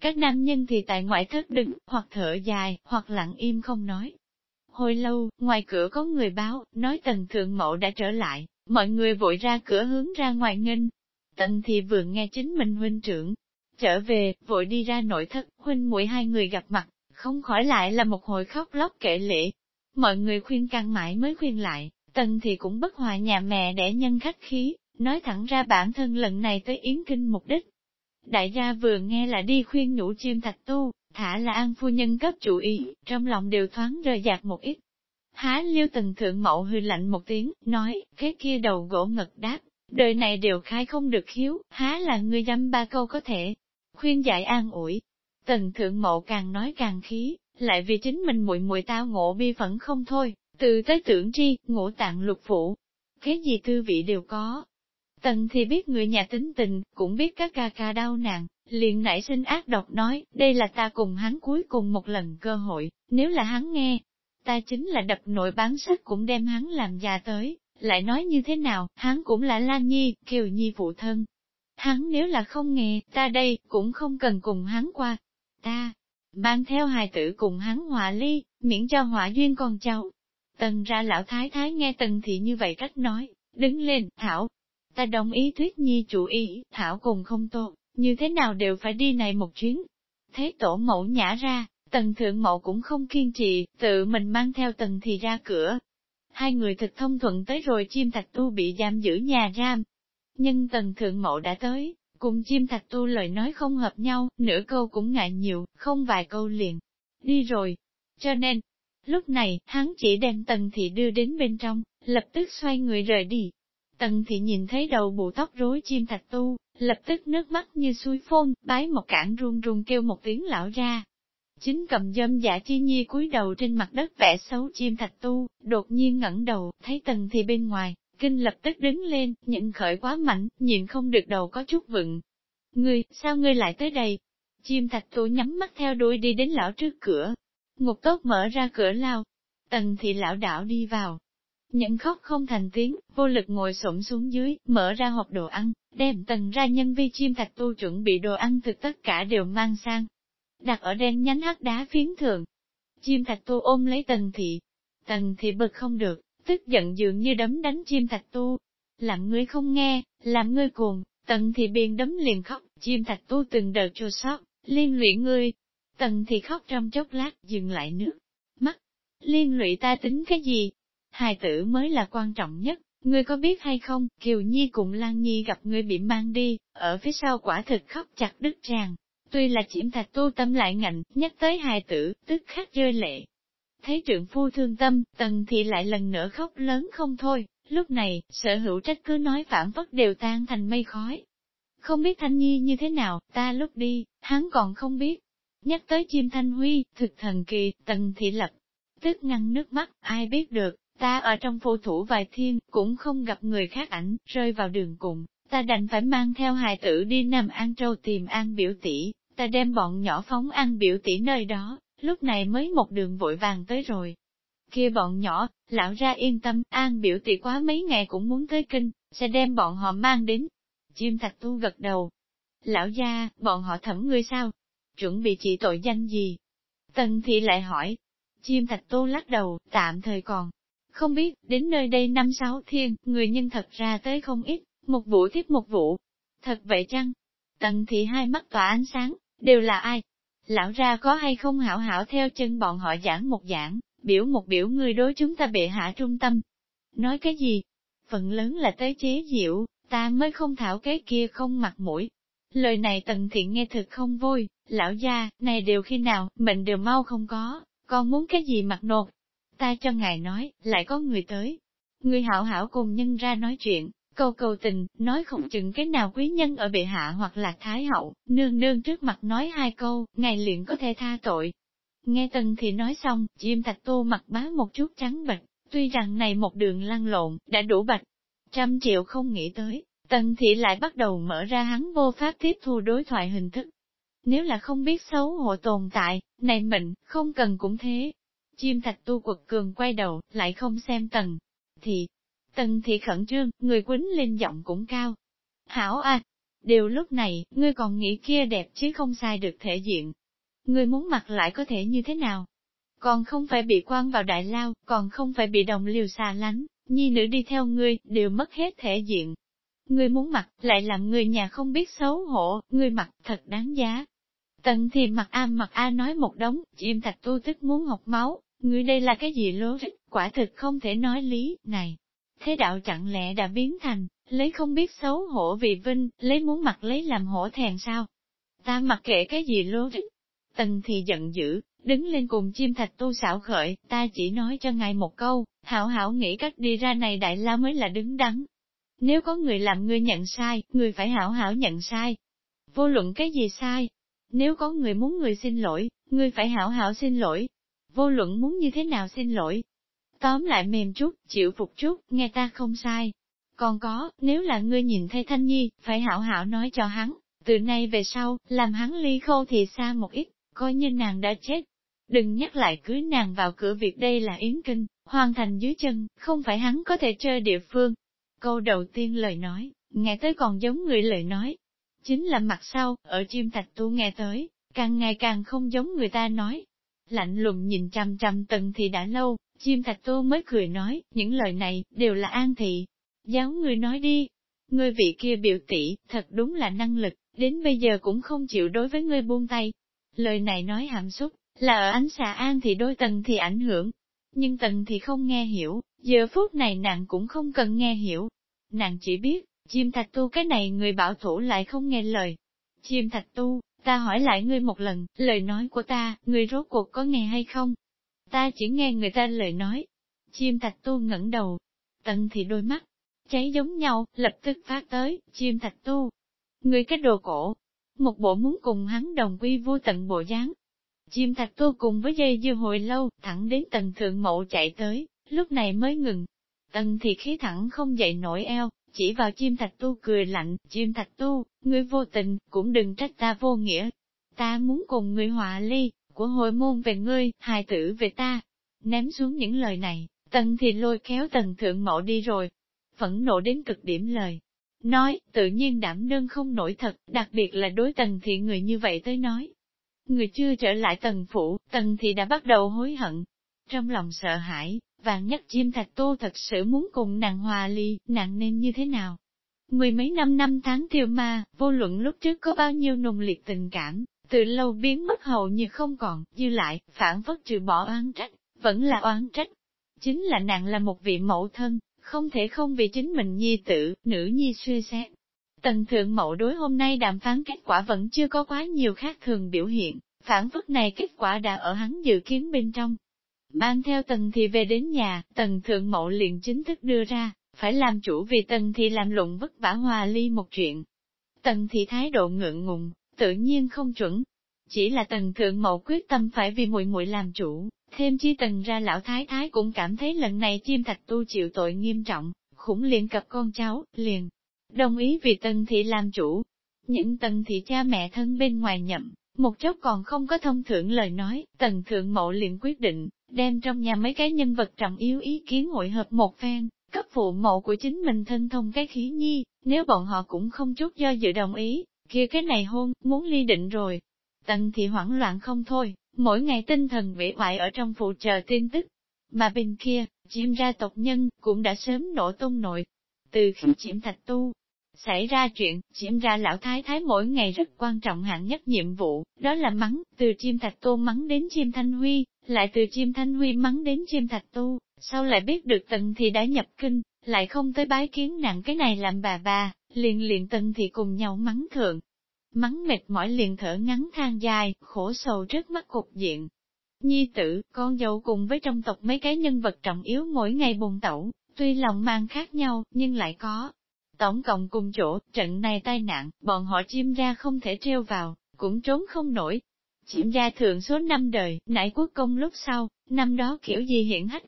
Các nam nhân thì tại ngoại thất đứng, hoặc thở dài, hoặc lặng im không nói. Hồi lâu, ngoài cửa có người báo, nói tần thượng mẫu đã trở lại, mọi người vội ra cửa hướng ra ngoài nghênh. Tần thì vừa nghe chính mình huynh trưởng, trở về, vội đi ra nội thất, huynh muội hai người gặp mặt, không khỏi lại là một hồi khóc lóc kể lệ. Mọi người khuyên can mãi mới khuyên lại, tần thì cũng bất hòa nhà mẹ để nhân khách khí, nói thẳng ra bản thân lần này tới Yến Kinh mục đích. Đại gia vừa nghe là đi khuyên nhủ chim thạch tu, thả là an phu nhân cấp chủ ý, trong lòng đều thoáng rời dạt một ít. Há liêu tần thượng mậu hư lạnh một tiếng, nói, cái kia đầu gỗ ngật đáp, đời này đều khai không được hiếu, há là người dăm ba câu có thể. Khuyên giải an ủi. Tần thượng mậu càng nói càng khí, lại vì chính mình muội muội tao ngộ bi phẫn không thôi, từ tới tưởng tri, ngộ tạng lục phủ. Cái gì tư vị đều có, Tần thì biết người nhà tính tình, cũng biết các ca ca đau nàng, liền nảy sinh ác độc nói, đây là ta cùng hắn cuối cùng một lần cơ hội, nếu là hắn nghe, ta chính là đập nội bán sách cũng đem hắn làm già tới, lại nói như thế nào, hắn cũng là Lan Nhi, Kiều Nhi phụ thân. Hắn nếu là không nghe, ta đây, cũng không cần cùng hắn qua. Ta, mang theo hài tử cùng hắn hòa ly, miễn cho họa duyên con cháu. Tần ra lão thái thái nghe tần thị như vậy cách nói, đứng lên, thảo, Ta đồng ý thuyết nhi chủ ý, thảo cùng không tốt, như thế nào đều phải đi này một chuyến. Thế tổ mẫu nhả ra, tần thượng mẫu cũng không kiên trì, tự mình mang theo tần thị ra cửa. Hai người thực thông thuận tới rồi chim thạch tu bị giam giữ nhà giam. Nhưng tần thượng mẫu đã tới, cùng chim thạch tu lời nói không hợp nhau, nửa câu cũng ngại nhiều, không vài câu liền. Đi rồi. Cho nên, lúc này, hắn chỉ đem tần thị đưa đến bên trong, lập tức xoay người rời đi. Tần thị nhìn thấy đầu bụ tóc rối chim thạch tu, lập tức nước mắt như suối phôn, bái một cản run run kêu một tiếng lão ra. Chính cầm dâm giả chi nhi cúi đầu trên mặt đất vẽ xấu chim thạch tu, đột nhiên ngẩng đầu, thấy tần thị bên ngoài, kinh lập tức đứng lên, nhận khởi quá mạnh, nhìn không được đầu có chút vựng. Ngươi, sao ngươi lại tới đây? Chim thạch tu nhắm mắt theo đuôi đi đến lão trước cửa. Ngục tốt mở ra cửa lao. Tần thị lão đảo đi vào, Nhận khóc không thành tiếng, vô lực ngồi xổm xuống dưới, mở ra hộp đồ ăn, đem tần ra nhân vi chim thạch tu chuẩn bị đồ ăn thực tất cả đều mang sang. Đặt ở đen nhánh hắc đá phiến thường. Chim thạch tu ôm lấy tần thị. Tần thị bực không được, tức giận dường như đấm đánh chim thạch tu. Làm ngươi không nghe, làm ngươi cuồng, tần thì biên đấm liền khóc, chim thạch tu từng đợt chua sót, liên lụy ngươi. Tần thì khóc trong chốc lát, dừng lại nước, mắt. Liên lụy ta tính cái gì, hài tử mới là quan trọng nhất. Ngươi có biết hay không, Kiều Nhi cùng Lan Nhi gặp ngươi bị mang đi, ở phía sau quả thực khóc chặt đứt tràn. Tuy là chiếm thạch tu tâm lại ngạnh, nhắc tới hài tử, tức khắc rơi lệ. Thấy trượng phu thương tâm, tần thị lại lần nữa khóc lớn không thôi, lúc này, sở hữu trách cứ nói phản phất đều tan thành mây khói. Không biết Thanh Nhi như thế nào, ta lúc đi, hắn còn không biết. Nhắc tới chim Thanh Huy, thực thần kỳ, tần thị lập, tức ngăn nước mắt, ai biết được, Ta ở trong phu thủ vài thiên, cũng không gặp người khác ảnh, rơi vào đường cùng, ta đành phải mang theo hài tử đi nằm An Châu tìm An biểu tỷ, ta đem bọn nhỏ phóng An biểu tỷ nơi đó, lúc này mới một đường vội vàng tới rồi. Kia bọn nhỏ, lão ra yên tâm, An biểu tỷ quá mấy ngày cũng muốn tới kinh, sẽ đem bọn họ mang đến. Chim thạch tu gật đầu. Lão gia, bọn họ thẩm ngươi sao? Chuẩn bị chỉ tội danh gì? Tần thị lại hỏi. Chim thạch tu lắc đầu, tạm thời còn không biết, đến nơi đây năm sáu thiên, người nhân thật ra tới không ít, một vụ tiếp một vụ. Thật vậy chăng? Tần thị hai mắt tỏa ánh sáng, đều là ai? Lão ra có hay không hảo hảo theo chân bọn họ giảng một giảng, biểu một biểu người đối chúng ta bệ hạ trung tâm. Nói cái gì? Phần lớn là tới chế diệu, ta mới không thảo cái kia không mặt mũi. Lời này tần thiện nghe thật không vui, lão gia, này đều khi nào, mình đều mau không có, con muốn cái gì mặt nột, ta cho ngài nói, lại có người tới. Người hảo hảo cùng nhân ra nói chuyện, câu cầu tình, nói không chừng cái nào quý nhân ở bệ hạ hoặc là thái hậu, nương nương trước mặt nói hai câu, ngài liền có thể tha tội. Nghe tần thì nói xong, chim thạch tô mặt bá một chút trắng bạch tuy rằng này một đường lăn lộn, đã đủ bạch. Trăm triệu không nghĩ tới, tần thị lại bắt đầu mở ra hắn vô pháp tiếp thu đối thoại hình thức. Nếu là không biết xấu hổ tồn tại, này mình, không cần cũng thế. Chim thạch tu quật cường quay đầu, lại không xem tần. Thì, tần thị khẩn trương, người quýnh lên giọng cũng cao. Hảo à, đều lúc này, ngươi còn nghĩ kia đẹp chứ không sai được thể diện. Ngươi muốn mặc lại có thể như thế nào? Còn không phải bị quan vào đại lao, còn không phải bị đồng liều xa lánh, nhi nữ đi theo ngươi, đều mất hết thể diện. Ngươi muốn mặc, lại làm người nhà không biết xấu hổ, ngươi mặc thật đáng giá. Tần thì mặc A mặc A nói một đống, chim thạch tu tức muốn học máu, ngươi đây là cái gì lố rích, quả thực không thể nói lý, này. Thế đạo chẳng lẽ đã biến thành, lấy không biết xấu hổ vì vinh, lấy muốn mặc lấy làm hổ thẹn sao? Ta mặc kệ cái gì lô. Tần thì giận dữ, đứng lên cùng chim thạch tu xảo khởi, ta chỉ nói cho ngài một câu, hảo hảo nghĩ cách đi ra này đại la mới là đứng đắn. Nếu có người làm ngươi nhận sai, người phải hảo hảo nhận sai. Vô luận cái gì sai. Nếu có người muốn người xin lỗi, người phải hảo hảo xin lỗi. Vô luận muốn như thế nào xin lỗi. Tóm lại mềm chút, chịu phục chút, nghe ta không sai. Còn có, nếu là ngươi nhìn thấy Thanh Nhi, phải hảo hảo nói cho hắn, từ nay về sau, làm hắn ly khô thì xa một ít, coi như nàng đã chết. Đừng nhắc lại cưới nàng vào cửa việc đây là yến kinh, hoàn thành dưới chân, không phải hắn có thể chơi địa phương. Câu đầu tiên lời nói, nghe tới còn giống người lời nói. Chính là mặt sau, ở chim thạch tu nghe tới, càng ngày càng không giống người ta nói. Lạnh lùng nhìn chằm chằm tần thì đã lâu, chim thạch tu mới cười nói, những lời này, đều là an thị. Giáo người nói đi, người vị kia biểu tỷ, thật đúng là năng lực, đến bây giờ cũng không chịu đối với ngươi buông tay. Lời này nói hàm xúc, là ở ánh xà an thì đôi tần thì ảnh hưởng, nhưng tần thì không nghe hiểu, giờ phút này nàng cũng không cần nghe hiểu. Nàng chỉ biết, chim thạch tu cái này người bảo thủ lại không nghe lời. Chim thạch tu, ta hỏi lại ngươi một lần, lời nói của ta, ngươi rốt cuộc có nghe hay không? Ta chỉ nghe người ta lời nói. Chim thạch tu ngẩng đầu, tần thì đôi mắt, cháy giống nhau, lập tức phát tới, chim thạch tu. Ngươi cái đồ cổ, một bộ muốn cùng hắn đồng quy vô tận bộ dáng, Chim thạch tu cùng với dây dưa hồi lâu, thẳng đến tầng thượng mộ chạy tới, lúc này mới ngừng. Tần thì khí thẳng không dậy nổi eo, chỉ vào chim thạch tu cười lạnh, chim thạch tu, ngươi vô tình, cũng đừng trách ta vô nghĩa. Ta muốn cùng ngươi hòa ly, của hồi môn về ngươi, hài tử về ta. Ném xuống những lời này, tần thì lôi kéo tần thượng mộ đi rồi. Phẫn nộ đến cực điểm lời. Nói, tự nhiên đảm đương không nổi thật, đặc biệt là đối tần thị người như vậy tới nói, Người chưa trở lại tần phủ, tần thì đã bắt đầu hối hận. Trong lòng sợ hãi, Vạn nhất chim thạch tô thật sự muốn cùng nàng hòa ly, nàng nên như thế nào? Mười mấy năm năm tháng tiêu ma, vô luận lúc trước có bao nhiêu nồng liệt tình cảm, từ lâu biến mất hầu như không còn, dư lại, phản phất trừ bỏ oán trách, vẫn là oán trách. Chính là nàng là một vị mẫu thân, không thể không vì chính mình nhi tử, nữ nhi suy xét, Tần thượng mẫu đối hôm nay đàm phán kết quả vẫn chưa có quá nhiều khác thường biểu hiện, phản phất này kết quả đã ở hắn dự kiến bên trong. Mang theo tần thì về đến nhà, tần thượng mậu liền chính thức đưa ra, phải làm chủ vì tần thì làm lụng vất vả hòa ly một chuyện. Tần thì thái độ ngượng ngùng, tự nhiên không chuẩn. Chỉ là tần thượng mậu quyết tâm phải vì muội muội làm chủ, thêm chi tần ra lão thái thái cũng cảm thấy lần này chim thạch tu chịu tội nghiêm trọng, khủng liền cập con cháu, liền đồng ý vì tần thị làm chủ. Những tần thị cha mẹ thân bên ngoài nhậm, một chốc còn không có thông thượng lời nói, tần thượng mộ liền quyết định, đem trong nhà mấy cái nhân vật trọng yếu ý kiến hội hợp một phen, cấp phụ mộ của chính mình thân thông cái khí nhi, nếu bọn họ cũng không chút do dự đồng ý, kia cái này hôn, muốn ly định rồi. Tần thị hoảng loạn không thôi, mỗi ngày tinh thần bị hoại ở trong phụ chờ tin tức. Mà bên kia, chim ra tộc nhân, cũng đã sớm nổ tung nội. Từ khi chiếm thạch tu, Xảy ra chuyện, chiếm ra lão thái thái mỗi ngày rất quan trọng hạng nhất nhiệm vụ, đó là mắng, từ chim thạch tô mắng đến chim thanh huy, lại từ chim thanh huy mắng đến chim thạch tu, sau lại biết được tần thì đã nhập kinh, lại không tới bái kiến nặng cái này làm bà bà, liền liền tần thì cùng nhau mắng thượng. Mắng mệt mỏi liền thở ngắn than dài, khổ sầu trước mắt cục diện. Nhi tử, con dâu cùng với trong tộc mấy cái nhân vật trọng yếu mỗi ngày bùng tẩu, tuy lòng mang khác nhau, nhưng lại có Tổng cộng cùng chỗ, trận này tai nạn, bọn họ chim ra không thể treo vào, cũng trốn không nổi. Chim gia thượng số năm đời, nãy quốc công lúc sau, năm đó kiểu gì hiển hách.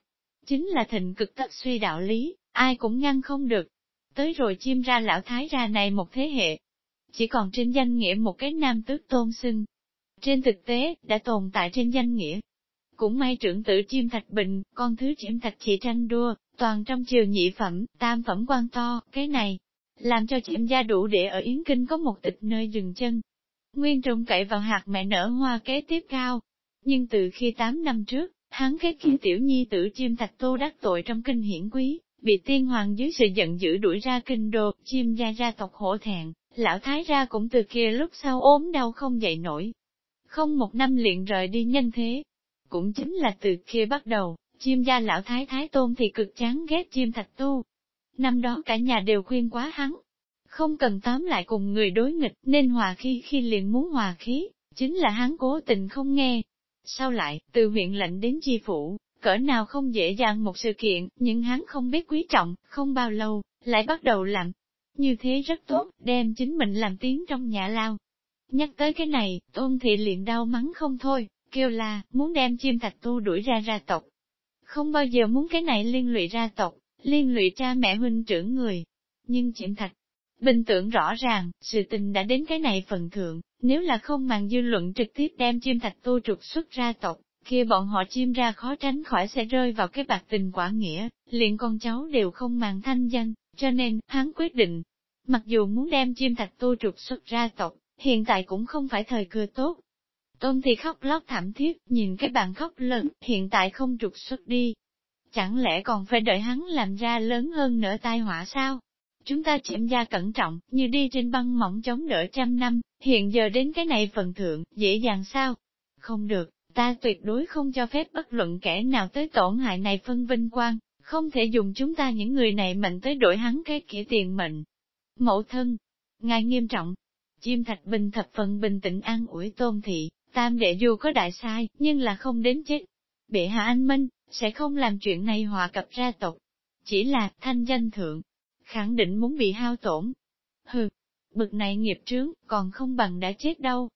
Chính là thịnh cực tất suy đạo lý, ai cũng ngăn không được. Tới rồi chim ra lão thái ra này một thế hệ. Chỉ còn trên danh nghĩa một cái nam tước tôn xưng. Trên thực tế, đã tồn tại trên danh nghĩa. Cũng may trưởng tử chim thạch bình, con thứ chim thạch chỉ tranh đua, toàn trong chiều nhị phẩm, tam phẩm quan to, cái này, làm cho chim gia đủ để ở Yến Kinh có một tịch nơi dừng chân. Nguyên trông cậy vào hạt mẹ nở hoa kế tiếp cao. Nhưng từ khi 8 năm trước, hắn kết khi tiểu nhi tử chim thạch tô đắc tội trong kinh hiển quý, bị tiên hoàng dưới sự giận dữ đuổi ra kinh đô, chim gia gia tộc hổ thẹn, lão thái ra cũng từ kia lúc sau ốm đau không dậy nổi. Không một năm liền rời đi nhanh thế. Cũng chính là từ kia bắt đầu, chim gia lão thái thái tôn thì cực chán ghét chim thạch tu. Năm đó cả nhà đều khuyên quá hắn. Không cần tóm lại cùng người đối nghịch nên hòa khí khi liền muốn hòa khí, chính là hắn cố tình không nghe. Sau lại, từ huyện lệnh đến chi phủ, cỡ nào không dễ dàng một sự kiện, nhưng hắn không biết quý trọng, không bao lâu, lại bắt đầu làm. Như thế rất tốt, đem chính mình làm tiếng trong nhà lao. Nhắc tới cái này, tôn thị liền đau mắng không thôi, kêu là, muốn đem chim thạch tu đuổi ra ra tộc. Không bao giờ muốn cái này liên lụy ra tộc, liên lụy cha mẹ huynh trưởng người. Nhưng chim thạch, bình tưởng rõ ràng, sự tình đã đến cái này phần thượng, nếu là không màng dư luận trực tiếp đem chim thạch tu trục xuất ra tộc, kia bọn họ chim ra khó tránh khỏi sẽ rơi vào cái bạc tình quả nghĩa, liền con cháu đều không màng thanh danh, cho nên, hắn quyết định, mặc dù muốn đem chim thạch tu trục xuất ra tộc, hiện tại cũng không phải thời cơ tốt. Tôn thì khóc lóc thảm thiết, nhìn cái bạn khóc lớn, hiện tại không trục xuất đi. Chẳng lẽ còn phải đợi hắn làm ra lớn hơn nữa tai họa sao? Chúng ta chậm ra cẩn trọng, như đi trên băng mỏng chống đỡ trăm năm, hiện giờ đến cái này phần thượng, dễ dàng sao? Không được, ta tuyệt đối không cho phép bất luận kẻ nào tới tổn hại này phân vinh quang, không thể dùng chúng ta những người này mệnh tới đổi hắn cái kỹ tiền mệnh. Mẫu thân, ngài nghiêm trọng, chim thạch bình thập phần bình tĩnh an ủi tôn thị, tam đệ dù có đại sai, nhưng là không đến chết. Bệ hạ anh minh, sẽ không làm chuyện này hòa cập ra tộc. Chỉ là, thanh danh thượng, khẳng định muốn bị hao tổn. Hừ, bực này nghiệp trướng, còn không bằng đã chết đâu.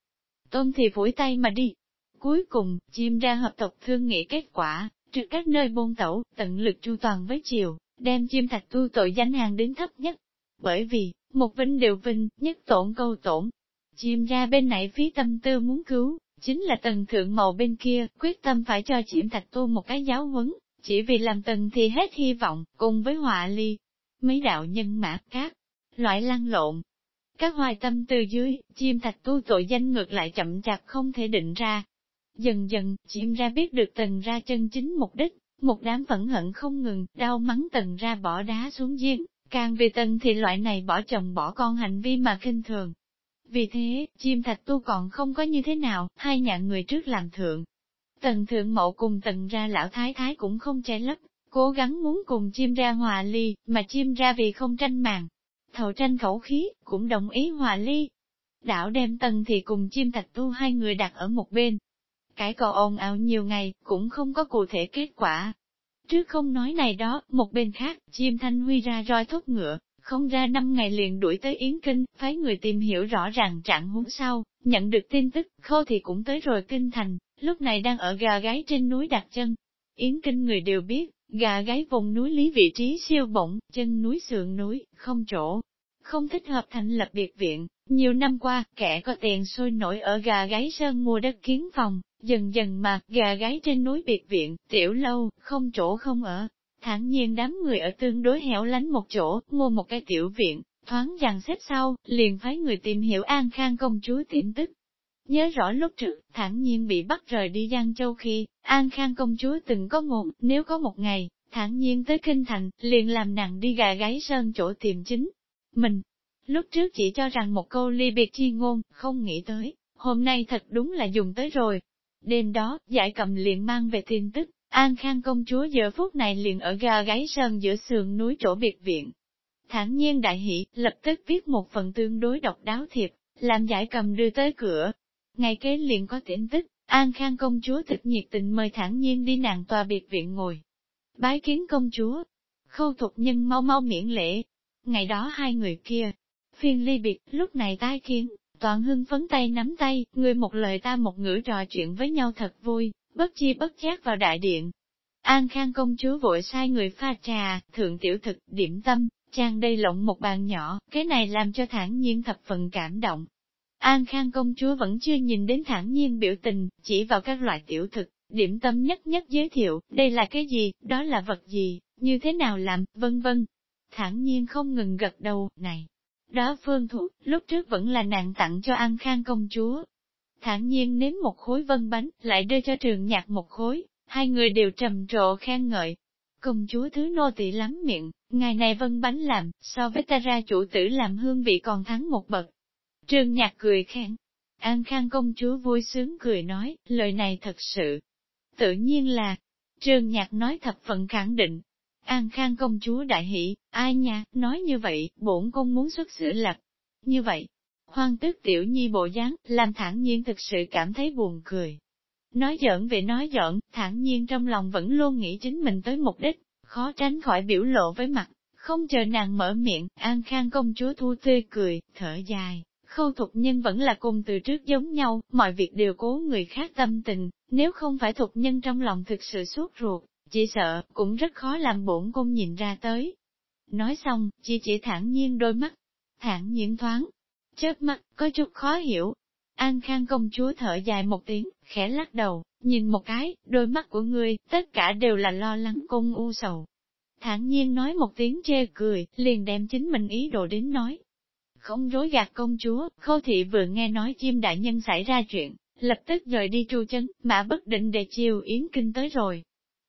Tôn thì vũi tay mà đi. Cuối cùng, chim ra hợp tộc thương nghị kết quả, trừ các nơi bôn tẩu, tận lực chu toàn với chiều, đem chim thạch tu tội danh hàng đến thấp nhất. Bởi vì, một vinh đều vinh, nhất tổn câu tổn. Chim ra bên này phí tâm tư muốn cứu, chính là tần thượng màu bên kia, quyết tâm phải cho chim thạch tu một cái giáo huấn, chỉ vì làm tần thì hết hy vọng, cùng với họa ly, mấy đạo nhân mã cát, loại lăn lộn. Các hoài tâm từ dưới, chim thạch tu tội danh ngược lại chậm chạp không thể định ra. Dần dần, chim ra biết được tần ra chân chính mục đích, một đám phẫn hận không ngừng, đau mắng tần ra bỏ đá xuống giếng, càng vì tần thì loại này bỏ chồng bỏ con hành vi mà kinh thường. Vì thế, chim thạch tu còn không có như thế nào, hai nhà người trước làm thượng. Tần thượng mậu cùng tần ra lão thái thái cũng không che lấp, cố gắng muốn cùng chim ra hòa ly, mà chim ra vì không tranh màng. Thầu tranh khẩu khí, cũng đồng ý hòa ly. Đảo đem tần thì cùng chim thạch tu hai người đặt ở một bên. Cái cò ồn ào nhiều ngày, cũng không có cụ thể kết quả. Trước không nói này đó, một bên khác, chim thanh huy ra roi thúc ngựa, không ra năm ngày liền đuổi tới Yến Kinh, phái người tìm hiểu rõ ràng trạng huống sau, nhận được tin tức, Khô thì cũng tới rồi Kinh Thành, lúc này đang ở gà gáy trên núi đặt chân. Yến Kinh người đều biết, Gà gáy vùng núi lý vị trí siêu bổng, chân núi sườn núi, không chỗ. Không thích hợp thành lập biệt viện, nhiều năm qua, kẻ có tiền sôi nổi ở gà gáy sơn mua đất kiến phòng, dần dần mà, gà gáy trên núi biệt viện, tiểu lâu, không chỗ không ở. Thản nhiên đám người ở tương đối hẻo lánh một chỗ, mua một cái tiểu viện, thoáng dàn xếp sau, liền phái người tìm hiểu an khang công chúa tin tức, Nhớ rõ lúc trước, thản nhiên bị bắt rời đi Giang Châu khi, An Khang công chúa từng có ngôn, nếu có một ngày, thản nhiên tới Kinh Thành, liền làm nàng đi gà gáy sơn chỗ tìm chính. Mình, lúc trước chỉ cho rằng một câu ly biệt chi ngôn, không nghĩ tới, hôm nay thật đúng là dùng tới rồi. Đêm đó, giải cầm liền mang về tin tức, An Khang công chúa giờ phút này liền ở gà gáy sơn giữa sườn núi chỗ biệt viện. Thản nhiên đại hỷ, lập tức viết một phần tương đối độc đáo thiệp, làm giải cầm đưa tới cửa, Ngày kế liền có tiễn tích, An Khang công chúa thực nhiệt tình mời thản nhiên đi nàng tòa biệt viện ngồi. Bái kiến công chúa, khâu thục nhân mau mau miễn lễ. Ngày đó hai người kia, phiên ly biệt, lúc này tái kiến, Toàn hưng phấn tay nắm tay, người một lời ta một ngữ trò chuyện với nhau thật vui, bất chi bất giác vào đại điện. An Khang công chúa vội sai người pha trà, thượng tiểu thực, điểm tâm, trang đây lộng một bàn nhỏ, cái này làm cho thản nhiên thập phần cảm động. An Khang công chúa vẫn chưa nhìn đến thản nhiên biểu tình, chỉ vào các loại tiểu thực, điểm tâm nhất nhất giới thiệu, đây là cái gì, đó là vật gì, như thế nào làm, vân vân. Thản nhiên không ngừng gật đầu, này, đó phương thuốc, lúc trước vẫn là nàng tặng cho An Khang công chúa. Thản nhiên nếm một khối vân bánh, lại đưa cho trường nhạc một khối, hai người đều trầm trộ khen ngợi. Công chúa thứ nô tỳ lắm miệng, ngày này vân bánh làm, so với ta ra chủ tử làm hương vị còn thắng một bậc. Trường nhạc cười khen. An Khang công chúa vui sướng cười nói, lời này thật sự. Tự nhiên là, trường nhạc nói thập phần khẳng định, An Khang công chúa đại hỷ, ai nha, nói như vậy, bổn công muốn xuất xử lập. Như vậy, hoang tức tiểu nhi bộ dáng, làm thản nhiên thực sự cảm thấy buồn cười. Nói giỡn về nói giỡn, thản nhiên trong lòng vẫn luôn nghĩ chính mình tới mục đích, khó tránh khỏi biểu lộ với mặt, không chờ nàng mở miệng, An Khang công chúa thu tươi cười, thở dài, khâu thục nhân vẫn là cùng từ trước giống nhau, mọi việc đều cố người khác tâm tình, nếu không phải thục nhân trong lòng thực sự suốt ruột, chỉ sợ, cũng rất khó làm bổn cung nhìn ra tới. Nói xong, chỉ chỉ thản nhiên đôi mắt, thản nhiên thoáng, chớp mắt, có chút khó hiểu. An Khang công chúa thở dài một tiếng, khẽ lắc đầu, nhìn một cái, đôi mắt của ngươi, tất cả đều là lo lắng cung u sầu. Thản nhiên nói một tiếng chê cười, liền đem chính mình ý đồ đến nói. Không rối gạt công chúa, khâu thị vừa nghe nói chim đại nhân xảy ra chuyện, lập tức rời đi tru chân, mà bất định để chiều yến kinh tới rồi,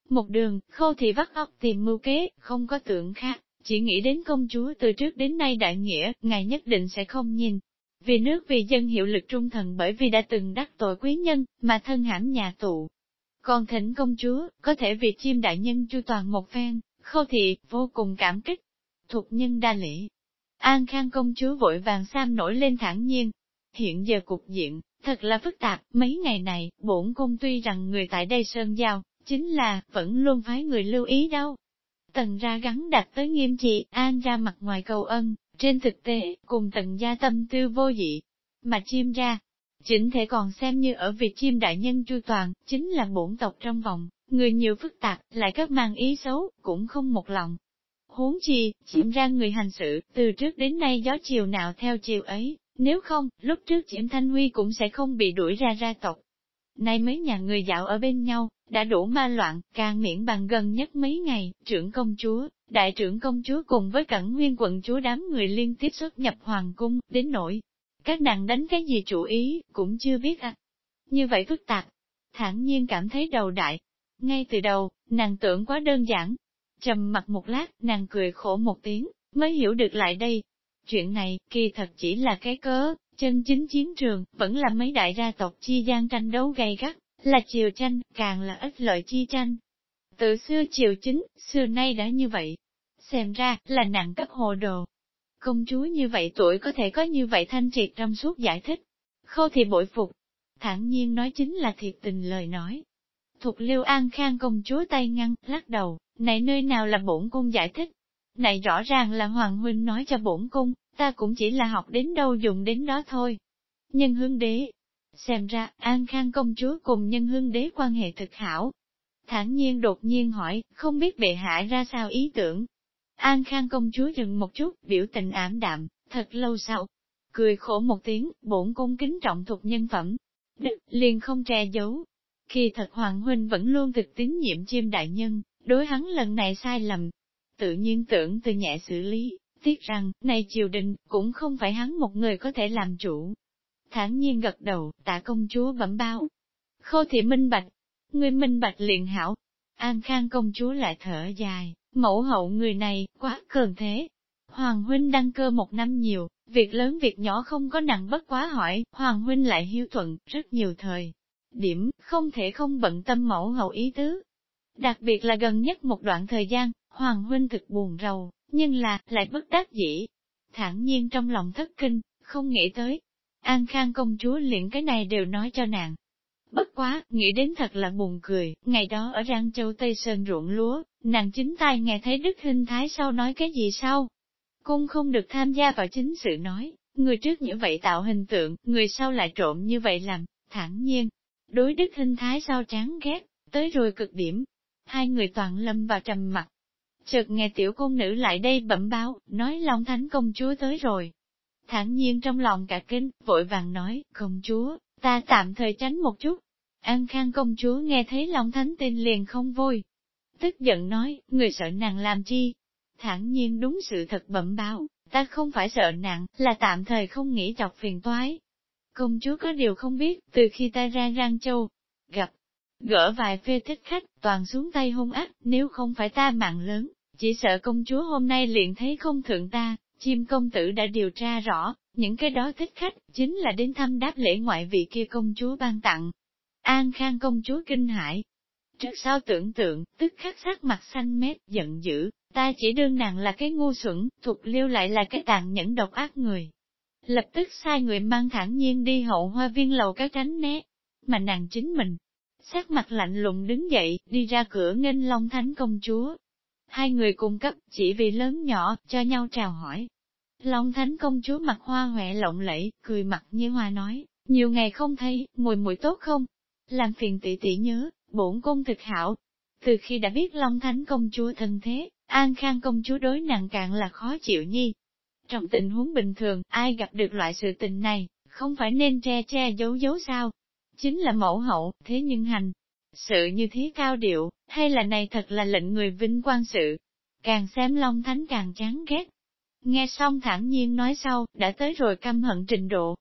một đường, khâu thị vắt óc tìm mưu kế, không có tưởng khác, chỉ nghĩ đến công chúa từ trước đến nay đại nghĩa, ngài nhất định sẽ không nhìn. Vì nước vì dân hiệu lực trung thần bởi vì đã từng đắc tội quý nhân, mà thân hãm nhà tụ. Còn thỉnh công chúa, có thể vì chim đại nhân chu toàn một phen, khâu thị, vô cùng cảm kích. Thục nhân đa lễ. An khang công chúa vội vàng sam nổi lên thẳng nhiên. Hiện giờ cục diện, thật là phức tạp, mấy ngày này, bổn cung tuy rằng người tại đây sơn giao, chính là, vẫn luôn phái người lưu ý đâu. Tần ra gắn đặt tới nghiêm trị, an ra mặt ngoài cầu ân, trên thực tế, cùng tần gia tâm tư vô dị. Mà chim ra, chính thể còn xem như ở việc chim đại nhân chu toàn, chính là bổn tộc trong vòng, người nhiều phức tạp, lại các mang ý xấu, cũng không một lòng. Huống chi, chim ra người hành sự, từ trước đến nay gió chiều nào theo chiều ấy, nếu không, lúc trước chim Thanh Huy cũng sẽ không bị đuổi ra ra tộc. Nay mấy nhà người dạo ở bên nhau, đã đủ ma loạn, càng miễn bằng gần nhất mấy ngày, trưởng công chúa, đại trưởng công chúa cùng với cẩn nguyên quận chúa đám người liên tiếp xuất nhập hoàng cung, đến nỗi. Các nàng đánh cái gì chủ ý, cũng chưa biết à. Như vậy phức tạp, thản nhiên cảm thấy đầu đại. Ngay từ đầu, nàng tưởng quá đơn giản. Trầm mặt một lát, nàng cười khổ một tiếng, mới hiểu được lại đây. Chuyện này, kỳ thật chỉ là cái cớ, chân chính chiến trường, vẫn là mấy đại gia tộc chi gian tranh đấu gay gắt, là triều tranh, càng là ít lợi chi tranh. Từ xưa triều chính, xưa nay đã như vậy. Xem ra, là nặng cấp hồ đồ. Công chúa như vậy tuổi có thể có như vậy thanh triệt trong suốt giải thích. Khâu thì bội phục. Thẳng nhiên nói chính là thiệt tình lời nói. Thục liêu an khang công chúa tay ngăn, lắc đầu, này nơi nào là bổn cung giải thích. Này rõ ràng là Hoàng Huynh nói cho bổn cung, ta cũng chỉ là học đến đâu dùng đến đó thôi. Nhân hương đế, Xem ra, An Khang công chúa cùng nhân hương đế quan hệ thực hảo. Thản nhiên đột nhiên hỏi, không biết bệ hạ ra sao ý tưởng. An Khang công chúa dừng một chút, biểu tình ảm đạm, thật lâu sau. Cười khổ một tiếng, bổn cung kính trọng thuộc nhân phẩm. Đức, liền không che giấu. Khi thật Hoàng Huynh vẫn luôn thực tín nhiệm chim đại nhân, đối hắn lần này sai lầm. Tự nhiên tưởng từ nhẹ xử lý, tiếc rằng, này triều đình, cũng không phải hắn một người có thể làm chủ, thản nhiên gật đầu, tạ công chúa bẩm báo Khô thị minh bạch, người minh bạch liền hảo. An khang công chúa lại thở dài, mẫu hậu người này, quá cường thế. Hoàng huynh đăng cơ một năm nhiều, việc lớn việc nhỏ không có nặng bất quá hỏi, Hoàng huynh lại hiếu thuận, rất nhiều thời. Điểm, không thể không bận tâm mẫu hậu ý tứ. Đặc biệt là gần nhất một đoạn thời gian, Hoàng huynh thực buồn rầu, nhưng là, lại bất đắc dĩ. Thẳng nhiên trong lòng thất kinh, không nghĩ tới, An Khang công chúa liền cái này đều nói cho nàng. Bất quá, nghĩ đến thật là buồn cười, ngày đó ở Răng Châu Tây Sơn ruộng lúa, nàng chính tai nghe thấy Đức Hinh Thái sau nói cái gì sau. Cung không được tham gia vào chính sự nói, người trước như vậy tạo hình tượng, người sau lại trộm như vậy làm, thẳng nhiên. Đối đức Hinh thái sao chán ghét, tới rồi cực điểm. Hai người toàn lâm vào trầm mặt. Chợt nghe tiểu công nữ lại đây bẩm báo, nói Long Thánh công chúa tới rồi thản nhiên trong lòng cả kinh, vội vàng nói, công chúa, ta tạm thời tránh một chút. An Khang công chúa nghe thấy Long Thánh tên liền không vui. Tức giận nói, người sợ nàng làm chi? thản nhiên đúng sự thật bẩm báo, ta không phải sợ nàng, là tạm thời không nghĩ chọc phiền toái. Công chúa có điều không biết, từ khi ta ra Giang Châu, gặp, gỡ vài phê thích khách, toàn xuống tay hung ác, nếu không phải ta mạng lớn, chỉ sợ công chúa hôm nay liền thấy không thượng ta, chim công tử đã điều tra rõ, những cái đó thích khách, chính là đến thăm đáp lễ ngoại vị kia công chúa ban tặng. An Khang công chúa kinh hãi. Trước sau tưởng tượng, tức khắc sắc mặt xanh mét, giận dữ, ta chỉ đương nàng là cái ngu xuẩn, thuộc liêu lại là cái tàn nhẫn độc ác người. Lập tức sai người mang thẳng nhiên đi hậu hoa viên lầu các tránh né, mà nàng chính mình. Sắc mặt lạnh lùng đứng dậy, đi ra cửa nghênh Long Thánh công chúa. Hai người cùng cấp, chỉ vì lớn nhỏ, cho nhau chào hỏi. Long Thánh công chúa mặt hoa hoẹ lộng lẫy, cười mặt như hoa nói, nhiều ngày không thấy, mùi mùi tốt không? Làm phiền tỷ tỷ nhớ, bổn công thực hảo. Từ khi đã biết Long Thánh công chúa thân thế, An Khang công chúa đối nặng cạn là khó chịu nhi. Trong tình huống bình thường, ai gặp được loại sự tình này, không phải nên che che giấu giấu sao? Chính là mẫu hậu, thế nhưng hành. Sự như thế cao điệu, hay là này thật là lệnh người vinh quang sự. Càng xem Long Thánh càng chán ghét. Nghe xong thản nhiên nói sau, đã tới rồi căm hận trình độ.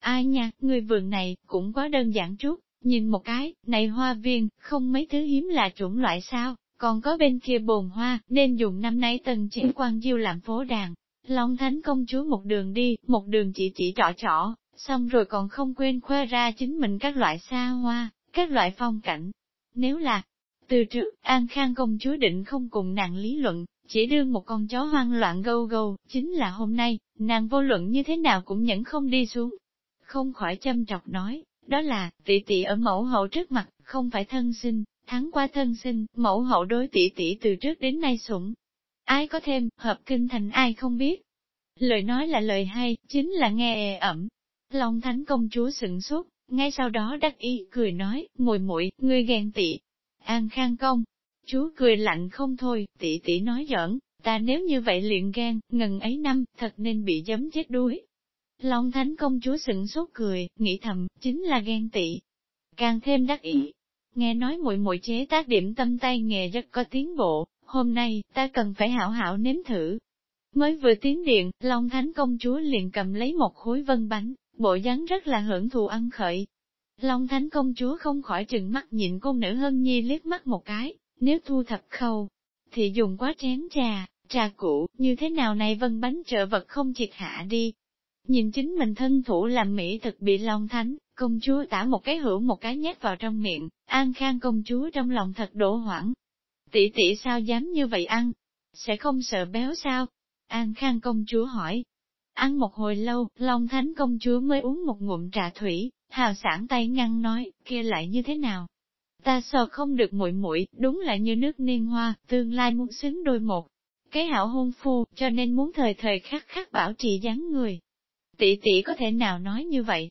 Ai nha, người vườn này, cũng quá đơn giản chút, nhìn một cái, này hoa viên, không mấy thứ hiếm là chủng loại sao? Còn có bên kia bồn hoa, nên dùng năm nay tần chỉ quan diêu làm phố đàn. Long Thánh công chúa một đường đi, một đường chỉ chỉ trọ trọ, xong rồi còn không quên khoe ra chính mình các loại xa hoa, các loại phong cảnh. Nếu là, từ trước, An Khang công chúa định không cùng nàng lý luận, chỉ đương một con chó hoang loạn gâu gâu, chính là hôm nay, nàng vô luận như thế nào cũng nhẫn không đi xuống. Không khỏi châm trọc nói, đó là, tỷ tỷ ở mẫu hậu trước mặt, không phải thân sinh, Thắng qua thân sinh, mẫu hậu đối tỷ tỷ từ trước đến nay sủng. Ai có thêm, hợp kinh thành ai không biết. Lời nói là lời hay, chính là nghe ề ẩm. Long thánh công chúa sửng sốt, ngay sau đó đắc ý, cười nói, mùi muội ngươi ghen tị. An khang công, chúa cười lạnh không thôi, tỷ tỷ nói giỡn, ta nếu như vậy luyện ghen, ngần ấy năm, thật nên bị giấm chết đuối. Long thánh công chúa sửng sốt cười, nghĩ thầm, chính là ghen tị. Càng thêm đắc ý, nghe nói muội muội chế tác điểm tâm tay nghề rất có tiến bộ, hôm nay, ta cần phải hảo hảo nếm thử. Mới vừa tiến điện, Long Thánh công chúa liền cầm lấy một khối vân bánh, bộ dáng rất là hưởng thụ ăn khởi. Long Thánh công chúa không khỏi chừng mắt nhịn cô nữ hân nhi liếc mắt một cái, nếu thu thập khâu, thì dùng quá chén trà, trà cũ, như thế nào này vân bánh trợ vật không triệt hạ đi. Nhìn chính mình thân thủ làm mỹ thực bị Long Thánh, Công chúa tả một cái hữu một cái nhét vào trong miệng, An Khang công chúa trong lòng thật đổ hoảng. Tỷ tỷ sao dám như vậy ăn? Sẽ không sợ béo sao? An Khang công chúa hỏi. Ăn một hồi lâu, Long Thánh công chúa mới uống một ngụm trà thủy, hào sản tay ngăn nói, kia lại như thế nào? Ta sợ không được muội muội, đúng là như nước niên hoa, tương lai muốn xứng đôi một. Cái hảo hôn phu, cho nên muốn thời thời khắc khắc bảo trì dáng người. Tỷ tỷ có thể nào nói như vậy,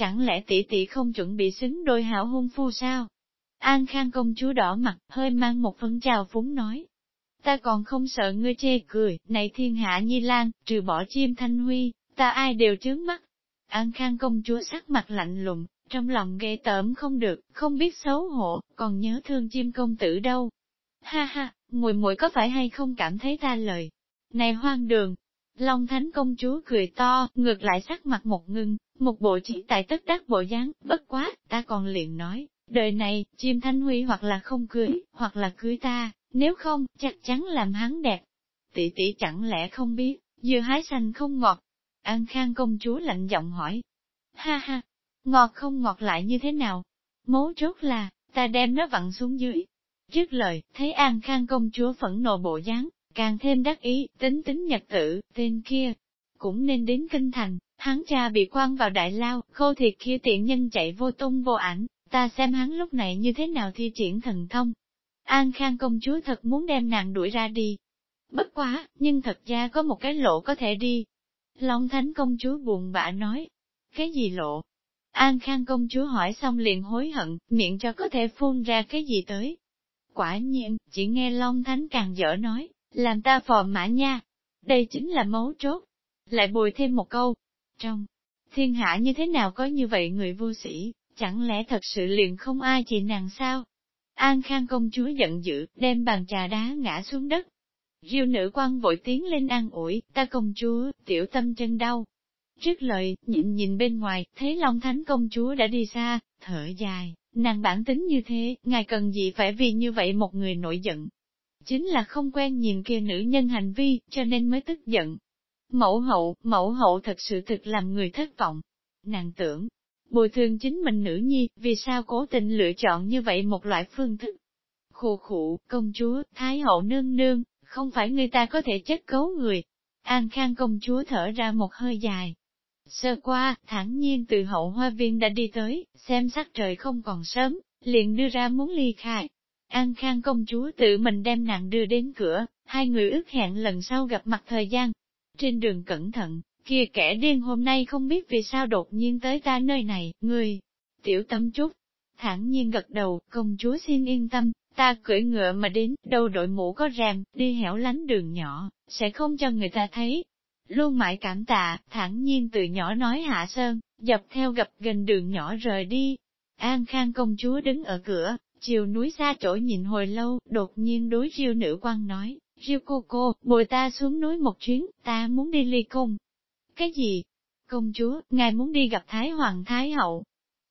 Chẳng lẽ tỷ tỷ không chuẩn bị xứng đôi hảo hôn phu sao? An Khang công chúa đỏ mặt, hơi mang một phân trào phúng nói. Ta còn không sợ ngươi chê cười, này thiên hạ nhi lan, trừ bỏ chim thanh huy, ta ai đều trướng mắt. An Khang công chúa sắc mặt lạnh lùng, trong lòng ghê tởm không được, không biết xấu hổ, còn nhớ thương chim công tử đâu. Ha ha, mùi muội có phải hay không cảm thấy ta lời? Này hoang đường, Long Thánh công chúa cười to, ngược lại sắc mặt một ngưng, một bộ chỉ tại tất đắc bộ dáng, bất quá, ta còn liền nói, đời này, chim thanh huy hoặc là không cưới, hoặc là cưới ta, nếu không, chắc chắn làm hắn đẹp. Tỷ tỷ chẳng lẽ không biết, dưa hái xanh không ngọt. An Khang công chúa lạnh giọng hỏi. Ha ha, ngọt không ngọt lại như thế nào? Mấu chốt là, ta đem nó vặn xuống dưới. Trước lời, thấy An Khang công chúa phẫn nộ bộ dáng, Càng thêm đắc ý, tính tính nhật tử, tên kia, cũng nên đến kinh thành, hắn cha bị quan vào đại lao, khô thiệt kia tiện nhân chạy vô tung vô ảnh, ta xem hắn lúc này như thế nào thi triển thần thông. An Khang công chúa thật muốn đem nàng đuổi ra đi. Bất quá, nhưng thật ra có một cái lộ có thể đi. Long Thánh công chúa buồn bã nói. Cái gì lộ? An Khang công chúa hỏi xong liền hối hận, miệng cho có thể phun ra cái gì tới. Quả nhiên, chỉ nghe Long Thánh càng dở nói, làm ta phò mã nha. Đây chính là mấu chốt. Lại bồi thêm một câu. Trong thiên hạ như thế nào có như vậy người vô sĩ, chẳng lẽ thật sự liền không ai chị nàng sao? An Khang công chúa giận dữ, đem bàn trà đá ngã xuống đất. Diêu nữ quan vội tiến lên an ủi, ta công chúa, tiểu tâm chân đau. Trước lời, nhịn nhìn bên ngoài, thấy Long Thánh công chúa đã đi xa, thở dài, nàng bản tính như thế, ngài cần gì phải vì như vậy một người nổi giận. Chính là không quen nhìn kia nữ nhân hành vi, cho nên mới tức giận. Mẫu hậu, mẫu hậu thật sự thực làm người thất vọng. Nàng tưởng, bồi thường chính mình nữ nhi, vì sao cố tình lựa chọn như vậy một loại phương thức. Khổ khụ, công chúa, thái hậu nương nương, không phải người ta có thể chất cấu người. An Khang công chúa thở ra một hơi dài. Sơ qua, thẳng nhiên từ hậu hoa viên đã đi tới, xem sắc trời không còn sớm, liền đưa ra muốn ly khai. An Khang công chúa tự mình đem nàng đưa đến cửa, hai người ước hẹn lần sau gặp mặt thời gian. Trên đường cẩn thận, kia kẻ điên hôm nay không biết vì sao đột nhiên tới ta nơi này, người, tiểu tâm chút, thẳng nhiên gật đầu, công chúa xin yên tâm, ta cưỡi ngựa mà đến, đâu đội mũ có rèm, đi hẻo lánh đường nhỏ, sẽ không cho người ta thấy. Luôn mãi cảm tạ, thẳng nhiên từ nhỏ nói hạ sơn, dập theo gặp gần đường nhỏ rời đi. An Khang công chúa đứng ở cửa, chiều núi xa chỗ nhìn hồi lâu, đột nhiên đối riêu nữ quan nói, riêu cô cô, bồi ta xuống núi một chuyến, ta muốn đi ly cung, cái gì? Công chúa, ngài muốn đi gặp Thái Hoàng Thái Hậu?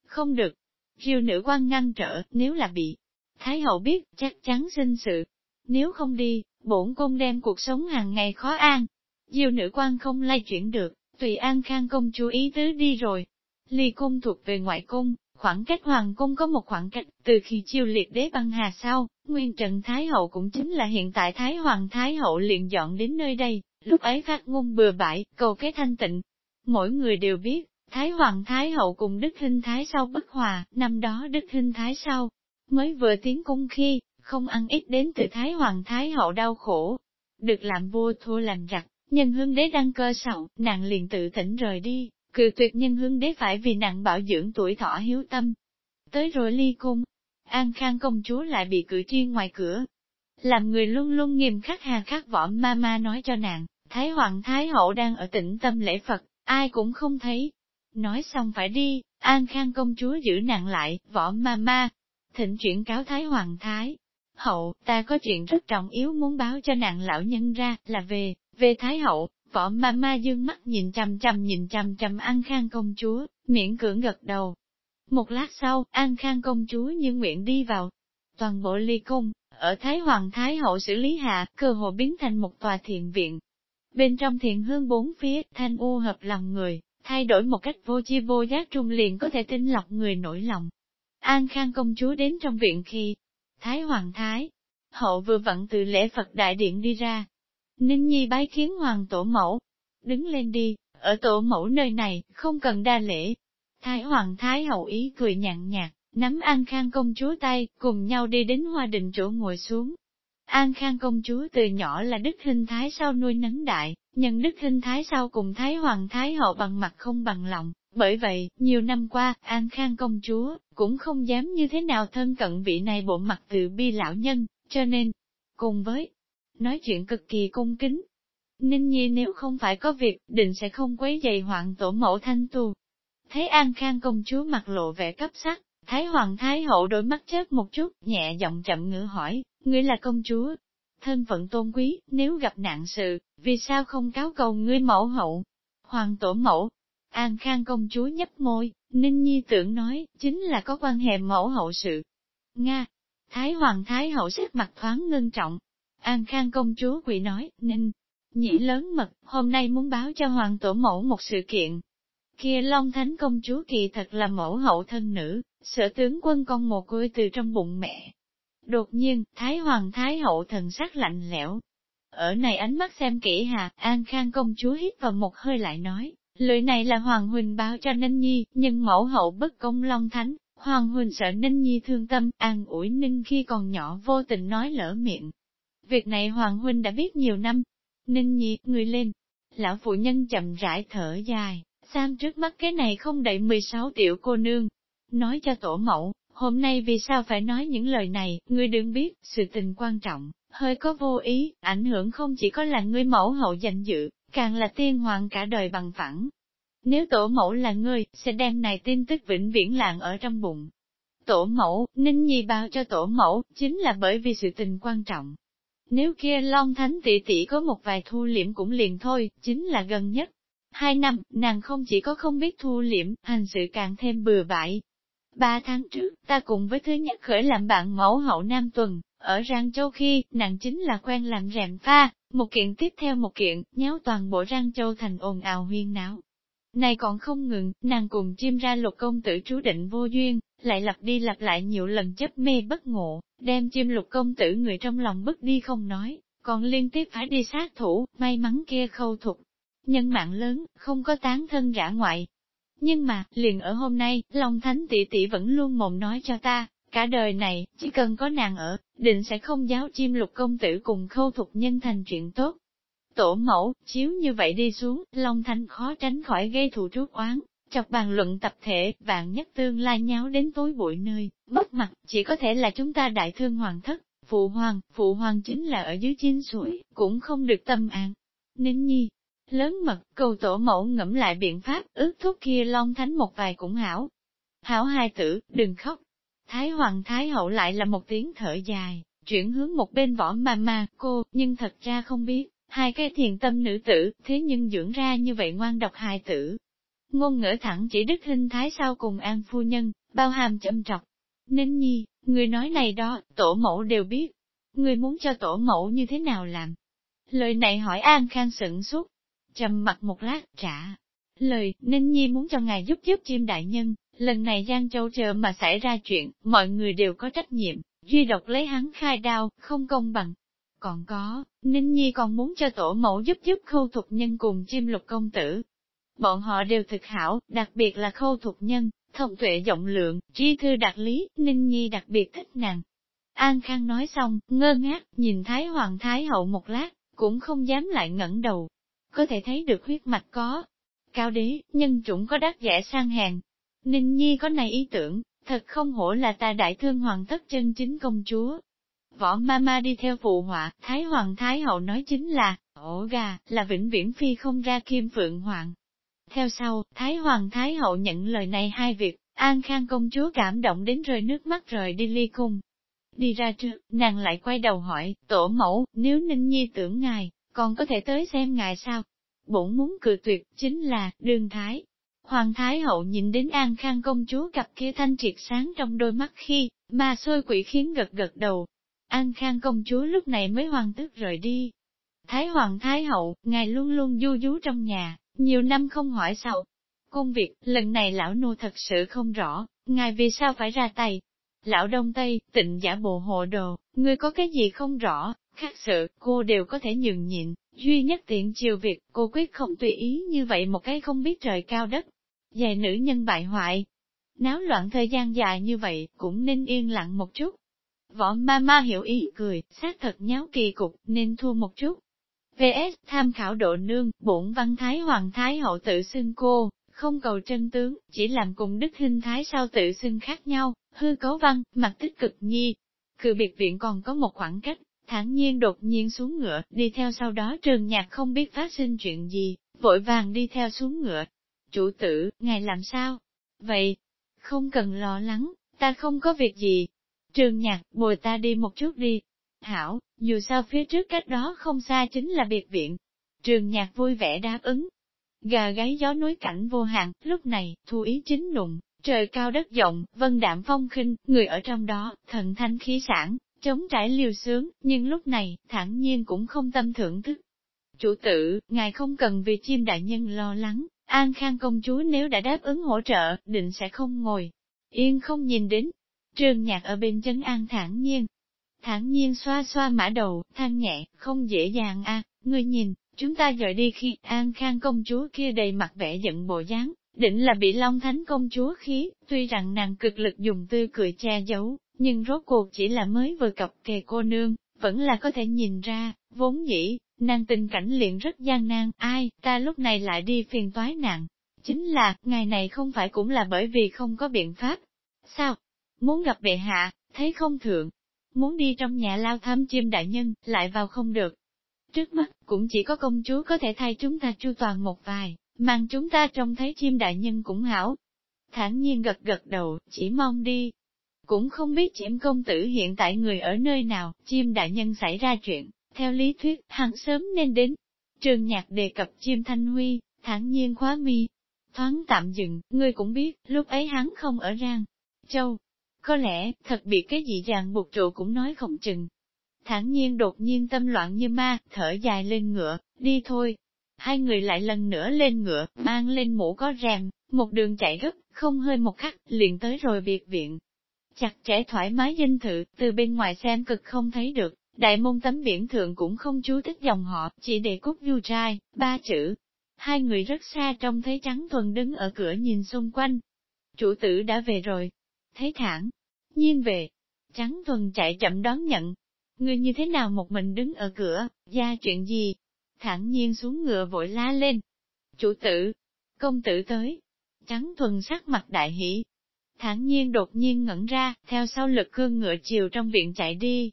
Không được. Riêu nữ quan ngăn trở, nếu là bị Thái Hậu biết, chắc chắn sinh sự. Nếu không đi, bổn cung đem cuộc sống hàng ngày khó an. Diêu nữ quan không lay chuyển được, tùy an khang công chúa ý tứ đi rồi. Ly cung thuộc về ngoại cung, khoảng cách hoàng cung có một khoảng cách, từ khi chiêu liệt đế băng hà sau, nguyên trần Thái Hậu cũng chính là hiện tại Thái Hoàng Thái Hậu liền dọn đến nơi đây, lúc ấy phát ngôn bừa bãi, cầu cái thanh tịnh. Mỗi người đều biết, Thái Hoàng Thái Hậu cùng Đức Hinh Thái sau bất hòa, năm đó Đức Hinh Thái sau, mới vừa tiến cung khi, không ăn ít đến từ Thái Hoàng Thái Hậu đau khổ. Được làm vua thua làm giặc, nhân hương đế đăng cơ sậu, nàng liền tự thỉnh rời đi, cự tuyệt nhân hương đế phải vì nàng bảo dưỡng tuổi thọ hiếu tâm. Tới rồi ly cung, An Khang công chúa lại bị cử tri ngoài cửa, làm người luôn luôn nghiêm khắc hà khắc võ ma ma nói cho nàng, Thái Hoàng Thái Hậu đang ở tĩnh tâm lễ Phật, ai cũng không thấy. Nói xong phải đi, An Khang công chúa giữ nặng lại, võ ma ma. Thịnh chuyển cáo Thái Hoàng Thái. Hậu, ta có chuyện rất trọng yếu muốn báo cho nàng lão nhân ra, là về, về Thái Hậu, võ ma ma dương mắt nhìn chằm chằm nhìn chằm chằm An Khang công chúa, miễn cưỡng gật đầu. Một lát sau, An Khang công chúa như nguyện đi vào. Toàn bộ ly cung, ở Thái Hoàng Thái Hậu xử lý hạ, cơ hồ biến thành một tòa thiện viện. Bên trong thiện hương bốn phía, thanh u hợp lòng người, thay đổi một cách vô chi vô giác trung liền có thể tinh lọc người nổi lòng. An Khang công chúa đến trong viện khi, Thái Hoàng Thái, hậu vừa vặn từ lễ Phật Đại Điện đi ra. Ninh Nhi bái kiến Hoàng Tổ Mẫu. Đứng lên đi, ở Tổ Mẫu nơi này, không cần đa lễ. Thái Hoàng Thái hậu ý cười nhàn nhạt, nắm An Khang công chúa tay, cùng nhau đi đến hoa đình chỗ ngồi xuống. An Khang công chúa từ nhỏ là Đức Hinh Thái sau nuôi nấng đại, nhân Đức Hinh Thái sau cùng Thái Hoàng Thái hậu bằng mặt không bằng lòng. Bởi vậy, nhiều năm qua, An Khang công chúa, cũng không dám như thế nào thân cận vị này bộ mặt từ bi lão nhân, cho nên, cùng với, nói chuyện cực kỳ cung kính. Ninh Nhi nếu không phải có việc, định sẽ không quấy dày hoạn tổ mẫu thanh tu. Thấy An Khang công chúa mặt lộ vẻ cấp sắc, Thái Hoàng Thái Hậu đôi mắt chớp một chút, nhẹ giọng chậm ngữ hỏi, ngươi là công chúa, thân phận tôn quý, nếu gặp nạn sự, vì sao không cáo cầu ngươi mẫu hậu? Hoàng tổ mẫu, An Khang công chúa nhấp môi, Ninh Nhi tưởng nói, chính là có quan hệ mẫu hậu sự. Nga, Thái Hoàng Thái hậu sắc mặt thoáng ngưng trọng. An Khang công chúa quỷ nói, Ninh, nhĩ lớn mật, hôm nay muốn báo cho Hoàng tổ mẫu một sự kiện. Kia Long Thánh công chúa kỳ thật là mẫu hậu thân nữ, Sở tướng quân con một côi từ trong bụng mẹ. Đột nhiên, Thái Hoàng Thái Hậu thần sắc lạnh lẽo. Ở này ánh mắt xem kỹ hà, An Khang công chúa hít vào một hơi lại nói, lời này là Hoàng Huỳnh báo cho Ninh Nhi, nhưng mẫu hậu bất công long thánh, Hoàng Huỳnh sợ Ninh Nhi thương tâm, an ủi Ninh khi còn nhỏ vô tình nói lỡ miệng. Việc này Hoàng Huynh đã biết nhiều năm. Ninh Nhi, người lên. Lão phụ nhân chậm rãi thở dài, Sam trước mắt cái này không đậy 16 triệu cô nương. Nói cho tổ mẫu, hôm nay vì sao phải nói những lời này, ngươi đừng biết, sự tình quan trọng, hơi có vô ý, ảnh hưởng không chỉ có là ngươi mẫu hậu danh dự, càng là tiên hoàng cả đời bằng phẳng. Nếu tổ mẫu là ngươi, sẽ đem này tin tức vĩnh viễn lạng ở trong bụng. Tổ mẫu, Ninh Nhi bao cho tổ mẫu, chính là bởi vì sự tình quan trọng. Nếu kia Long Thánh tỷ tỷ có một vài thu liễm cũng liền thôi, chính là gần nhất. Hai năm, nàng không chỉ có không biết thu liễm, hành sự càng thêm bừa bãi. Ba tháng trước, ta cùng với thứ nhất khởi làm bạn mẫu hậu Nam Tuần, ở Giang Châu khi, nàng chính là quen làm rèm pha, một kiện tiếp theo một kiện, nhéo toàn bộ Giang Châu thành ồn ào huyên náo. Này còn không ngừng, nàng cùng chim ra lục công tử chú định vô duyên, lại lặp đi lặp lại nhiều lần chấp mê bất ngộ, đem chim lục công tử người trong lòng bức đi không nói, còn liên tiếp phải đi sát thủ, may mắn kia khâu thục. Nhân mạng lớn, không có tán thân rã ngoại. Nhưng mà, liền ở hôm nay, Long Thánh tỷ tỷ vẫn luôn mồm nói cho ta, cả đời này, chỉ cần có nàng ở, định sẽ không giáo chim lục công tử cùng khâu thục nhân thành chuyện tốt. Tổ mẫu, chiếu như vậy đi xuống, Long Thanh khó tránh khỏi gây thù trút oán, chọc bàn luận tập thể, vạn nhất tương lai nháo đến tối bụi nơi, mất mặt, chỉ có thể là chúng ta đại thương hoàng thất, phụ hoàng, phụ hoàng chính là ở dưới chín suối, cũng không được tâm an. Nín nhi, lớn mật, cầu tổ mẫu ngẫm lại biện pháp, ước thúc kia long thánh một vài cũng hảo. Hảo hai tử, đừng khóc. Thái hoàng thái hậu lại là một tiếng thở dài, chuyển hướng một bên võ ma ma, cô, nhưng thật ra không biết, hai cái thiền tâm nữ tử, thế nhưng dưỡng ra như vậy ngoan độc hài tử, ngôn ngữ thẳng chỉ đức hình thái sau cùng an phu nhân, bao hàm chậm trọc. Nên nhi, người nói này đó, tổ mẫu đều biết. Người muốn cho tổ mẫu như thế nào làm? Lời này hỏi An Khang sửng suốt. Trầm mặt một lát, trả. Lời, Ninh Nhi muốn cho ngài giúp giúp chim đại nhân, lần này Giang Châu chờ mà xảy ra chuyện, mọi người đều có trách nhiệm, duy độc lấy hắn khai đao, không công bằng. Còn có, Ninh Nhi còn muốn cho tổ mẫu giúp giúp khâu thục nhân cùng chim lục công tử, Bọn họ đều thực hảo, đặc biệt là khâu thục nhân, thông tuệ rộng lượng, trí thư đặc lý, Ninh Nhi đặc biệt thích nàng. An Khang nói xong, ngơ ngác, nhìn Thái Hoàng Thái Hậu một lát, cũng không dám lại ngẩng đầu. Có thể thấy được huyết mạch có. Cao đế, nhân chủng có đắc giả sang hàng. Ninh Nhi có này ý tưởng, thật không hổ là ta đại thương hoàng thất chân chính công chúa. Võ mama đi theo phụ họa, Thái Hoàng Thái Hậu nói chính là, ổ gà, là vĩnh viễn phi không ra kim phượng hoàng. Theo sau, Thái Hoàng Thái Hậu nhận lời này hai việc, An Khang công chúa cảm động đến rơi nước mắt rời đi ly cung. Đi ra trước, nàng lại quay đầu hỏi, tổ mẫu, nếu Ninh Nhi tưởng ngài, còn có thể tới xem ngài sao? Bổn muốn cười tuyệt, chính là, đường Thái. Hoàng Thái Hậu nhìn đến An Khang công chúa cặp kia thanh triệt sáng trong đôi mắt khi, mà xôi quỷ khiến gật gật đầu. An Khang công chúa lúc này mới hoàng tức rời đi. Thái Hoàng Thái Hậu, ngài luôn luôn du dú trong nhà, nhiều năm không hỏi sao. Công việc, lần này lão nô thật sự không rõ, ngài vì sao phải ra tay. Lão Đông Tây, tịnh giả bộ hộ đồ, ngươi có cái gì không rõ, khác sự, cô đều có thể nhường nhịn, duy nhất tiện chiều việc, cô quyết không tùy ý như vậy một cái không biết trời cao đất. Dài nữ nhân bại hoại, náo loạn thời gian dài như vậy, cũng nên yên lặng một chút. Võ ma ma hiểu ý cười, xác thật nháo kỳ cục, nên thua một chút. VS tham khảo độ nương, bổn văn thái hoàng thái hậu tự xưng cô, không cầu chân tướng, chỉ làm cùng đức hình thái sao tự xưng khác nhau, hư cấu văn, mặt tích cực nhi. Cự biệt viện còn có một khoảng cách, thản nhiên đột nhiên xuống ngựa, đi theo sau đó trường nhạc không biết phát sinh chuyện gì, vội vàng đi theo xuống ngựa. Chủ tử, ngài làm sao? Vậy, không cần lo lắng, ta không có việc gì. Trường nhạc, bồi ta đi một chút đi, Hảo, dù sao phía trước cách đó không xa chính là biệt viện. Trường nhạc vui vẻ đáp ứng. Gà gáy gió núi cảnh vô hạn, lúc này, thu ý chính nụng, trời cao đất rộng, vân đạm phong khinh, người ở trong đó, thần thanh khí sản, chống trải liều sướng, nhưng lúc này, thản nhiên cũng không tâm thưởng thức. Chủ tử, ngài không cần vì chim đại nhân lo lắng, An Khang công chúa nếu đã đáp ứng hỗ trợ, định sẽ không ngồi. Yên không nhìn đến. Trường nhạc ở bên chân an thản nhiên, thản nhiên xoa xoa mã đầu, than nhẹ, không dễ dàng a. À, ngươi nhìn, chúng ta dời đi khi An Khang công chúa kia đầy mặt vẻ giận bộ dáng, định là bị Long Thánh công chúa khí, tuy rằng nàng cực lực dùng tươi cười che giấu, nhưng rốt cuộc chỉ là mới vừa cập kề cô nương, vẫn là có thể nhìn ra, vốn dĩ, Nàng tình cảnh liền rất gian nan, ai, ta lúc này lại đi phiền toái nàng. Chính là, ngày này không phải cũng là bởi vì không có biện pháp. Sao? Muốn gặp bệ hạ, thấy không thượng. Muốn đi trong nhà lao thăm chim đại nhân, lại vào không được. Trước mắt, cũng chỉ có công chúa có thể thay chúng ta chu toàn một vài, mang chúng ta trông thấy chim đại nhân cũng hảo. Thản nhiên gật gật đầu, chỉ mong đi. Cũng không biết chiếm công tử hiện tại người ở nơi nào, chim đại nhân xảy ra chuyện, theo lý thuyết, hắn sớm nên đến. Trường nhạc đề cập chim thanh huy, thản nhiên khóa mi. Thoáng tạm dừng, ngươi cũng biết, lúc ấy hắn không ở rang. Châu, có lẽ, thật bị cái gì ràng buộc trụ cũng nói không chừng. Thản nhiên đột nhiên tâm loạn như ma, thở dài lên ngựa, đi thôi. Hai người lại lần nữa lên ngựa, mang lên mũ có rèm, một đường chạy gấp, không hơi một khắc, liền tới rồi biệt viện. Chặt chẽ thoải mái dinh thự, từ bên ngoài xem cực không thấy được, đại môn tấm biển thượng cũng không chú thích dòng họ, chỉ để cúc du trai, ba chữ. Hai người rất xa trông thấy trắng thuần đứng ở cửa nhìn xung quanh. Chủ tử đã về rồi. Thấy thẳng, nhiên về. Trắng thuần chạy chậm đón nhận. Người như thế nào một mình đứng ở cửa, ra chuyện gì? Thẳng nhiên xuống ngựa vội la lên. Chủ tử, công tử tới. Trắng thuần sắc mặt đại hỷ. thản nhiên đột nhiên ngẩn ra, theo sau lực cương ngựa chiều trong viện chạy đi.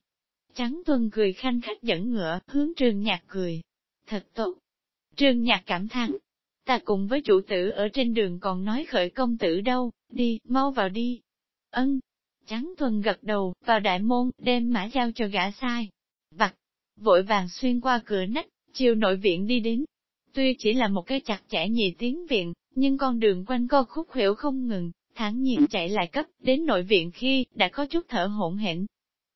Trắng thuần cười khanh khách dẫn ngựa, hướng trường nhạc cười. Thật tốt. Trường nhạc cảm thán. Ta cùng với chủ tử ở trên đường còn nói khởi công tử đâu, đi, mau vào đi. Ân, Trắng thuần gật đầu, vào đại môn, đem mã giao cho gã sai. Vặt, vội vàng xuyên qua cửa nách, chiều nội viện đi đến. Tuy chỉ là một cái chặt chẽ nhị tiếng viện, nhưng con đường quanh co khúc hiểu không ngừng, thẳng nhiên chạy lại cấp, đến nội viện khi, đã có chút thở hỗn hển.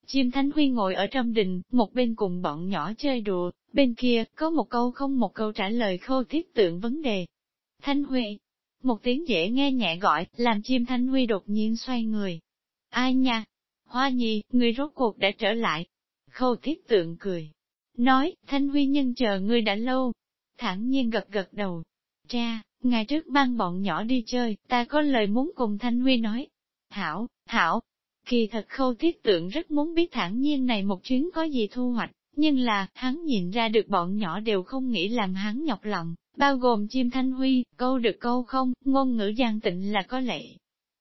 Chim Thánh Huy ngồi ở trong đình, một bên cùng bọn nhỏ chơi đùa, bên kia, có một câu không một câu trả lời khô thiết tượng vấn đề. Thanh Huy, một tiếng dễ nghe nhẹ gọi, làm chim Thanh Huy đột nhiên xoay người, Ai nha? Hoa nhi, người rốt cuộc đã trở lại. Khâu thiết tượng cười. Nói, Thanh Huy nhân chờ ngươi đã lâu. Thẳng nhiên gật gật đầu. Cha, ngày trước mang bọn nhỏ đi chơi, ta có lời muốn cùng Thanh Huy nói. Hảo, hảo. Kỳ thật khâu thiết tượng rất muốn biết thẳng nhiên này một chuyến có gì thu hoạch, nhưng là, hắn nhìn ra được bọn nhỏ đều không nghĩ làm hắn nhọc lòng, bao gồm chim Thanh Huy, câu được câu không, ngôn ngữ gian tịnh là có lệ.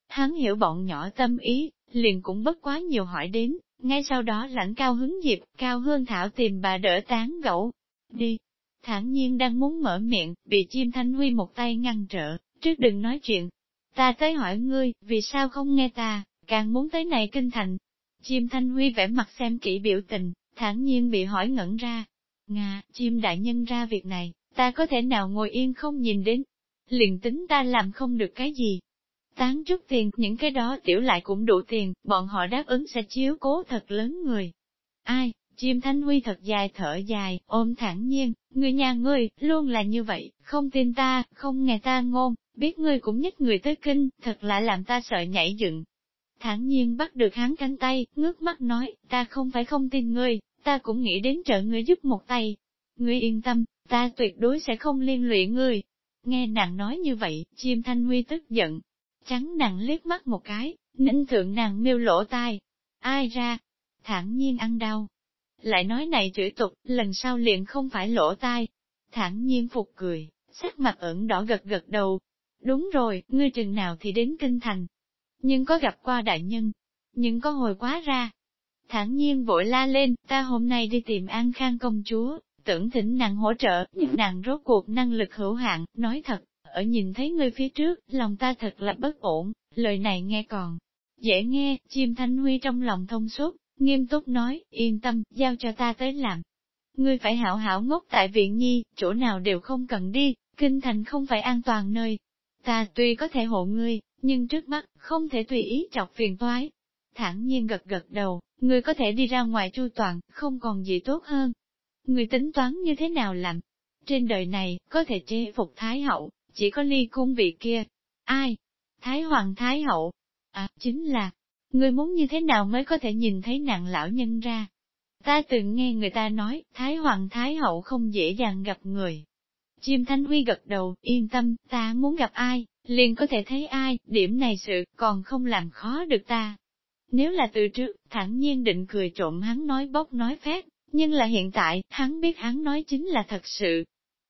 Hắn hiểu bọn nhỏ tâm ý, liền cũng bất quá nhiều hỏi đến, ngay sau đó lãnh cao hứng dịp, cao hương thảo tìm bà đỡ tán gẫu. Đi! Thản nhiên đang muốn mở miệng, bị chim thanh huy một tay ngăn trở, trước đừng nói chuyện. Ta tới hỏi ngươi, vì sao không nghe ta, càng muốn tới này kinh thành. Chim thanh huy vẽ mặt xem kỹ biểu tình, thản nhiên bị hỏi ngẩn ra. Nga, chim đại nhân ra việc này, ta có thể nào ngồi yên không nhìn đến. Liền tính ta làm không được cái gì, Tán chút tiền, những cái đó tiểu lại cũng đủ tiền, bọn họ đáp ứng sẽ chiếu cố thật lớn người. Ai, chim thanh huy thật dài thở dài, ôm thẳng nhiên, người nhà ngươi, luôn là như vậy, không tin ta, không nghe ta ngôn, biết ngươi cũng nhất người tới kinh, thật là làm ta sợ nhảy dựng. Thẳng nhiên bắt được hắn cánh tay, ngước mắt nói, ta không phải không tin ngươi, ta cũng nghĩ đến trợ ngươi giúp một tay. Ngươi yên tâm, ta tuyệt đối sẽ không liên lụy ngươi. Nghe nàng nói như vậy, chim thanh huy tức giận, Trắng nàng liếc mắt một cái, ninh thượng nàng miêu lỗ tai. Ai ra? Thản nhiên ăn đau. Lại nói này chửi tục, lần sau liền không phải lỗ tai. Thản nhiên phục cười, sắc mặt ẩn đỏ gật gật đầu. Đúng rồi, ngươi chừng nào thì đến kinh thành. Nhưng có gặp qua đại nhân, nhưng có hồi quá ra. Thản nhiên vội la lên, ta hôm nay đi tìm An Khang công chúa, tưởng thỉnh nàng hỗ trợ, nhưng nàng rốt cuộc năng lực hữu hạn, nói thật, ở nhìn thấy ngươi phía trước, lòng ta thật là bất ổn, lời này nghe còn dễ nghe, chim thanh huy trong lòng thông suốt, nghiêm túc nói, yên tâm, giao cho ta tới làm. Ngươi phải hảo hảo ngốc tại viện nhi, chỗ nào đều không cần đi, kinh thành không phải an toàn nơi. Ta tuy có thể hộ ngươi, nhưng trước mắt, không thể tùy ý chọc phiền toái. Thẳng nhiên gật gật đầu, ngươi có thể đi ra ngoài chu toàn, không còn gì tốt hơn. Ngươi tính toán như thế nào làm? Trên đời này, có thể chế phục Thái Hậu, chỉ có ly cung vị kia. Ai? Thái Hoàng Thái Hậu. À, chính là, người muốn như thế nào mới có thể nhìn thấy nặng lão nhân ra? Ta từng nghe người ta nói, Thái Hoàng Thái Hậu không dễ dàng gặp người. Chim Thanh Huy gật đầu, yên tâm, ta muốn gặp ai, liền có thể thấy ai, điểm này sự, còn không làm khó được ta. Nếu là từ trước, thẳng nhiên định cười trộm hắn nói bốc nói phét, Nhưng là hiện tại, hắn biết hắn nói chính là thật sự.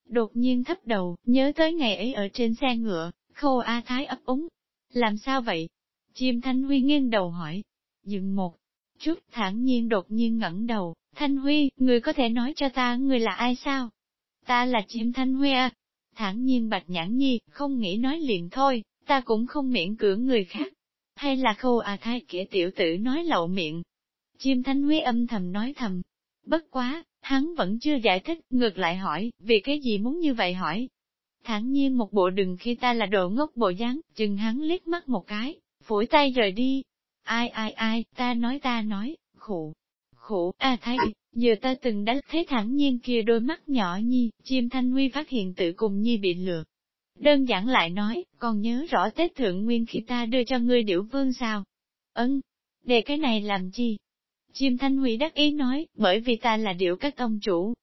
Đột nhiên thấp đầu, nhớ tới ngày ấy ở trên xe ngựa, khô A Thái ấp úng. Làm sao vậy? Chim Thanh Huy nghiêng đầu hỏi. Dừng một chút, thản nhiên đột nhiên ngẩng đầu. Thanh Huy, người có thể nói cho ta người là ai sao? Ta là chim Thanh Huy à? Thản nhiên bạch nhãn nhi, không nghĩ nói liền thôi, ta cũng không miễn cưỡng người khác. Hay là khô A Thái kẻ tiểu tử nói lậu miệng, Chim Thanh Huy âm thầm nói thầm. Bất quá, hắn vẫn chưa giải thích, ngược lại hỏi, vì cái gì muốn như vậy hỏi. Thẳng nhiên một bộ đừng khi ta là đồ ngốc bộ dáng, chừng hắn liếc mắt một cái, phủi tay rời đi. Ai ai ai, ta nói ta nói, khổ, khổ, a à, thái, giờ ta từng đã thấy thẳng nhiên kia đôi mắt nhỏ nhi, chim thanh huy phát hiện tự cùng nhi bị lừa. Đơn giản lại nói, còn nhớ rõ Tết Thượng Nguyên khi ta đưa cho ngươi điểu vương sao? Ấn, để cái này làm chi? Chim Thanh Huy đắc ý nói, bởi vì ta là điệu các ông chủ.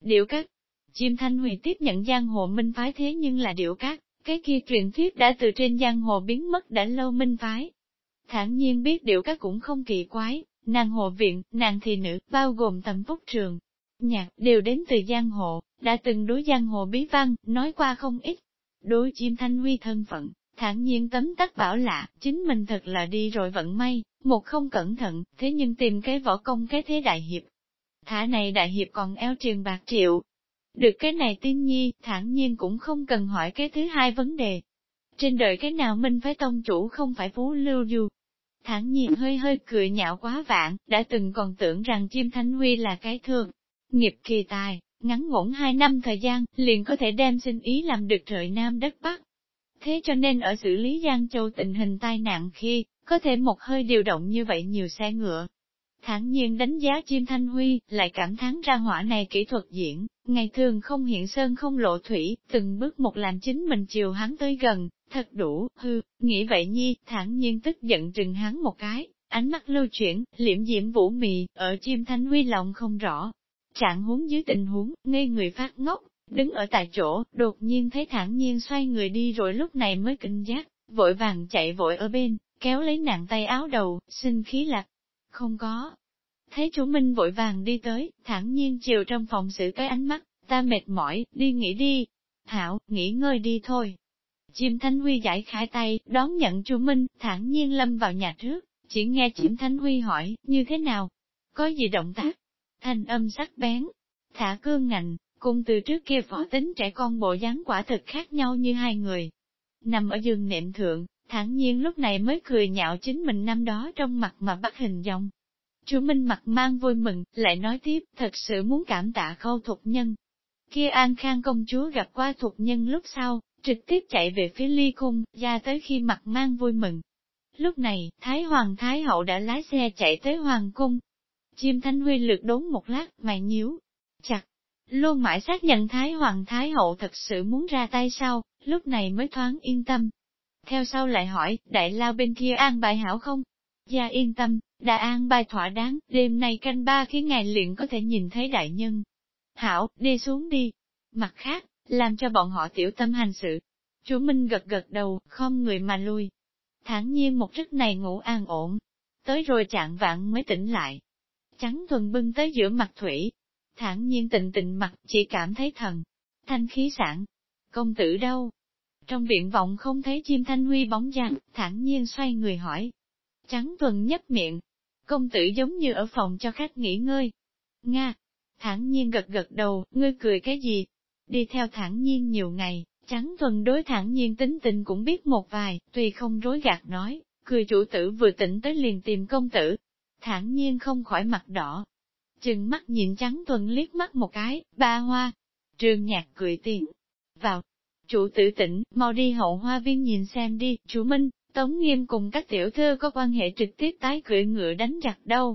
Điệu các. Chim Thanh Huy tiếp nhận giang hồ minh phái thế nhưng là điệu các, cái kia truyền thuyết đã từ trên giang hồ biến mất đã lâu minh phái. Thản nhiên biết điệu các cũng không kỳ quái, nàng hồ viện, nàng thị nữ, bao gồm tầm phúc trường, nhạc, đều đến từ giang hồ, đã từng đối giang hồ bí văn, nói qua không ít. Đối chim thanh huy thân phận, thản nhiên tấm tắc bảo lạ, chính mình thật là đi rồi vận may, một không cẩn thận, thế nhưng tìm cái võ công cái thế đại hiệp. Thả này đại hiệp còn eo triền bạc triệu. Được cái này tin nhi, thản nhiên cũng không cần hỏi cái thứ hai vấn đề. Trên đời cái nào minh phải tông chủ không phải phú lưu du. Thản nhiên hơi hơi cười nhạo quá vạn, đã từng còn tưởng rằng chim thanh huy là cái thương. Nghiệp kỳ tài, ngắn ngủn hai năm thời gian, liền có thể đem sinh ý làm được trời Nam đất Bắc. Thế cho nên ở xử lý Giang Châu tình hình tai nạn khi, có thể một hơi điều động như vậy nhiều xe ngựa. Thẳng nhiên đánh giá chim thanh huy, lại cảm thán ra hỏa này kỹ thuật diễn, ngày thường không hiện sơn không lộ thủy, từng bước một làm chính mình chiều hắn tới gần, thật đủ, hư, nghĩ vậy nhi, thẳng nhiên tức giận trừng hắn một cái, ánh mắt lưu chuyển, liễm diễm vũ mì, ở chim thanh huy lòng không rõ. Trạng huống dưới tình huống, ngây người phát ngốc, đứng ở tại chỗ, đột nhiên thấy thẳng nhiên xoay người đi rồi lúc này mới kinh giác, vội vàng chạy vội ở bên, kéo lấy nàng tay áo đầu, xin khí lạc. Không có. Thấy chú Minh vội vàng đi tới, thẳng nhiên chiều trong phòng xử cái ánh mắt, ta mệt mỏi, đi nghỉ đi. Hảo, nghỉ ngơi đi thôi. Chim Thanh Huy giải khai tay, đón nhận chú Minh, thẳng nhiên lâm vào nhà trước, chỉ nghe Chim Thanh Huy hỏi, như thế nào? Có gì động tác? Thanh âm sắc bén, thả cương ngạnh, cùng từ trước kia phó tính trẻ con bộ dáng quả thực khác nhau như hai người. Nằm ở giường nệm thượng, thản nhiên lúc này mới cười nhạo chính mình năm đó trong mặt mà bắt hình dòng Chú Minh mặt mang vui mừng, lại nói tiếp, thật sự muốn cảm tạ khâu thục nhân. Kia An Khang công chúa gặp qua thục nhân lúc sau, trực tiếp chạy về phía ly cung, ra tới khi mặt mang vui mừng. Lúc này, Thái Hoàng Thái Hậu đã lái xe chạy tới Hoàng cung. Chim Thanh Huy lượt đốn một lát, mày nhíu, chặt. Luôn mãi xác nhận Thái Hoàng Thái Hậu thật sự muốn ra tay sau, lúc này mới thoáng yên tâm, theo sau lại hỏi, đại lao bên kia an bài hảo không? Gia yên tâm, đã an bài thỏa đáng, đêm nay canh ba khi ngài liền có thể nhìn thấy đại nhân. Hảo, đi xuống đi. Mặt khác, làm cho bọn họ tiểu tâm hành sự. Chú Minh gật gật đầu, không người mà lui. Thẳng nhiên một giấc này ngủ an ổn. Tới rồi chạng vạn mới tỉnh lại. Trắng thuần bưng tới giữa mặt thủy. Thản nhiên tịnh tịnh mặt, chỉ cảm thấy thần. Thanh khí sản. Công tử đâu? Trong viện vọng không thấy chim thanh huy bóng dáng, thản nhiên xoay người hỏi. Trắng tuần nhấp miệng. Công tử giống như ở phòng cho khách nghỉ ngơi. Nga. Thản nhiên gật gật đầu, ngươi cười cái gì? Đi theo thản nhiên nhiều ngày, trắng tuần đối thản nhiên tính tình cũng biết một vài, tuy không rối gạt nói, cười chủ tử vừa tỉnh tới liền tìm công tử. Thản nhiên không khỏi mặt đỏ. Chừng mắt nhìn trắng tuần liếc mắt một cái, ba hoa. Trường nhạc cười tiền. Vào, Chủ tử tỉnh, mau đi hậu hoa viên nhìn xem đi, chủ Minh, Tống Nghiêm cùng các tiểu thư có quan hệ trực tiếp tái cưỡi ngựa đánh giặc đâu.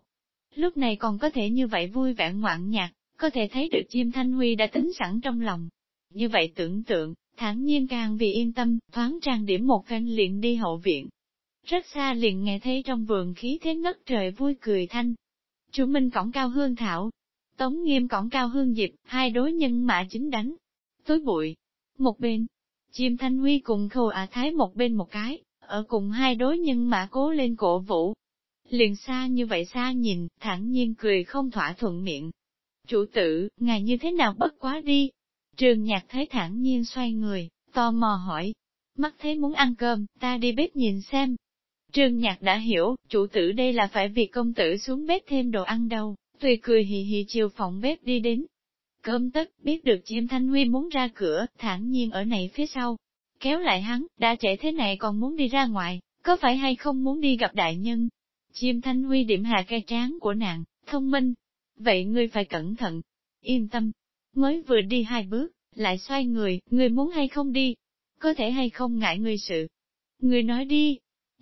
Lúc này còn có thể như vậy vui vẻ ngoạn nhạc, có thể thấy được chim thanh huy đã tính sẵn trong lòng. Như vậy tưởng tượng, thản nhiên càng vì yên tâm, thoáng trang điểm một phen liền đi hậu viện. Rất xa liền nghe thấy trong vườn khí thế ngất trời vui cười thanh. Chu Minh cõng cao hương thảo, Tống Nghiêm cõng cao hương dịp, hai đối nhân mã chính đánh. Tối bụi, một bên, chim thanh huy cùng khâu ả thái một bên một cái, ở cùng hai đối nhân mã cố lên cổ vũ. Liền xa như vậy xa nhìn, thẳng nhiên cười không thỏa thuận miệng. Chủ tử, ngài như thế nào bất quá đi? Trường nhạc thấy thẳng nhiên xoay người, tò mò hỏi. Mắt thấy muốn ăn cơm, ta đi bếp nhìn xem. Trương Nhạc đã hiểu, chủ tử đây là phải việc công tử xuống bếp thêm đồ ăn đâu, tùy cười hì hì chiều phòng bếp đi đến. Cơm tất, biết được chim Thanh Huy muốn ra cửa, thản nhiên ở này phía sau. Kéo lại hắn, đã trễ thế này còn muốn đi ra ngoài, có phải hay không muốn đi gặp đại nhân? Chim Thanh Huy điểm hạ cây trán của nàng, thông minh. Vậy ngươi phải cẩn thận. Yên tâm. Mới vừa đi hai bước, lại xoay người, ngươi muốn hay không đi? Có thể hay không ngại ngươi sự? Ngươi nói đi.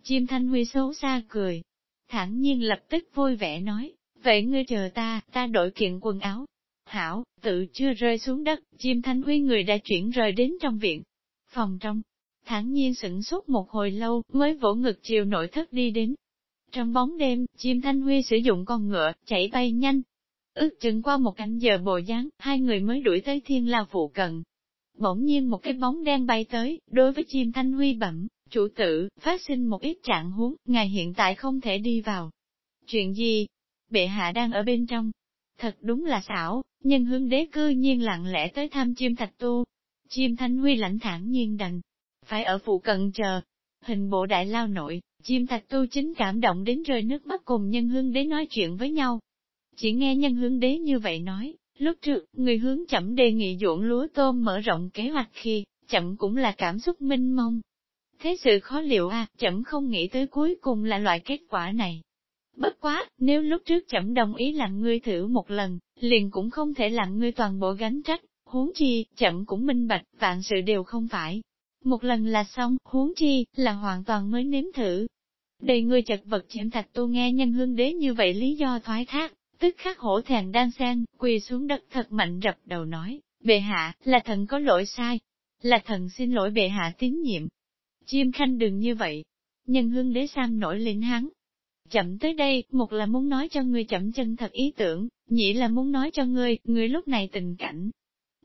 Chim Thanh Huy xấu xa cười. Thẳng nhiên lập tức vui vẻ nói, vậy ngươi chờ ta, ta đổi kiện quần áo. Hảo, tự chưa rơi xuống đất, chim Thanh Huy người đã chuyển rời đến trong viện. Phòng trong, thản nhiên sửng sốt một hồi lâu, mới vỗ ngực chiều nội thất đi đến. Trong bóng đêm, chim Thanh Huy sử dụng con ngựa, chạy bay nhanh. Ước chừng qua một canh giờ bồi dáng, hai người mới đuổi tới thiên lao phụ cận. Bỗng nhiên một cái bóng đen bay tới, đối với chim Thanh Huy bẩm, chủ tử, phát sinh một ít trạng huống, ngài hiện tại không thể đi vào. Chuyện gì? Bệ hạ đang ở bên trong. Thật đúng là xảo, nhân hương đế cư nhiên lặng lẽ tới thăm chim thạch tu. Chim Thanh Huy lãnh thản nhiên đành, phải ở phụ cận chờ. Hình bộ đại lao nội, chim thạch tu chính cảm động đến rơi nước mắt cùng nhân hương đế nói chuyện với nhau. Chỉ nghe nhân hương đế như vậy nói, lúc trước, người hướng chậm đề nghị ruộng lúa tôm mở rộng kế hoạch khi, chậm cũng là cảm xúc minh mông. Thế sự khó liệu à, chậm không nghĩ tới cuối cùng là loại kết quả này. Bất quá, nếu lúc trước chậm đồng ý làm ngươi thử một lần, liền cũng không thể làm ngươi toàn bộ gánh trách, huống chi, chậm cũng minh bạch, vạn sự đều không phải, một lần là xong, huống chi, là hoàn toàn mới nếm thử. Đầy người chật vật chiếm thạch tu nghe nhân hương đế như vậy lý do thoái thác, tức khắc hổ thẹn đang sang, quỳ xuống đất thật mạnh rập đầu nói, bệ hạ, là thần có lỗi sai, là thần xin lỗi bệ hạ tín nhiệm. Chim khanh đừng như vậy. Nhân hương đế sang nổi lên hắn. Chậm tới đây, một là muốn nói cho ngươi chậm chân thật ý tưởng, nhị là muốn nói cho ngươi, ngươi lúc này tình cảnh,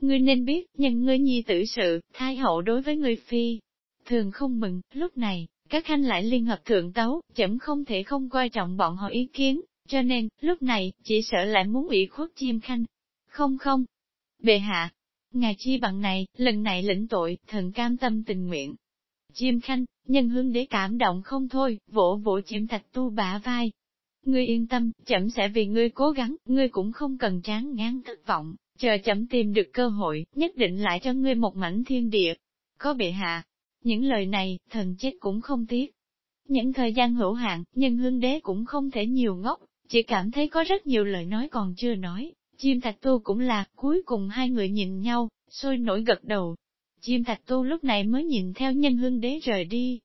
Ngươi nên biết, nhân ngươi nhi tử sự, thái hậu đối với ngươi phi. Thường không mừng, lúc này, các khanh lại liên hợp thượng tấu, chậm không thể không coi trọng bọn họ ý kiến, cho nên, lúc này, chỉ sợ lại muốn ủy khuất chim khanh. Không không. Bệ hạ, ngài chi bằng này, lần này lĩnh tội, thần cam tâm tình nguyện. Diêm khanh, nhân hương đế cảm động không thôi, vỗ vỗ chiếm thạch tu bả vai. Ngươi yên tâm, chậm sẽ vì ngươi cố gắng, ngươi cũng không cần chán ngán thất vọng chờ chậm tìm được cơ hội, nhất định lại cho ngươi một mảnh thiên địa. Có bệ hạ, những lời này, thần chết cũng không tiếc. Những thời gian hữu hạn, nhân hương đế cũng không thể nhiều ngốc, chỉ cảm thấy có rất nhiều lời nói còn chưa nói. Chim thạch tu cũng là, cuối cùng hai người nhìn nhau, sôi nổi gật đầu. Chim thạch tu lúc này mới nhìn theo nhân hương đế rời đi.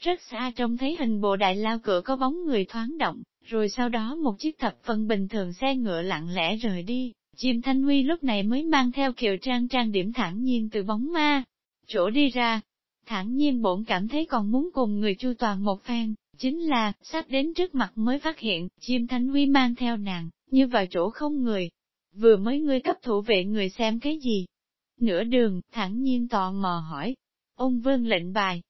Rất xa trông thấy hình bộ đại lao cửa có bóng người thoáng động, rồi sau đó một chiếc thập phân bình thường xe ngựa lặng lẽ rời đi. Chim Thanh Huy lúc này mới mang theo kiều trang trang điểm Thản nhiên từ bóng ma, chỗ đi ra. Thẳng nhiên bổn cảm thấy còn muốn cùng người chu toàn một phen, chính là, sắp đến trước mặt mới phát hiện, chim Thanh Huy mang theo nàng, như vào chỗ không người. Vừa mới ngươi cấp thủ vệ người xem cái gì? Nửa đường, thẳng nhiên tò mò hỏi. Ông Vương lệnh bài.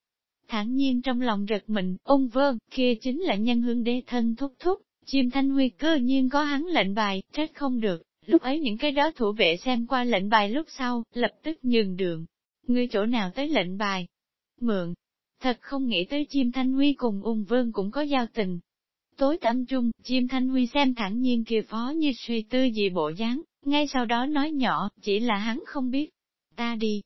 Thẳng nhiên trong lòng rực mình, ông Vương, kia chính là nhân hương đế thân thúc thúc, chim Thanh Huy cơ nhiên có hắn lệnh bài, trách không được. Lúc ấy những cái đó thủ vệ xem qua lệnh bài lúc sau, lập tức nhường đường. Ngươi chỗ nào tới lệnh bài? Mượn. Thật không nghĩ tới chim thanh huy cùng ung vương cũng có giao tình. Tối tăm trung, chim thanh huy xem thẳng nhiên kia phó như suy tư gì bộ dáng, ngay sau đó nói nhỏ, chỉ là hắn không biết. Ta đi.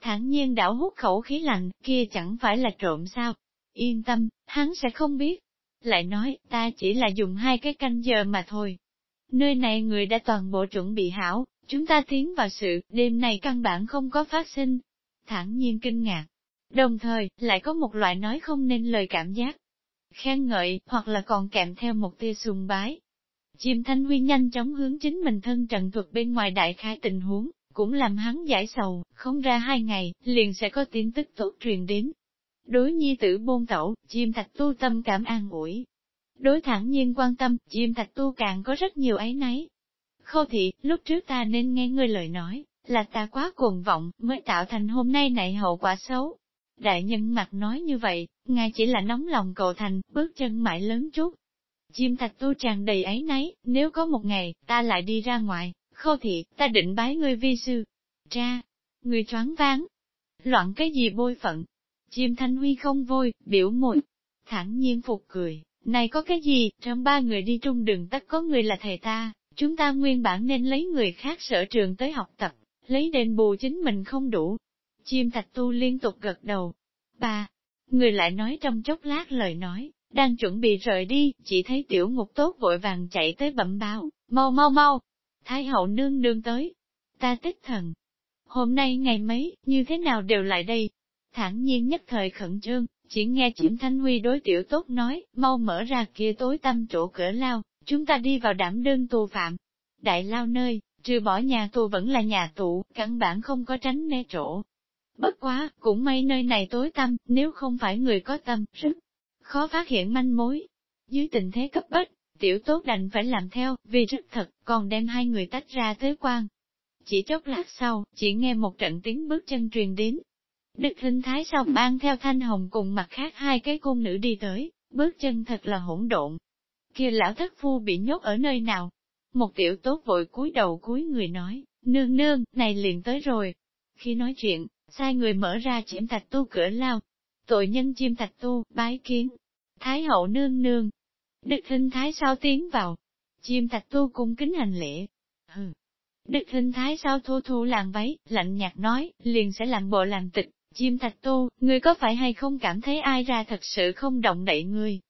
Thẳng nhiên đảo hút khẩu khí lạnh, kia chẳng phải là trộm sao. Yên tâm, hắn sẽ không biết. Lại nói, ta chỉ là dùng hai cái canh giờ mà thôi. Nơi này người đã toàn bộ chuẩn bị hảo, chúng ta tiến vào sự, đêm này căn bản không có phát sinh. Thẳng nhiên kinh ngạc. Đồng thời, lại có một loại nói không nên lời cảm giác. Khen ngợi, hoặc là còn kèm theo một tia sùng bái. Chim Thanh Huy nhanh chóng hướng chính mình thân trần thuật bên ngoài đại khai tình huống, cũng làm hắn giải sầu, không ra hai ngày, liền sẽ có tin tức tốt truyền đến. Đối nhi tử bôn tẩu, chim thạch tu tâm cảm an ủi, Đối thẳng nhiên quan tâm, chim thạch tu càng có rất nhiều ấy nấy. Khâu thị, lúc trước ta nên nghe ngươi lời nói, là ta quá cuồng vọng, mới tạo thành hôm nay này hậu quả xấu. Đại nhân mặt nói như vậy, ngài chỉ là nóng lòng cầu thành, bước chân mãi lớn chút. Chim thạch tu tràn đầy ấy nấy, nếu có một ngày, ta lại đi ra ngoài, Khâu thị, ta định bái ngươi vi sư. Cha, người choáng váng. Loạn cái gì bôi phận? Chim thanh huy không vui, biểu môi. Thẳng nhiên phục cười, này có cái gì, trong ba người đi trung đường tất có người là thầy ta, chúng ta nguyên bản nên lấy người khác sở trường tới học tập, lấy đền bù chính mình không đủ. Chim thạch tu liên tục gật đầu. Ba, người lại nói trong chốc lát lời nói, đang chuẩn bị rời đi, chỉ thấy tiểu ngục tốt vội vàng chạy tới bẩm báo, mau mau mau, Thái hậu nương nương tới. Ta tích thần. Hôm nay ngày mấy, như thế nào đều lại đây? Thẳng nhiên nhất thời khẩn trương, chỉ nghe Chiểm Thanh Huy đối tiểu tốt nói, mau mở ra kia tối tâm chỗ cửa lao, chúng ta đi vào đảm đơn tù phạm. Đại lao nơi, trừ bỏ nhà tù vẫn là nhà tù, căn bản không có tránh né chỗ. Bất quá, cũng may nơi này tối tâm, nếu không phải người có tâm, rất khó phát hiện manh mối. Dưới tình thế cấp bách, tiểu tốt đành phải làm theo, vì rất thật, còn đem hai người tách ra tới quan. Chỉ chốc lát sau, chỉ nghe một trận tiếng bước chân truyền đến. Đức hình thái sau mang theo thanh hồng cùng mặt khác hai cái cung nữ đi tới, bước chân thật là hỗn độn. kia lão thất phu bị nhốt ở nơi nào? Một tiểu tốt vội cúi đầu cúi người nói, nương nương, này liền tới rồi. Khi nói chuyện, sai người mở ra chiếm thạch tu cửa lao. Tội nhân chim thạch tu, bái kiến. Thái hậu nương nương, Đức hình thái sao tiến vào. Chim thạch tu cung kính hành lễ. Hừ. Đức hình thái sao thu thu làng váy, lạnh nhạt nói, liền sẽ làm bộ làm tịch. Chim thạch tu, ngươi có phải hay không cảm thấy ai ra thật sự không động đậy ngươi?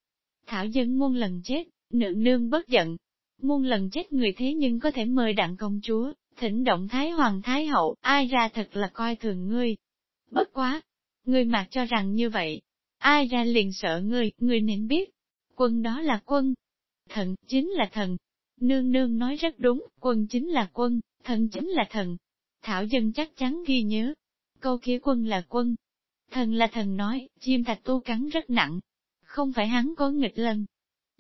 Thảo dân muôn lần chết, nượng nương bất giận. Muôn lần chết người thế nhưng có thể mời đặng công chúa, thỉnh động thái hoàng thái hậu, ai ra thật là coi thường ngươi. Bất quá, ngươi mặc cho rằng như vậy, ai ra liền sợ ngươi, ngươi nên biết, Quân đó là quân. Thần chính là thần. Nương nương nói rất đúng, quân chính là quân, thần chính là thần. Thảo dân chắc chắn ghi nhớ. Câu kia quân là quân. Thần là thần nói, chim thạch tu cắn rất nặng. Không phải hắn có nghịch lần.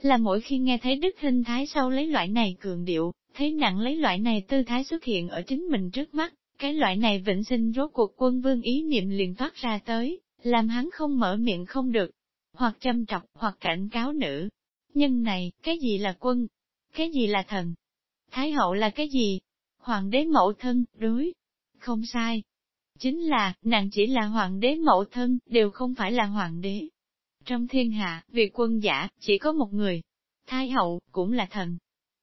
Là mỗi khi nghe thấy đức hình thái sau lấy loại này cường điệu, thấy nặng lấy loại này tư thái xuất hiện ở chính mình trước mắt, cái loại này vĩnh sinh rốt cuộc quân vương ý niệm liền thoát ra tới, làm hắn không mở miệng không được hoặc châm trọc, hoặc cảnh cáo nữ. Nhân này, cái gì là quân? Cái gì là thần? Thái hậu là cái gì? Hoàng đế mẫu thân, đối. Không sai. Chính là, nàng chỉ là hoàng đế mẫu thân, đều không phải là hoàng đế. Trong thiên hạ, việc quân giả, chỉ có một người. Thái hậu, cũng là thần.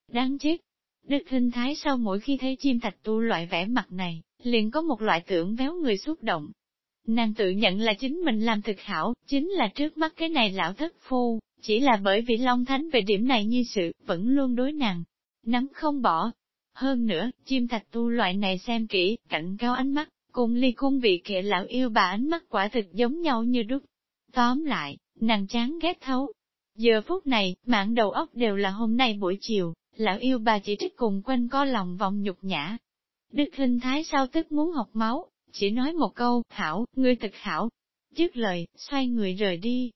Đáng chết. Đức hình thái sau mỗi khi thấy chim thạch tu loại vẻ mặt này, liền có một loại tưởng véo người xúc động. Nàng tự nhận là chính mình làm thực hảo, chính là trước mắt cái này lão thất phu, chỉ là bởi vì Long Thánh về điểm này như sự, vẫn luôn đối nàng, nắm không bỏ. Hơn nữa, chim thạch tu loại này xem kỹ, cảnh cao ánh mắt, cùng ly cung vị kệ lão yêu bà ánh mắt quả thực giống nhau như đúc. Tóm lại, nàng chán ghét thấu. Giờ phút này, mạng đầu óc đều là hôm nay buổi chiều, lão yêu bà chỉ trích cùng quanh co lòng vòng nhục nhã. Đức hình thái sao tức muốn học máu, chỉ nói một câu, hảo, ngươi thật hảo. Dứt lời, xoay người rời đi.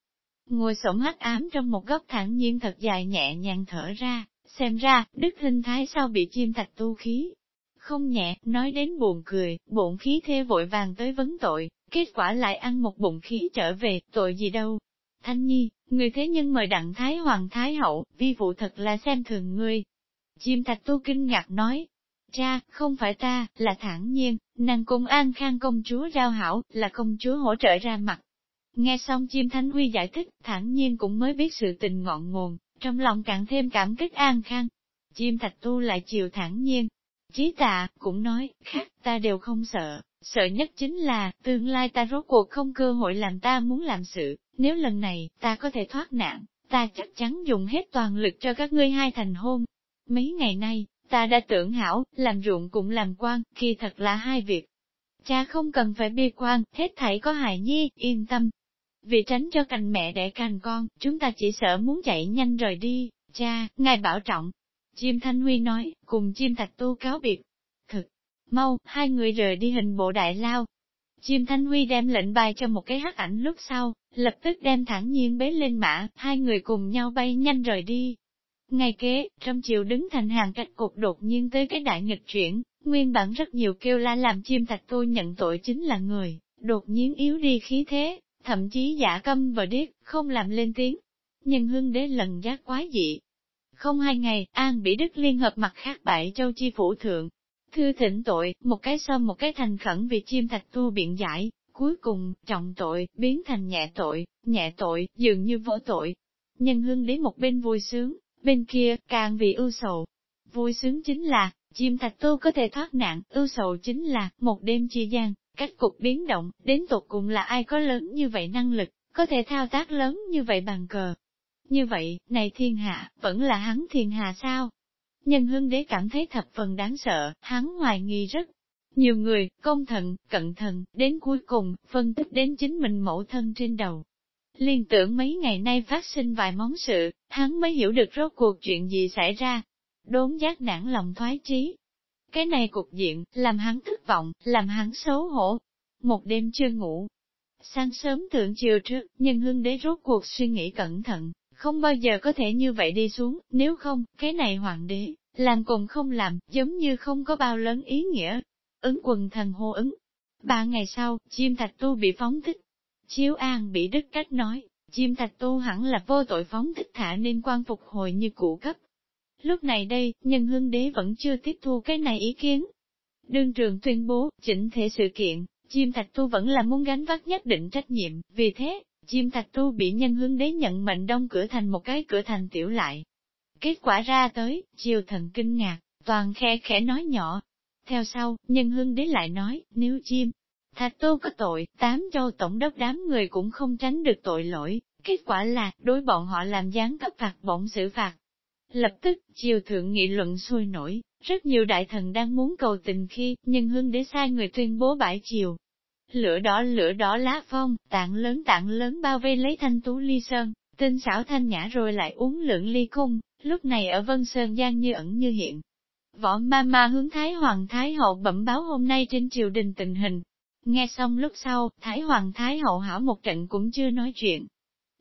Ngồi sổng hắc ám trong một góc thẳng nhiên thật dài nhẹ nhàng thở ra, xem ra, đức hình thái sao bị chim thạch tu khí. Không nhẹ, nói đến buồn cười, bụng khí thê vội vàng tới vấn tội, kết quả lại ăn một bụng khí trở về, tội gì đâu. Thanh nhi, người thế nhân mời đặng thái hoàng thái hậu, vi vụ thật là xem thường ngươi. Chim thạch tu kinh ngạc nói, Cha, không phải ta, là thản nhiên, nàng cùng an khang công chúa giao hảo, là công chúa hỗ trợ ra mặt. Nghe xong chim thánh huy giải thích, thản nhiên cũng mới biết sự tình ngọn nguồn, trong lòng càng thêm cảm kích an khang. Chim thạch tu lại chiều thản nhiên. Chí tạ, cũng nói, khác, ta đều không sợ, sợ nhất chính là, tương lai ta rốt cuộc không cơ hội làm ta muốn làm sự, nếu lần này, ta có thể thoát nạn, ta chắc chắn dùng hết toàn lực cho các ngươi hai thành hôn. Mấy ngày nay, Ta đã tưởng hảo, làm ruộng cũng làm quan, khi thật là hai việc. Cha không cần phải bi quan, hết thảy có hài nhi, yên tâm. Vì tránh cho cành mẹ đẻ cành con, chúng ta chỉ sợ muốn chạy nhanh rời đi, cha, ngài bảo trọng. Chim Thanh Huy nói, cùng chim Thạch Tu cáo biệt. Thực, mau, hai người rời đi hình bộ đại lao. Chim Thanh Huy đem lệnh bài cho một cái hắc ảnh lúc sau, lập tức đem thẳng nhiên bế lên mã, hai người cùng nhau bay nhanh rời đi. Ngày kế, trong chiều đứng thành hàng cách cục đột nhiên tới cái đại nghịch chuyển, nguyên bản rất nhiều kêu la làm chim thạch tôi nhận tội chính là người, đột nhiên yếu đi khí thế, thậm chí giả câm và điếc, không làm lên tiếng. Nhưng hương đế lần giác quá dị. Không hai ngày, An bị Đức liên hợp mặt khác bại châu chi phủ thượng, Thư thỉnh tội, một cái so một cái thành khẩn vì chim thạch tu biện giải, cuối cùng, trọng tội, biến thành nhẹ tội, nhẹ tội, dường như vỡ tội. Nhân hương đến một bên vui sướng, bên kia, càng vì ưu sầu. Vui sướng chính là, chim thạch tu có thể thoát nạn, ưu sầu chính là, một đêm chi gian, cách cục biến động, đến tột cùng là ai có lớn như vậy năng lực, có thể thao tác lớn như vậy bằng cờ. Như vậy, này thiên hạ, vẫn là hắn thiên hạ sao? Nhân hương đế cảm thấy thập phần đáng sợ, hắn hoài nghi rất nhiều người, công thần, cận thần, đến cuối cùng, phân tích đến chính mình mẫu thân trên đầu. Liên tưởng mấy ngày nay phát sinh vài món sự, hắn mới hiểu được rốt cuộc chuyện gì xảy ra. Đốn giác nản lòng thoái trí. Cái này cục diện, làm hắn thất vọng, làm hắn xấu hổ. Một đêm chưa ngủ. Sáng sớm thượng chiều trước, nhân hương đế rốt cuộc suy nghĩ cẩn thận, không bao giờ có thể như vậy đi xuống, nếu không, cái này hoàng đế, làm cùng không làm, giống như không có bao lớn ý nghĩa. Ứng quần thần hô ứng. Ba ngày sau, chim thạch tu bị phóng thích. Chiếu an bị đứt cách nói, chim thạch tu hẳn là vô tội phóng thích thả nên quan phục hồi như cũ cấp. Lúc này đây, nhân hương đế vẫn chưa tiếp thu cái này ý kiến. Đương trường tuyên bố, chỉnh thể sự kiện, chim thạch tu vẫn là muốn gánh vác nhất định trách nhiệm, vì thế, chim thạch tu bị nhân hương đế nhận mệnh đông cửa thành một cái cửa thành tiểu lại. Kết quả ra tới, chiều thần kinh ngạc, toàn khe khẽ nói nhỏ. Theo sau, nhân hương đế lại nói, nếu chim, thạch tô có tội, tám châu tổng đốc đám người cũng không tránh được tội lỗi, kết quả là, đối bọn họ làm gián cấp phạt bổng xử phạt. Lập tức, triều thượng nghị luận sôi nổi, rất nhiều đại thần đang muốn cầu tình khi, nhân hương đế sai người tuyên bố bãi triều, Lửa đỏ lửa đỏ lá phong, tạng lớn tạng lớn bao vây lấy thanh tú ly sơn, tinh xảo thanh nhã rồi lại uống lượng ly cung, lúc này ở Vân Sơn Giang như ẩn như hiện. Võ ma ma hướng Thái Hoàng Thái Hậu bẩm báo hôm nay trên triều đình tình hình. Nghe xong lúc sau, Thái Hoàng Thái Hậu hảo một trận cũng chưa nói chuyện.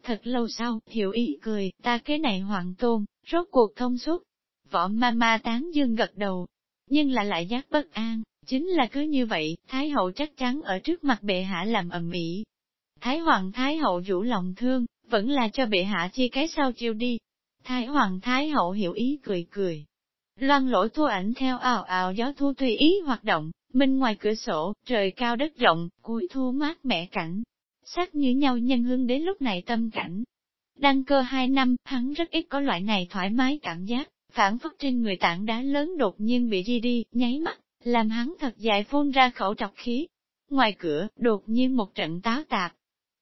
Thật lâu sau, hiểu ý cười, ta cái này hoàng tôn, rốt cuộc thông suốt. Võ ma ma tán dương gật đầu, nhưng lại lại giác bất an, Chính là cứ như vậy, Thái hậu chắc chắn ở trước mặt bệ hạ làm ầm ĩ. Thái hoàng Thái hậu rủ lòng thương, vẫn là cho bệ hạ chi cái sau chiêu đi. Thái hoàng Thái hậu hiểu ý cười cười. Loan lỗi thu ảnh theo ào ào gió thu tùy ý hoạt động, minh ngoài cửa sổ, trời cao đất rộng, cuối thu mát mẻ cảnh. Sắc như nhau nhân hương đến lúc này tâm cảnh. Đăng cơ hai năm, hắn rất ít có loại này thoải mái cảm giác, phản phất trên người tảng đá lớn đột nhiên bị đi đi, nháy mắt, làm hắn thật dài phun ra khẩu trọc khí. Ngoài cửa, đột nhiên một trận táo tạp.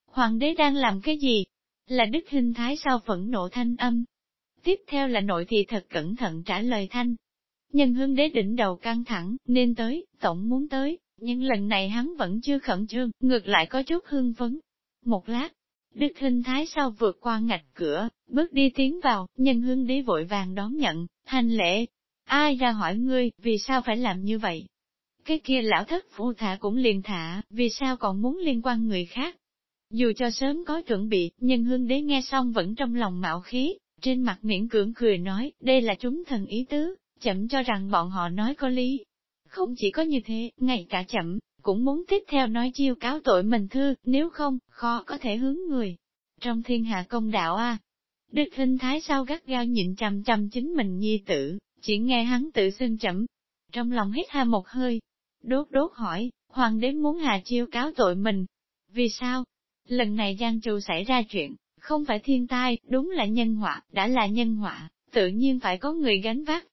Hoàng đế đang làm cái gì? Là đức hình thái sao phẫn nộ thanh âm. Tiếp theo là nội thị thật cẩn thận trả lời thanh. Nhân hương đế đỉnh đầu căng thẳng, nên tới, tổng muốn tới, nhưng lần này hắn vẫn chưa khẩn trương, ngược lại có chút hương phấn. Một lát, Đức hình thái sau vượt qua ngạch cửa, bước đi tiến vào, nhân hương đế vội vàng đón nhận, hành lễ, Ai ra hỏi ngươi, vì sao phải làm như vậy? Cái kia lão thất phu thả cũng liền thả, vì sao còn muốn liên quan người khác? Dù cho sớm có chuẩn bị, Nhân hương đế nghe xong vẫn trong lòng mạo khí, trên mặt miễn cưỡng cười nói, đây là chúng thần ý tứ, chậm cho rằng bọn họ nói có lý. Không chỉ có như thế, ngay cả chậm, cũng muốn tiếp theo nói chiêu cáo tội mình thư, nếu không, khó có thể hướng người. Trong thiên hạ công đạo a Đức hình thái sao gắt gao nhịn chằm chằm chính mình nhi tử, chỉ nghe hắn tự xưng chậm, trong lòng hít ha một hơi. Đốt đốt hỏi, hoàng đế muốn hà chiêu cáo tội mình. Vì sao? Lần này Giang Trù xảy ra chuyện, không phải thiên tai, đúng là nhân họa, đã là nhân họa, tự nhiên phải có người gánh vác.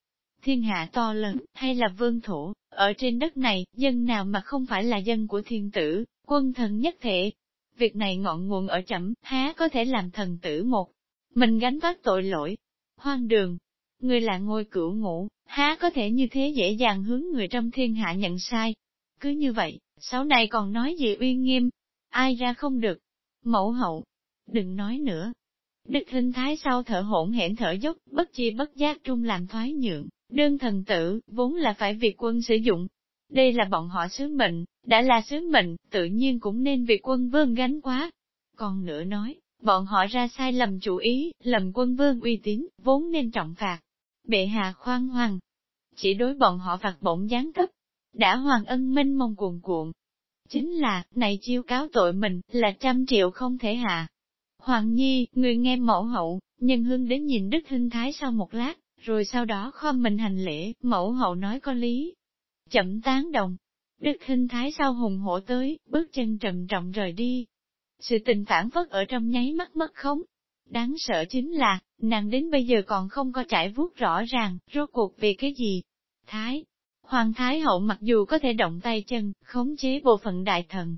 Thiên hạ to lớn, hay là vương thủ, ở trên đất này, dân nào mà không phải là dân của thiên tử, quân thần nhất thể. Việc này ngọn nguồn ở chậm, há có thể làm thần tử một. Mình gánh vác tội lỗi. Hoang đường, Người là ngôi cửu ngũ, há có thể như thế dễ dàng hướng người trong thiên hạ nhận sai. Cứ như vậy, sau này còn nói gì uy nghiêm, ai ra không được. Mẫu hậu, đừng nói nữa. Đức hình thái sau thở hỗn hển thở dốc, bất chi bất giác trung làm thoái nhượng, đương thần tử, vốn là phải việc quân sử dụng. Đây là bọn họ sứ mệnh, đã là sứ mệnh, tự nhiên cũng nên việc quân vương gánh quá. Còn nữa nói, bọn họ ra sai lầm chủ ý, lầm quân vương uy tín, vốn nên trọng phạt bệ hạ khoan hoàng. Chỉ đối bọn họ phạt bổng gián cấp, đã hoàng ân minh mong cuồn cuộn. Chính là, này chiêu cáo tội mình, là trăm triệu không thể hạ. Hoàng nhi, người nghe mẫu hậu, nhân hương đến nhìn đức hình thái sau một lát, rồi sau đó kho mình hành lễ, mẫu hậu nói có lý. chậm tán đồng. Đức hình thái sau hùng hổ tới, bước chân trầm trọng rời đi. Sự tình phản phất ở trong nháy mắt mất khống Đáng sợ chính là, nàng đến bây giờ còn không có trải vuốt rõ ràng, rốt cuộc vì cái gì. Thái, Hoàng Thái Hậu mặc dù có thể động tay chân, khống chế bộ phận đại thần.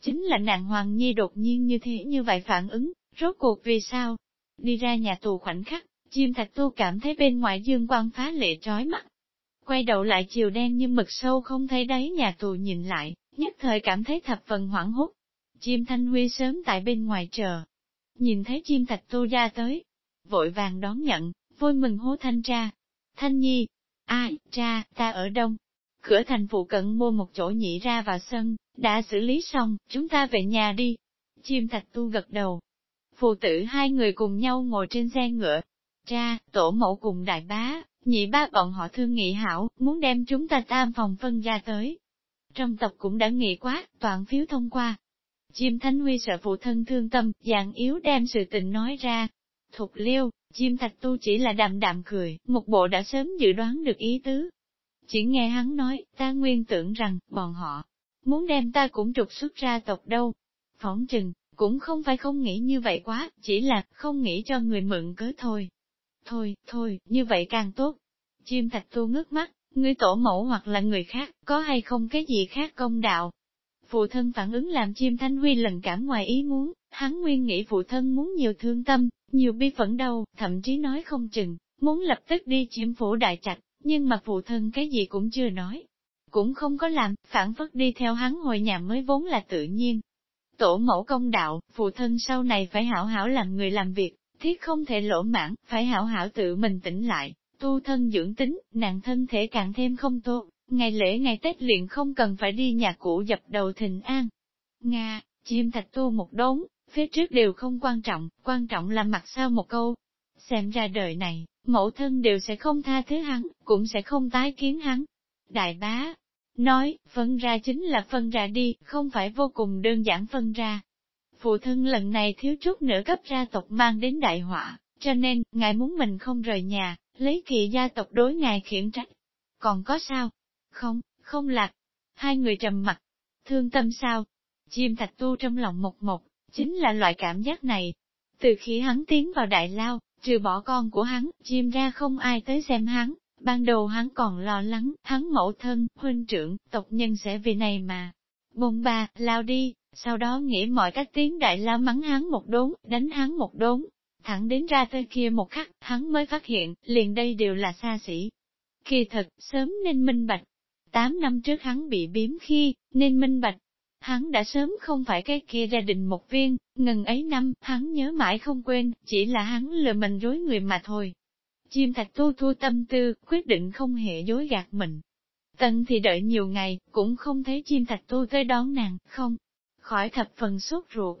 Chính là nàng Hoàng Nhi đột nhiên như thế như vậy phản ứng, rốt cuộc vì sao? Đi ra nhà tù khoảnh khắc, chim thạch tu cảm thấy bên ngoài dương quang phá lệ trói mắt. Quay đầu lại chiều đen như mực sâu không thấy đáy nhà tù nhìn lại, nhất thời cảm thấy thập phần hoảng hốt. Chim thanh huy sớm tại bên ngoài chờ. Nhìn thấy chim thạch tu ra tới, vội vàng đón nhận, vui mừng hô thanh tra. Thanh nhi, ai, cha, ta ở đông. Cửa thành phụ cận mua một chỗ nhị ra vào sân, đã xử lý xong, chúng ta về nhà đi. Chim thạch tu gật đầu. Phụ tử hai người cùng nhau ngồi trên xe ngựa. Cha, tổ mẫu cùng đại bá, nhị ba bọn họ thương nghị hảo, muốn đem chúng ta tam phòng phân ra tới. Trong tộc cũng đã nghị quá, toàn phiếu thông qua. Chim Thánh Huy sợ phụ thân thương tâm, dạng yếu đem sự tình nói ra. Thục liêu, chim thạch tu chỉ là đạm đạm cười, một bộ đã sớm dự đoán được ý tứ. Chỉ nghe hắn nói, ta nguyên tưởng rằng, bọn họ, muốn đem ta cũng trục xuất ra tộc đâu. Phỏng chừng, cũng không phải không nghĩ như vậy quá, chỉ là không nghĩ cho người mượn cớ thôi. Thôi, thôi, như vậy càng tốt. Chim thạch tu ngước mắt, người tổ mẫu hoặc là người khác, có hay không cái gì khác công đạo. Phụ thân phản ứng làm chim thanh huy lần cảm ngoài ý muốn, hắn nguyên nghĩ phụ thân muốn nhiều thương tâm, nhiều bi phẫn đâu, thậm chí nói không chừng, muốn lập tức đi chiếm phủ đại trạch, nhưng mà phụ thân cái gì cũng chưa nói. Cũng không có làm, phản phất đi theo hắn hồi nhà mới vốn là tự nhiên. Tổ mẫu công đạo, phụ thân sau này phải hảo hảo làm người làm việc, thiết không thể lỗ mãn, phải hảo hảo tự mình tỉnh lại, tu thân dưỡng tính, nàng thân thể càng thêm không tốt, ngày lễ ngày Tết liền không cần phải đi nhà cũ dập đầu thịnh an. Nga, chim thạch tu một đốn phía trước đều không quan trọng, quan trọng là mặt sau một câu. Xem ra đời này, mẫu thân đều sẽ không tha thứ hắn, cũng sẽ không tái kiến hắn. Đại bá, nói, phân ra chính là phân ra đi, không phải vô cùng đơn giản phân ra. Phụ thân lần này thiếu chút nữa cấp ra tộc mang đến đại họa, cho nên, ngài muốn mình không rời nhà, lấy kỳ gia tộc đối ngài khiển trách. Còn có sao? Không, không lạc. Hai người trầm mặt. Thương tâm sao? Chim thạch tu trong lòng một một, chính là loại cảm giác này. Từ khi hắn tiến vào đại lao, trừ bỏ con của hắn, chim ra không ai tới xem hắn, ban đầu hắn còn lo lắng, hắn mẫu thân, huynh trưởng, tộc nhân sẽ vì này mà. Bồn bà, lao đi, sau đó nghĩ mọi cách tiếng đại la mắng hắn một đốn, đánh hắn một đốn. Thẳng đến ra tới kia một khắc, hắn mới phát hiện, liền đây đều là xa xỉ. Kỳ thật, sớm nên minh bạch. Tám năm trước hắn bị biếm khi, nên minh bạch, Hắn đã sớm không phải cái kia gia đình một viên, ngần ấy năm, hắn nhớ mãi không quên, chỉ là hắn lừa mình dối người mà thôi. Chim thạch tu thu tâm tư, quyết định không hề dối gạt mình. Tần thì đợi nhiều ngày, cũng không thấy chim thạch tu tới đón nàng, không, khỏi thập phần sốt ruột.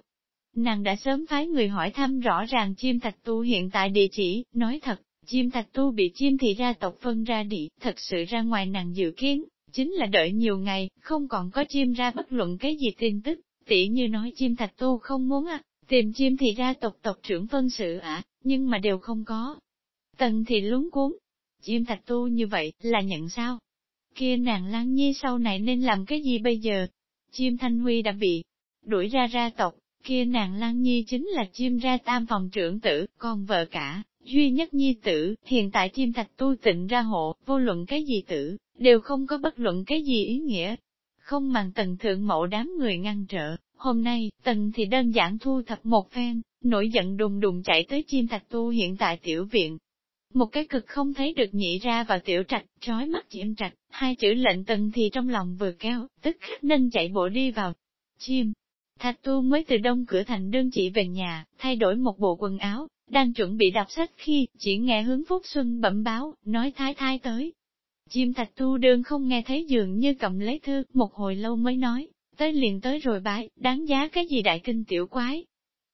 Nàng đã sớm phái người hỏi thăm rõ ràng chim thạch tu hiện tại địa chỉ, nói thật, chim thạch tu bị chim thị gia tộc phân ra đi, thật sự ra ngoài nàng dự kiến, chính là đợi nhiều ngày, không còn có chim ra bất luận cái gì tin tức, tỉ như nói chim thạch tu không muốn à, tìm chim thị ra tộc tộc trưởng phân sự ạ, nhưng mà đều không có. Tần thì lúng cuốn, chim thạch tu như vậy, là nhận sao? Kia nàng lang Nhi sau này nên làm cái gì bây giờ? Chim Thanh Huy đã bị đuổi ra ra tộc, kia nàng Lan Nhi chính là chim ra tam phòng trưởng tử, còn vợ cả, duy nhất nhi tử, hiện tại chim thạch tu tịnh ra hộ, vô luận cái gì tử, đều không có bất luận cái gì ý nghĩa. Không màng tần thượng mẫu đám người ngăn trở, hôm nay, tần thì đơn giản thu thập một phen, nổi giận đùng đùng chạy tới chim thạch tu hiện tại tiểu viện. Một cái cực không thấy được nhị ra vào tiểu trạch, trói mắt chim trạch, hai chữ lệnh tần thì trong lòng vừa kéo, tức khắc nên chạy bộ đi vào. Chim, Thạch tu mới từ đông cửa thành đơn chỉ về nhà, thay đổi một bộ quần áo, đang chuẩn bị đọc sách khi, chỉ nghe hướng Phúc Xuân bẩm báo, nói thái thái tới. Chim thạch tu đương không nghe thấy dường như cầm lấy thư, một hồi lâu mới nói, tới liền tới rồi bái, đáng giá cái gì đại kinh tiểu quái.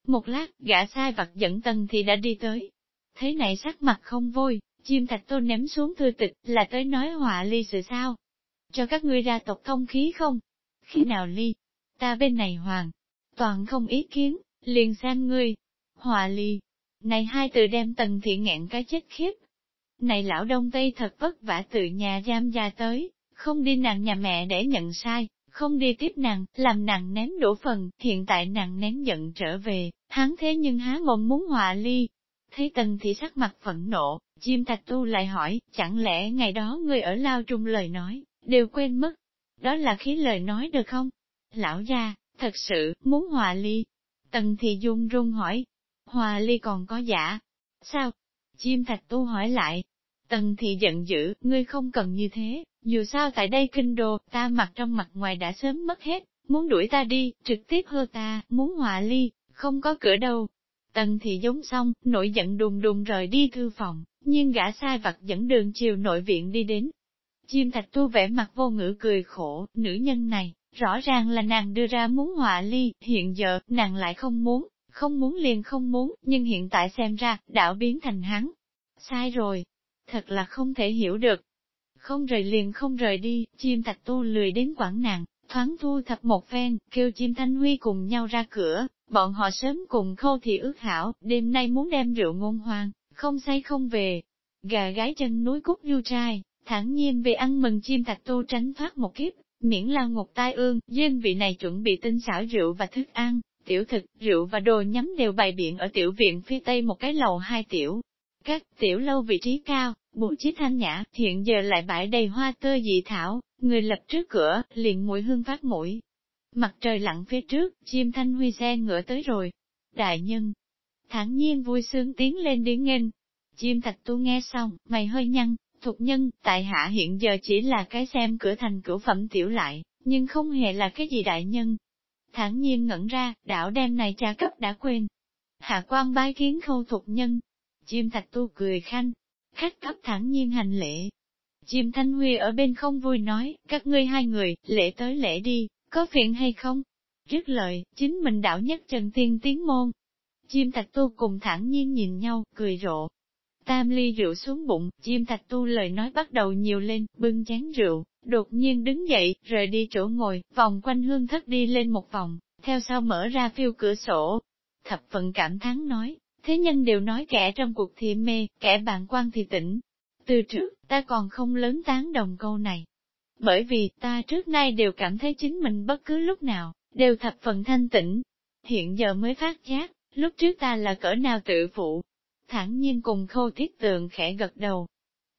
Một lát, gã sai vặt dẫn tần thì đã đi tới. Thế này sắc mặt không vui, chim thạch tu ném xuống thư tịch, là tới nói họa ly sự sao. Cho các ngươi ra tộc thông khí không? Khi nào ly? Ta bên này hoàng, toàn không ý kiến, liền xem ngươi. Hòa ly, này hai từ đem tần thị nghẹn cái chết khiếp. Này lão đông tây thật vất vả từ nhà giam ra tới, không đi nàng nhà mẹ để nhận sai, không đi tiếp nàng, làm nàng ném đổ phần, hiện tại nàng ném giận trở về, hắn thế nhưng há mồm muốn hòa ly. Thấy tần thị sắc mặt phẫn nộ, chim thạch tu lại hỏi, chẳng lẽ ngày đó ngươi ở lao trung lời nói, đều quên mất. Đó là khí lời nói được không? Lão gia, thật sự, muốn hòa ly. Tần thị dung rung hỏi, hòa ly còn có giả. Sao? Chim thạch tu hỏi lại. Tần thị giận dữ, ngươi không cần như thế, dù sao tại đây kinh đồ ta mặt trong mặt ngoài đã sớm mất hết, muốn đuổi ta đi, trực tiếp hơ ta, muốn hòa ly, không có cửa đâu. Tần thị giống xong, nổi giận đùng đùng rời đi thư phòng, nhưng gã sai vặt dẫn đường chiều nội viện đi đến. Chim thạch tu vẻ mặt vô ngữ cười khổ, nữ nhân này, rõ ràng là nàng đưa ra muốn hòa ly, hiện giờ, nàng lại không muốn, không muốn liền không muốn, nhưng hiện tại xem ra, đảo biến thành hắn. Sai rồi, thật là không thể hiểu được. Không rời liền không rời đi, chim thạch tu lười đến quảng nàng, thoáng thu thập một phen, kêu chim thanh huy cùng nhau ra cửa, bọn họ sớm cùng khâu thì ước hảo, đêm nay muốn đem rượu ngôn hoang, không say không về. Gà gái chân núi cúc du trai, thản nhiên về ăn mừng chim thạch tu tránh thoát một kiếp, miễn là ngục tai ương, riêng vị này chuẩn bị tinh xảo rượu và thức ăn, tiểu thực, rượu và đồ nhắm đều bày biện ở tiểu viện phía tây một cái lầu hai tiểu. Các tiểu lâu vị trí cao, bộ trí thanh nhã, hiện giờ lại bãi đầy hoa tơ dị thảo, người lập trước cửa, liền mũi hương phát mũi. Mặt trời lặn phía trước, chim thanh huy xe ngựa tới rồi. Đại nhân, thản nhiên vui sướng tiến lên điển nghênh. Chim thạch tu nghe xong, mày hơi nhăn, thuộc nhân, tại hạ hiện giờ chỉ là cái xem cửa thành cửa phẩm tiểu lại, nhưng không hề là cái gì đại nhân. Thản nhiên ngẩn ra, đảo đem này cha cấp đã quên. Hạ quan bái kiến khâu thuộc nhân. Chim thạch tu cười khanh, khách cấp thản nhiên hành lễ. Chim Thanh Huy ở bên không vui nói, các ngươi hai người, lễ tới lễ đi, có phiền hay không? Trước lời, chính mình đảo nhất Trần Tiên tiến môn. Chim Thạch Tu cùng thản nhiên nhìn nhau, cười rộ. Tam ly rượu xuống bụng, chim Thạch Tu lời nói bắt đầu nhiều lên, bưng chén rượu, đột nhiên đứng dậy, rời đi chỗ ngồi, vòng quanh hương thất đi lên một vòng, theo sau mở ra phiêu cửa sổ. Thập phận cảm thán nói, thế nhân đều nói kẻ trong cuộc thì mê, kẻ bạn quan thì tỉnh. Từ trước, ta còn không lớn tán đồng câu này. Bởi vì ta trước nay đều cảm thấy chính mình bất cứ lúc nào, đều thập phần thanh tĩnh. Hiện giờ mới phát giác, lúc trước ta là cỡ nào tự phụ. Thẳng nhiên cùng khâu thiết tượng khẽ gật đầu.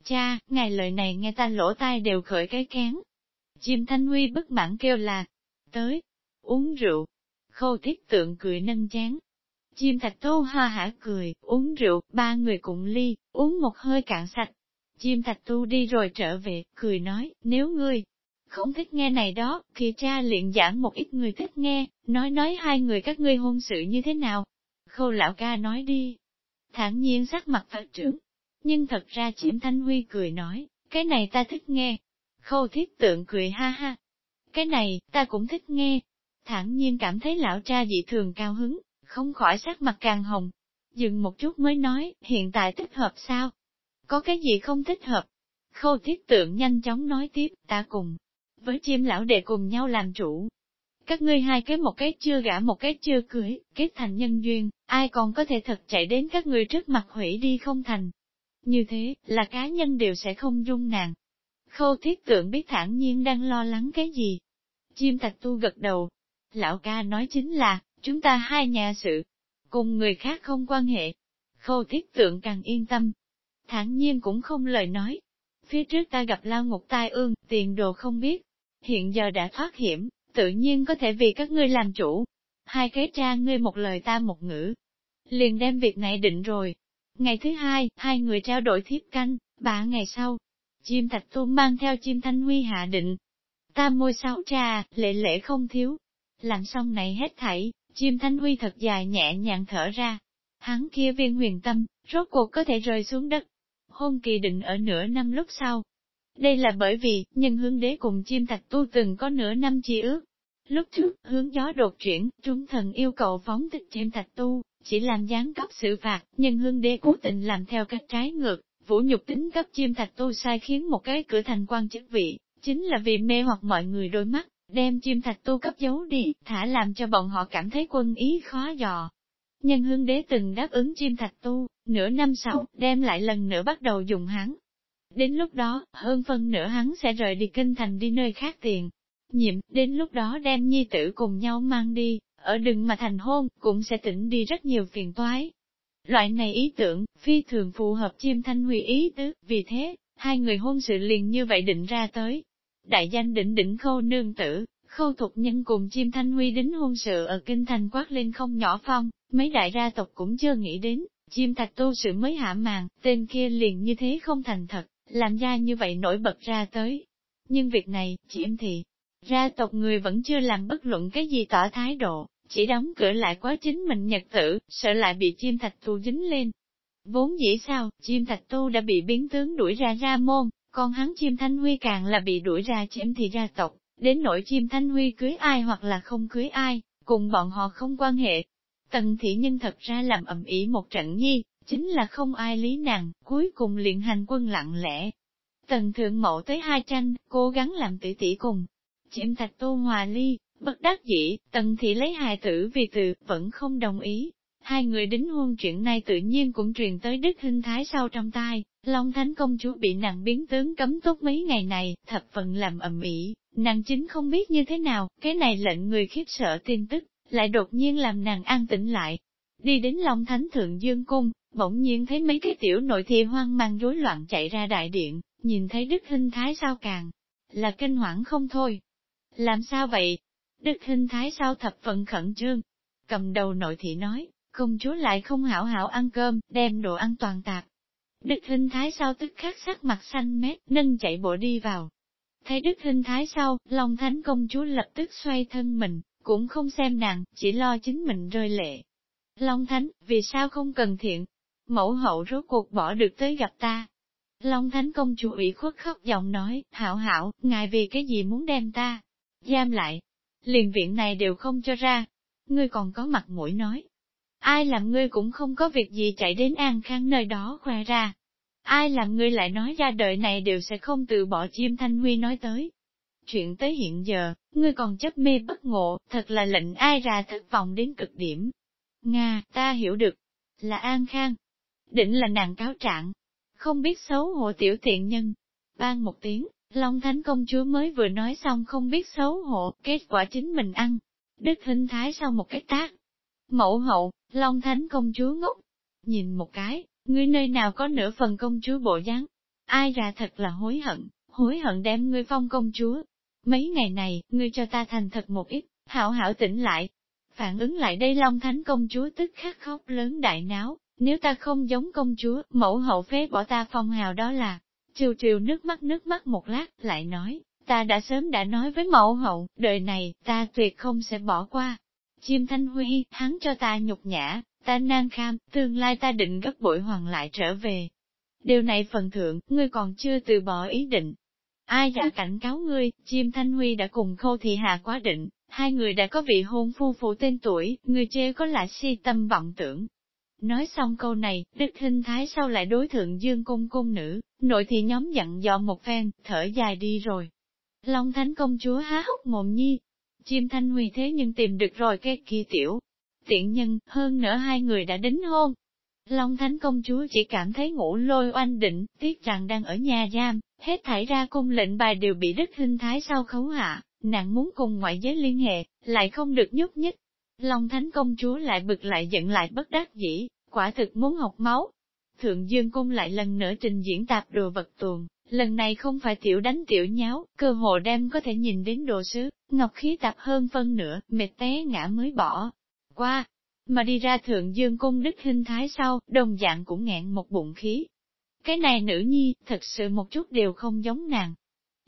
Cha, ngài lời này nghe ta lỗ tai đều khởi cái kén. Chim Thanh Huy bất mãn kêu là, tới, uống rượu. Khâu thiết tượng cười nâng chán, Chim thạch Thô ha hả cười, uống rượu, ba người cùng ly, uống một hơi cạn sạch. Chim thạch tu đi rồi trở về, cười nói, nếu ngươi không thích nghe này đó, thì cha liền giảng một ít người thích nghe, nói nói hai người các ngươi hôn sự như thế nào. Khâu lão ca nói đi. Thản nhiên sắc mặt phật trưởng. Nhưng thật ra Chiểm thanh huy cười nói, cái này ta thích nghe. Khâu thiết tượng cười ha ha. Cái này, ta cũng thích nghe. Thản nhiên cảm thấy lão cha dị thường cao hứng, không khỏi sắc mặt càng hồng. Dừng một chút mới nói, hiện tại thích hợp sao? Có cái gì không thích hợp? Khâu thiết tượng nhanh chóng nói tiếp, ta cùng, với chim lão đệ cùng nhau làm chủ. Các ngươi hai cái một cái chưa gả một cái chưa cưới, kết thành nhân duyên, ai còn có thể thật chạy đến các người trước mặt hủy đi không thành. Như thế, là cá nhân đều sẽ không dung nàng. Khâu thiết tượng biết thản nhiên đang lo lắng cái gì. Chim thạch tu gật đầu. Lão ca nói chính là, Chúng ta hai nhà sự, cùng người khác không quan hệ. Khâu thiết tượng càng yên tâm. thản nhiên cũng không lời nói. Phía trước ta gặp lao ngục tai ương, tiền đồ không biết. Hiện giờ đã thoát hiểm, tự nhiên có thể vì các ngươi làm chủ. Hai cái cha ngươi một lời ta một ngữ. Liền đem việc này định rồi. Ngày thứ hai, hai người trao đổi thiếp canh, ba ngày sau. Chim thạch tu mang theo chim thanh huy hạ định. Ta môi sáu trà, lệ lệ không thiếu. Làm xong này hết thảy, Chim Thanh Huy thật dài nhẹ nhàng thở ra. Hắn kia viên huyền tâm, rốt cuộc có thể rơi xuống đất. Hôn kỳ định ở nửa năm lúc sau. Đây là bởi vì, nhân hướng đế cùng chim thạch tu từng có nửa năm chi ước. Lúc trước, hướng gió đột chuyển, trung thần yêu cầu phóng thích chém thạch tu, chỉ làm gián cấp xử phạt, nhân hương đế cố tình làm theo cách trái ngược, vũ nhục tính cấp chim thạch tu sai khiến một cái cửa thành quan chức vị, chính là vì mê hoặc mọi người đôi mắt, đem chim thạch tu cấp giấu đi, thả làm cho bọn họ cảm thấy quân ý khó dò. Nhân hương đế từng đáp ứng chim thạch tu, nửa năm sau, đem lại lần nữa bắt đầu dùng hắn. Đến lúc đó, hơn phân nửa hắn sẽ rời đi kinh thành đi nơi khác tiền. Nhiệm, đến lúc đó đem nhi tử cùng nhau mang đi, ở đừng mà thành hôn, cũng sẽ tỉnh đi rất nhiều phiền toái. Loại này ý tưởng, phi thường phù hợp chiêm thanh huy ý tứ, vì thế, hai người hôn sự liền như vậy định ra tới. Đại danh đỉnh đỉnh khâu nương tử, khâu thục nhân cùng chim thanh huy đính hôn sự ở kinh thành quát lên không nhỏ phong, mấy đại gia tộc cũng chưa nghĩ đến, chim thạch tu sự mới hạ màn, tên kia liền như thế không thành thật, làm ra như vậy nổi bật ra tới. Nhưng việc này, chim thì, gia tộc người vẫn chưa làm bất luận cái gì tỏ thái độ, chỉ đóng cửa lại quá chính mình nhật tử, sợ lại bị chim thạch tu dính lên. Vốn dĩ sao, chim thạch tu đã bị biến tướng đuổi ra ra môn, còn hắn chim thanh huy càng là bị đuổi ra chém thì gia tộc, đến nỗi chim thanh huy cưới ai hoặc là không cưới ai, cùng bọn họ không quan hệ. Tần thị nhân thật ra làm ẩm ý một trận nhi, chính là không ai lý nàng, cuối cùng liền hành quân lặng lẽ. Tần thượng mộ tới hai tranh, cố gắng làm tử tỷ cùng. Chiếm thạch tô hòa ly, bất đắc dĩ, tần thị lấy hài tử vì từ, vẫn không đồng ý. Hai người đính hôn chuyện này tự nhiên cũng truyền tới đức hình thái sau trong tai, Long Thánh công chúa bị nàng biến tướng cấm tốt mấy ngày này, thập phần làm ầm ĩ, nàng chính không biết như thế nào, cái này lệnh người khiếp sợ tin tức, lại đột nhiên làm nàng an tĩnh lại. Đi đến Long Thánh Thượng Dương Cung, bỗng nhiên thấy mấy cái tiểu nội thi hoang mang rối loạn chạy ra đại điện, nhìn thấy Đức Hinh Thái sao càng, là kinh hoảng không thôi. Làm sao vậy? Đức hình Thái sao thập phần khẩn trương? Cầm đầu nội thị nói, công chúa lại không hảo hảo ăn cơm, đem đồ ăn toàn tạp. Đức hình Thái sao tức khắc sắc mặt xanh mét, nâng chạy bộ đi vào. Thấy Đức hình Thái sau, Long Thánh công chúa lập tức xoay thân mình, cũng không xem nàng, chỉ lo chính mình rơi lệ. Long Thánh, vì sao không cần thiện? Mẫu hậu rốt cuộc bỏ được tới gặp ta. Long Thánh công chúa ủy khuất khóc giọng nói, hảo hảo, ngài vì cái gì muốn đem ta? Giam lại. Liền viện này đều không cho ra. Ngươi còn có mặt mũi nói. Ai làm ngươi cũng không có việc gì chạy đến an khang nơi đó khoe ra. Ai làm ngươi lại nói ra đời này đều sẽ không từ bỏ chim thanh huy nói tới. Chuyện tới hiện giờ, ngươi còn chấp mê bất ngộ, thật là lệnh ai ra thất vọng đến cực điểm. Nga, ta hiểu được. Là An Khang. Định là nàng cáo trạng. Không biết xấu hổ tiểu thiện nhân. Ban một tiếng, Long Thánh công chúa mới vừa nói xong không biết xấu hổ, kết quả chính mình ăn. Đức hình thái sau một cái tác. Mẫu hậu, Long Thánh công chúa ngốc. Nhìn một cái, ngươi nơi nào có nửa phần công chúa bộ dáng. Ai ra thật là hối hận, hối hận đem ngươi phong công chúa. Mấy ngày này, ngươi cho ta thành thật một ít, hảo hảo tỉnh lại. Phản ứng lại đây Long Thánh công chúa tức khắc khóc lớn đại náo, nếu ta không giống công chúa, mẫu hậu phế bỏ ta phong hào đó là, triều triều nước mắt nước mắt một lát, lại nói, ta đã sớm đã nói với mẫu hậu, đời này, ta tuyệt không sẽ bỏ qua. Chim Thanh Huy, hắn cho ta nhục nhã, ta nan kham, tương lai ta định gấp bội hoàng lại trở về. Điều này phần thượng, ngươi còn chưa từ bỏ ý định. Ai đã cảnh cáo ngươi, chim Thanh Huy đã cùng khâu thị hạ quá định, hai người đã có vị hôn phu phụ tên tuổi, người chê có lại si tâm vọng tưởng. Nói xong câu này, Đức Hinh Thái sau lại đối thượng Dương Cung Cung nữ, nội thì nhóm dặn dò một phen, thở dài đi rồi. Long Thánh công chúa há hốc mồm nhi, chim Thanh Huy thế nhưng tìm được rồi cái kia tiểu, tiện nhân, hơn nữa hai người đã đính hôn. Long Thánh công chúa chỉ cảm thấy ngủ lôi oanh định, tiếc rằng đang ở nhà giam, hết thảy ra cung lệnh bài đều bị đức hình thái sau khấu hạ, nàng muốn cùng ngoại giới liên hệ, lại không được nhúc nhích. Long Thánh công chúa lại bực lại giận lại bất đắc dĩ, quả thực muốn học máu. Thượng Dương cung lại lần nữa trình diễn tạp đồ vật tuồng, lần này không phải tiểu đánh tiểu nháo, cơ hồ đem có thể nhìn đến đồ sứ, ngọc khí tạp hơn phân nửa, mệt té ngã mới bỏ qua, mà đi ra thượng dương cung đức hình thái sau, đồng dạng cũng ngẹn một bụng khí. Cái này nữ nhi, thật sự một chút đều không giống nàng.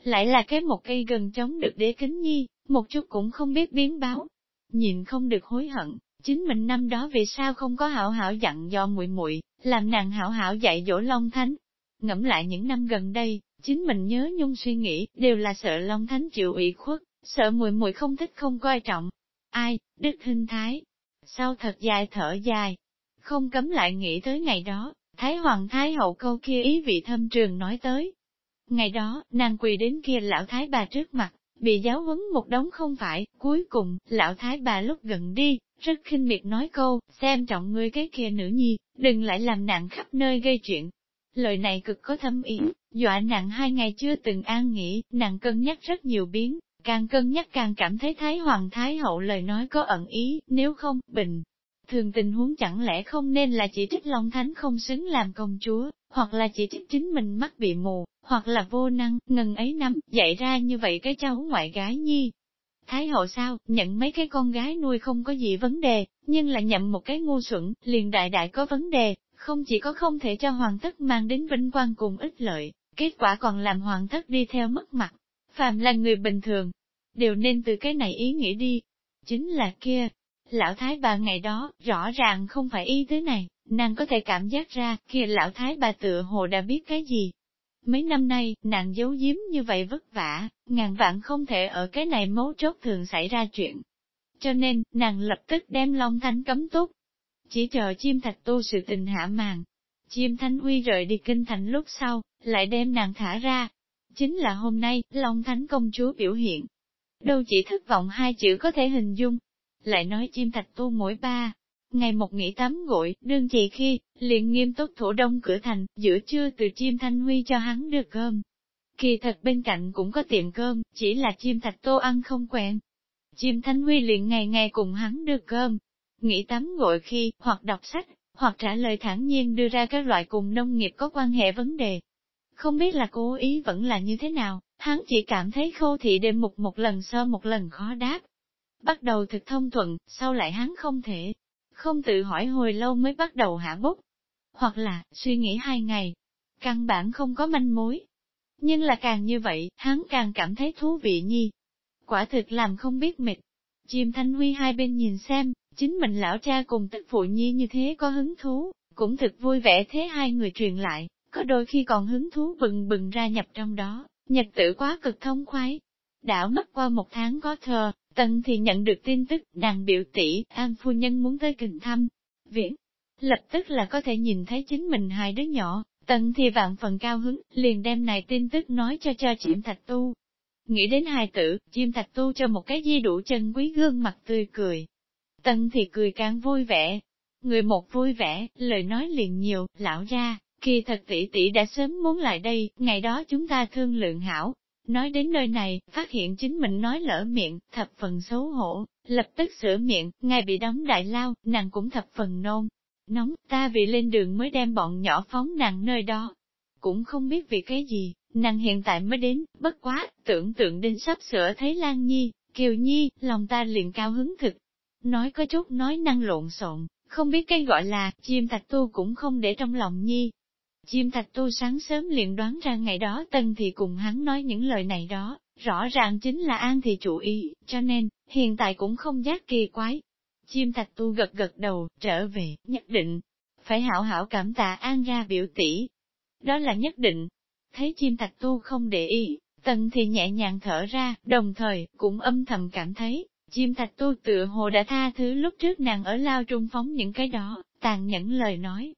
Lại là cái một cây gần chống được đế kính nhi, một chút cũng không biết biến báo. Nhìn không được hối hận, chính mình năm đó vì sao không có hảo hảo dặn do muội muội làm nàng hảo hảo dạy dỗ Long Thánh. Ngẫm lại những năm gần đây, chính mình nhớ nhung suy nghĩ, đều là sợ Long Thánh chịu ủy khuất, sợ muội muội không thích không coi trọng. Ai, Đức Hinh Thái, sau thật dài thở dài, không cấm lại nghĩ tới ngày đó, Thái Hoàng Thái Hậu câu kia ý vị thâm trường nói tới. Ngày đó, nàng quỳ đến kia lão Thái bà trước mặt, bị giáo huấn một đống không phải, cuối cùng, lão Thái bà lúc gần đi, rất khinh miệt nói câu, xem trọng ngươi cái kia nữ nhi, đừng lại làm nạn khắp nơi gây chuyện. Lời này cực có thâm ý, dọa nặng hai ngày chưa từng an nghỉ, nàng cân nhắc rất nhiều biến, càng cân nhắc càng cảm thấy Thái Hoàng Thái Hậu lời nói có ẩn ý, nếu không, bình. Thường tình huống chẳng lẽ không nên là chỉ trích Long Thánh không xứng làm công chúa, hoặc là chỉ trích chính mình mắt bị mù, hoặc là vô năng, ngần ấy năm, dạy ra như vậy cái cháu ngoại gái nhi. Thái hậu sao, nhận mấy cái con gái nuôi không có gì vấn đề, nhưng là nhậm một cái ngu xuẩn, liền đại đại có vấn đề, không chỉ có không thể cho hoàng thất mang đến vinh quang cùng ích lợi, kết quả còn làm hoàng thất đi theo mất mặt. Phàm là người bình thường, đều nên từ cái này ý nghĩ đi. Chính là kia, lão thái bà ngày đó, rõ ràng không phải ý tứ này, nàng có thể cảm giác ra, kia lão thái bà tựa hồ đã biết cái gì. Mấy năm nay, nàng giấu giếm như vậy vất vả, ngàn vạn không thể ở cái này mấu chốt thường xảy ra chuyện. Cho nên, nàng lập tức đem Long Thanh cấm túc. Chỉ chờ chim thạch tu sự tình hạ màn. Chim Thanh Huy rời đi kinh thành lúc sau, lại đem nàng thả ra. Chính là hôm nay, Long Thánh công chúa biểu hiện. Đâu chỉ thất vọng hai chữ có thể hình dung. Lại nói chim thạch tu mỗi ba, Ngày một nghỉ tắm gội, đương chị khi, liền nghiêm túc thủ đông cửa thành, giữa trưa từ chim thanh huy cho hắn được cơm. Kỳ thật bên cạnh cũng có tiệm cơm, chỉ là chim thạch tô ăn không quen. Chim thanh huy liền ngày ngày cùng hắn đưa cơm. Nghỉ tắm gội khi, hoặc đọc sách, hoặc trả lời thản nhiên đưa ra các loại cùng nông nghiệp có quan hệ vấn đề. Không biết là cố ý vẫn là như thế nào, hắn chỉ cảm thấy khô thị đêm một một lần sơ một lần khó đáp. Bắt đầu thực thông thuận, sau lại hắn không thể, không tự hỏi hồi lâu mới bắt đầu hạ bút, hoặc là suy nghĩ hai ngày, căn bản không có manh mối. Nhưng là càng như vậy, hắn càng cảm thấy thú vị nhi. Quả thực làm không biết mệt. Chim Thanh Huy hai bên nhìn xem, chính mình lão cha cùng tức phụ nhi như thế có hứng thú, cũng thực vui vẻ thế hai người truyền lại, có đôi khi còn hứng thú bừng bừng ra nhập trong đó, nhật tử quá cực thông khoái. Đảo mất qua một tháng có thờ, Tần thì nhận được tin tức, nàng biểu tỷ, An Phu Nhân muốn tới kình thăm. Viễn, lập tức là có thể nhìn thấy chính mình hai đứa nhỏ, Tần thì vạn phần cao hứng, liền đem này tin tức nói cho cho chiêm thạch tu. Nghĩ đến hài tử, chim thạch tu cho một cái di đủ chân quý gương mặt tươi cười. Tần thì cười càng vui vẻ. Người một vui vẻ, lời nói liền nhiều, lão ra, kỳ thật tỷ tỷ đã sớm muốn lại đây, ngày đó chúng ta thương lượng hảo, Nói đến nơi này, phát hiện chính mình nói lỡ miệng, thập phần xấu hổ, lập tức sửa miệng, ngài bị đóng đại lao, nàng cũng thập phần nôn. Nóng, ta vì lên đường mới đem bọn nhỏ phóng nàng nơi đó. Cũng không biết vì cái gì, nàng hiện tại mới đến, bất quá, tưởng tượng đến sắp sửa thấy Lan Nhi, Kiều Nhi, lòng ta liền cao hứng thực. Nói có chút nói năng lộn xộn, không biết cái gọi là, chim thạch tu cũng không để trong lòng Nhi, Chim thạch tu sáng sớm liền đoán ra ngày đó tân thì cùng hắn nói những lời này đó, rõ ràng chính là an thì chủ ý, cho nên, hiện tại cũng không giác kỳ quái. Chim thạch tu gật gật đầu, trở về, nhất định, phải hảo hảo cảm tạ an ra biểu tỷ. Đó là nhất định. Thấy chim thạch tu không để ý, tần thì nhẹ nhàng thở ra, đồng thời, cũng âm thầm cảm thấy, chim thạch tu tựa hồ đã tha thứ lúc trước nàng ở lao trung phóng những cái đó, tàn nhẫn lời nói,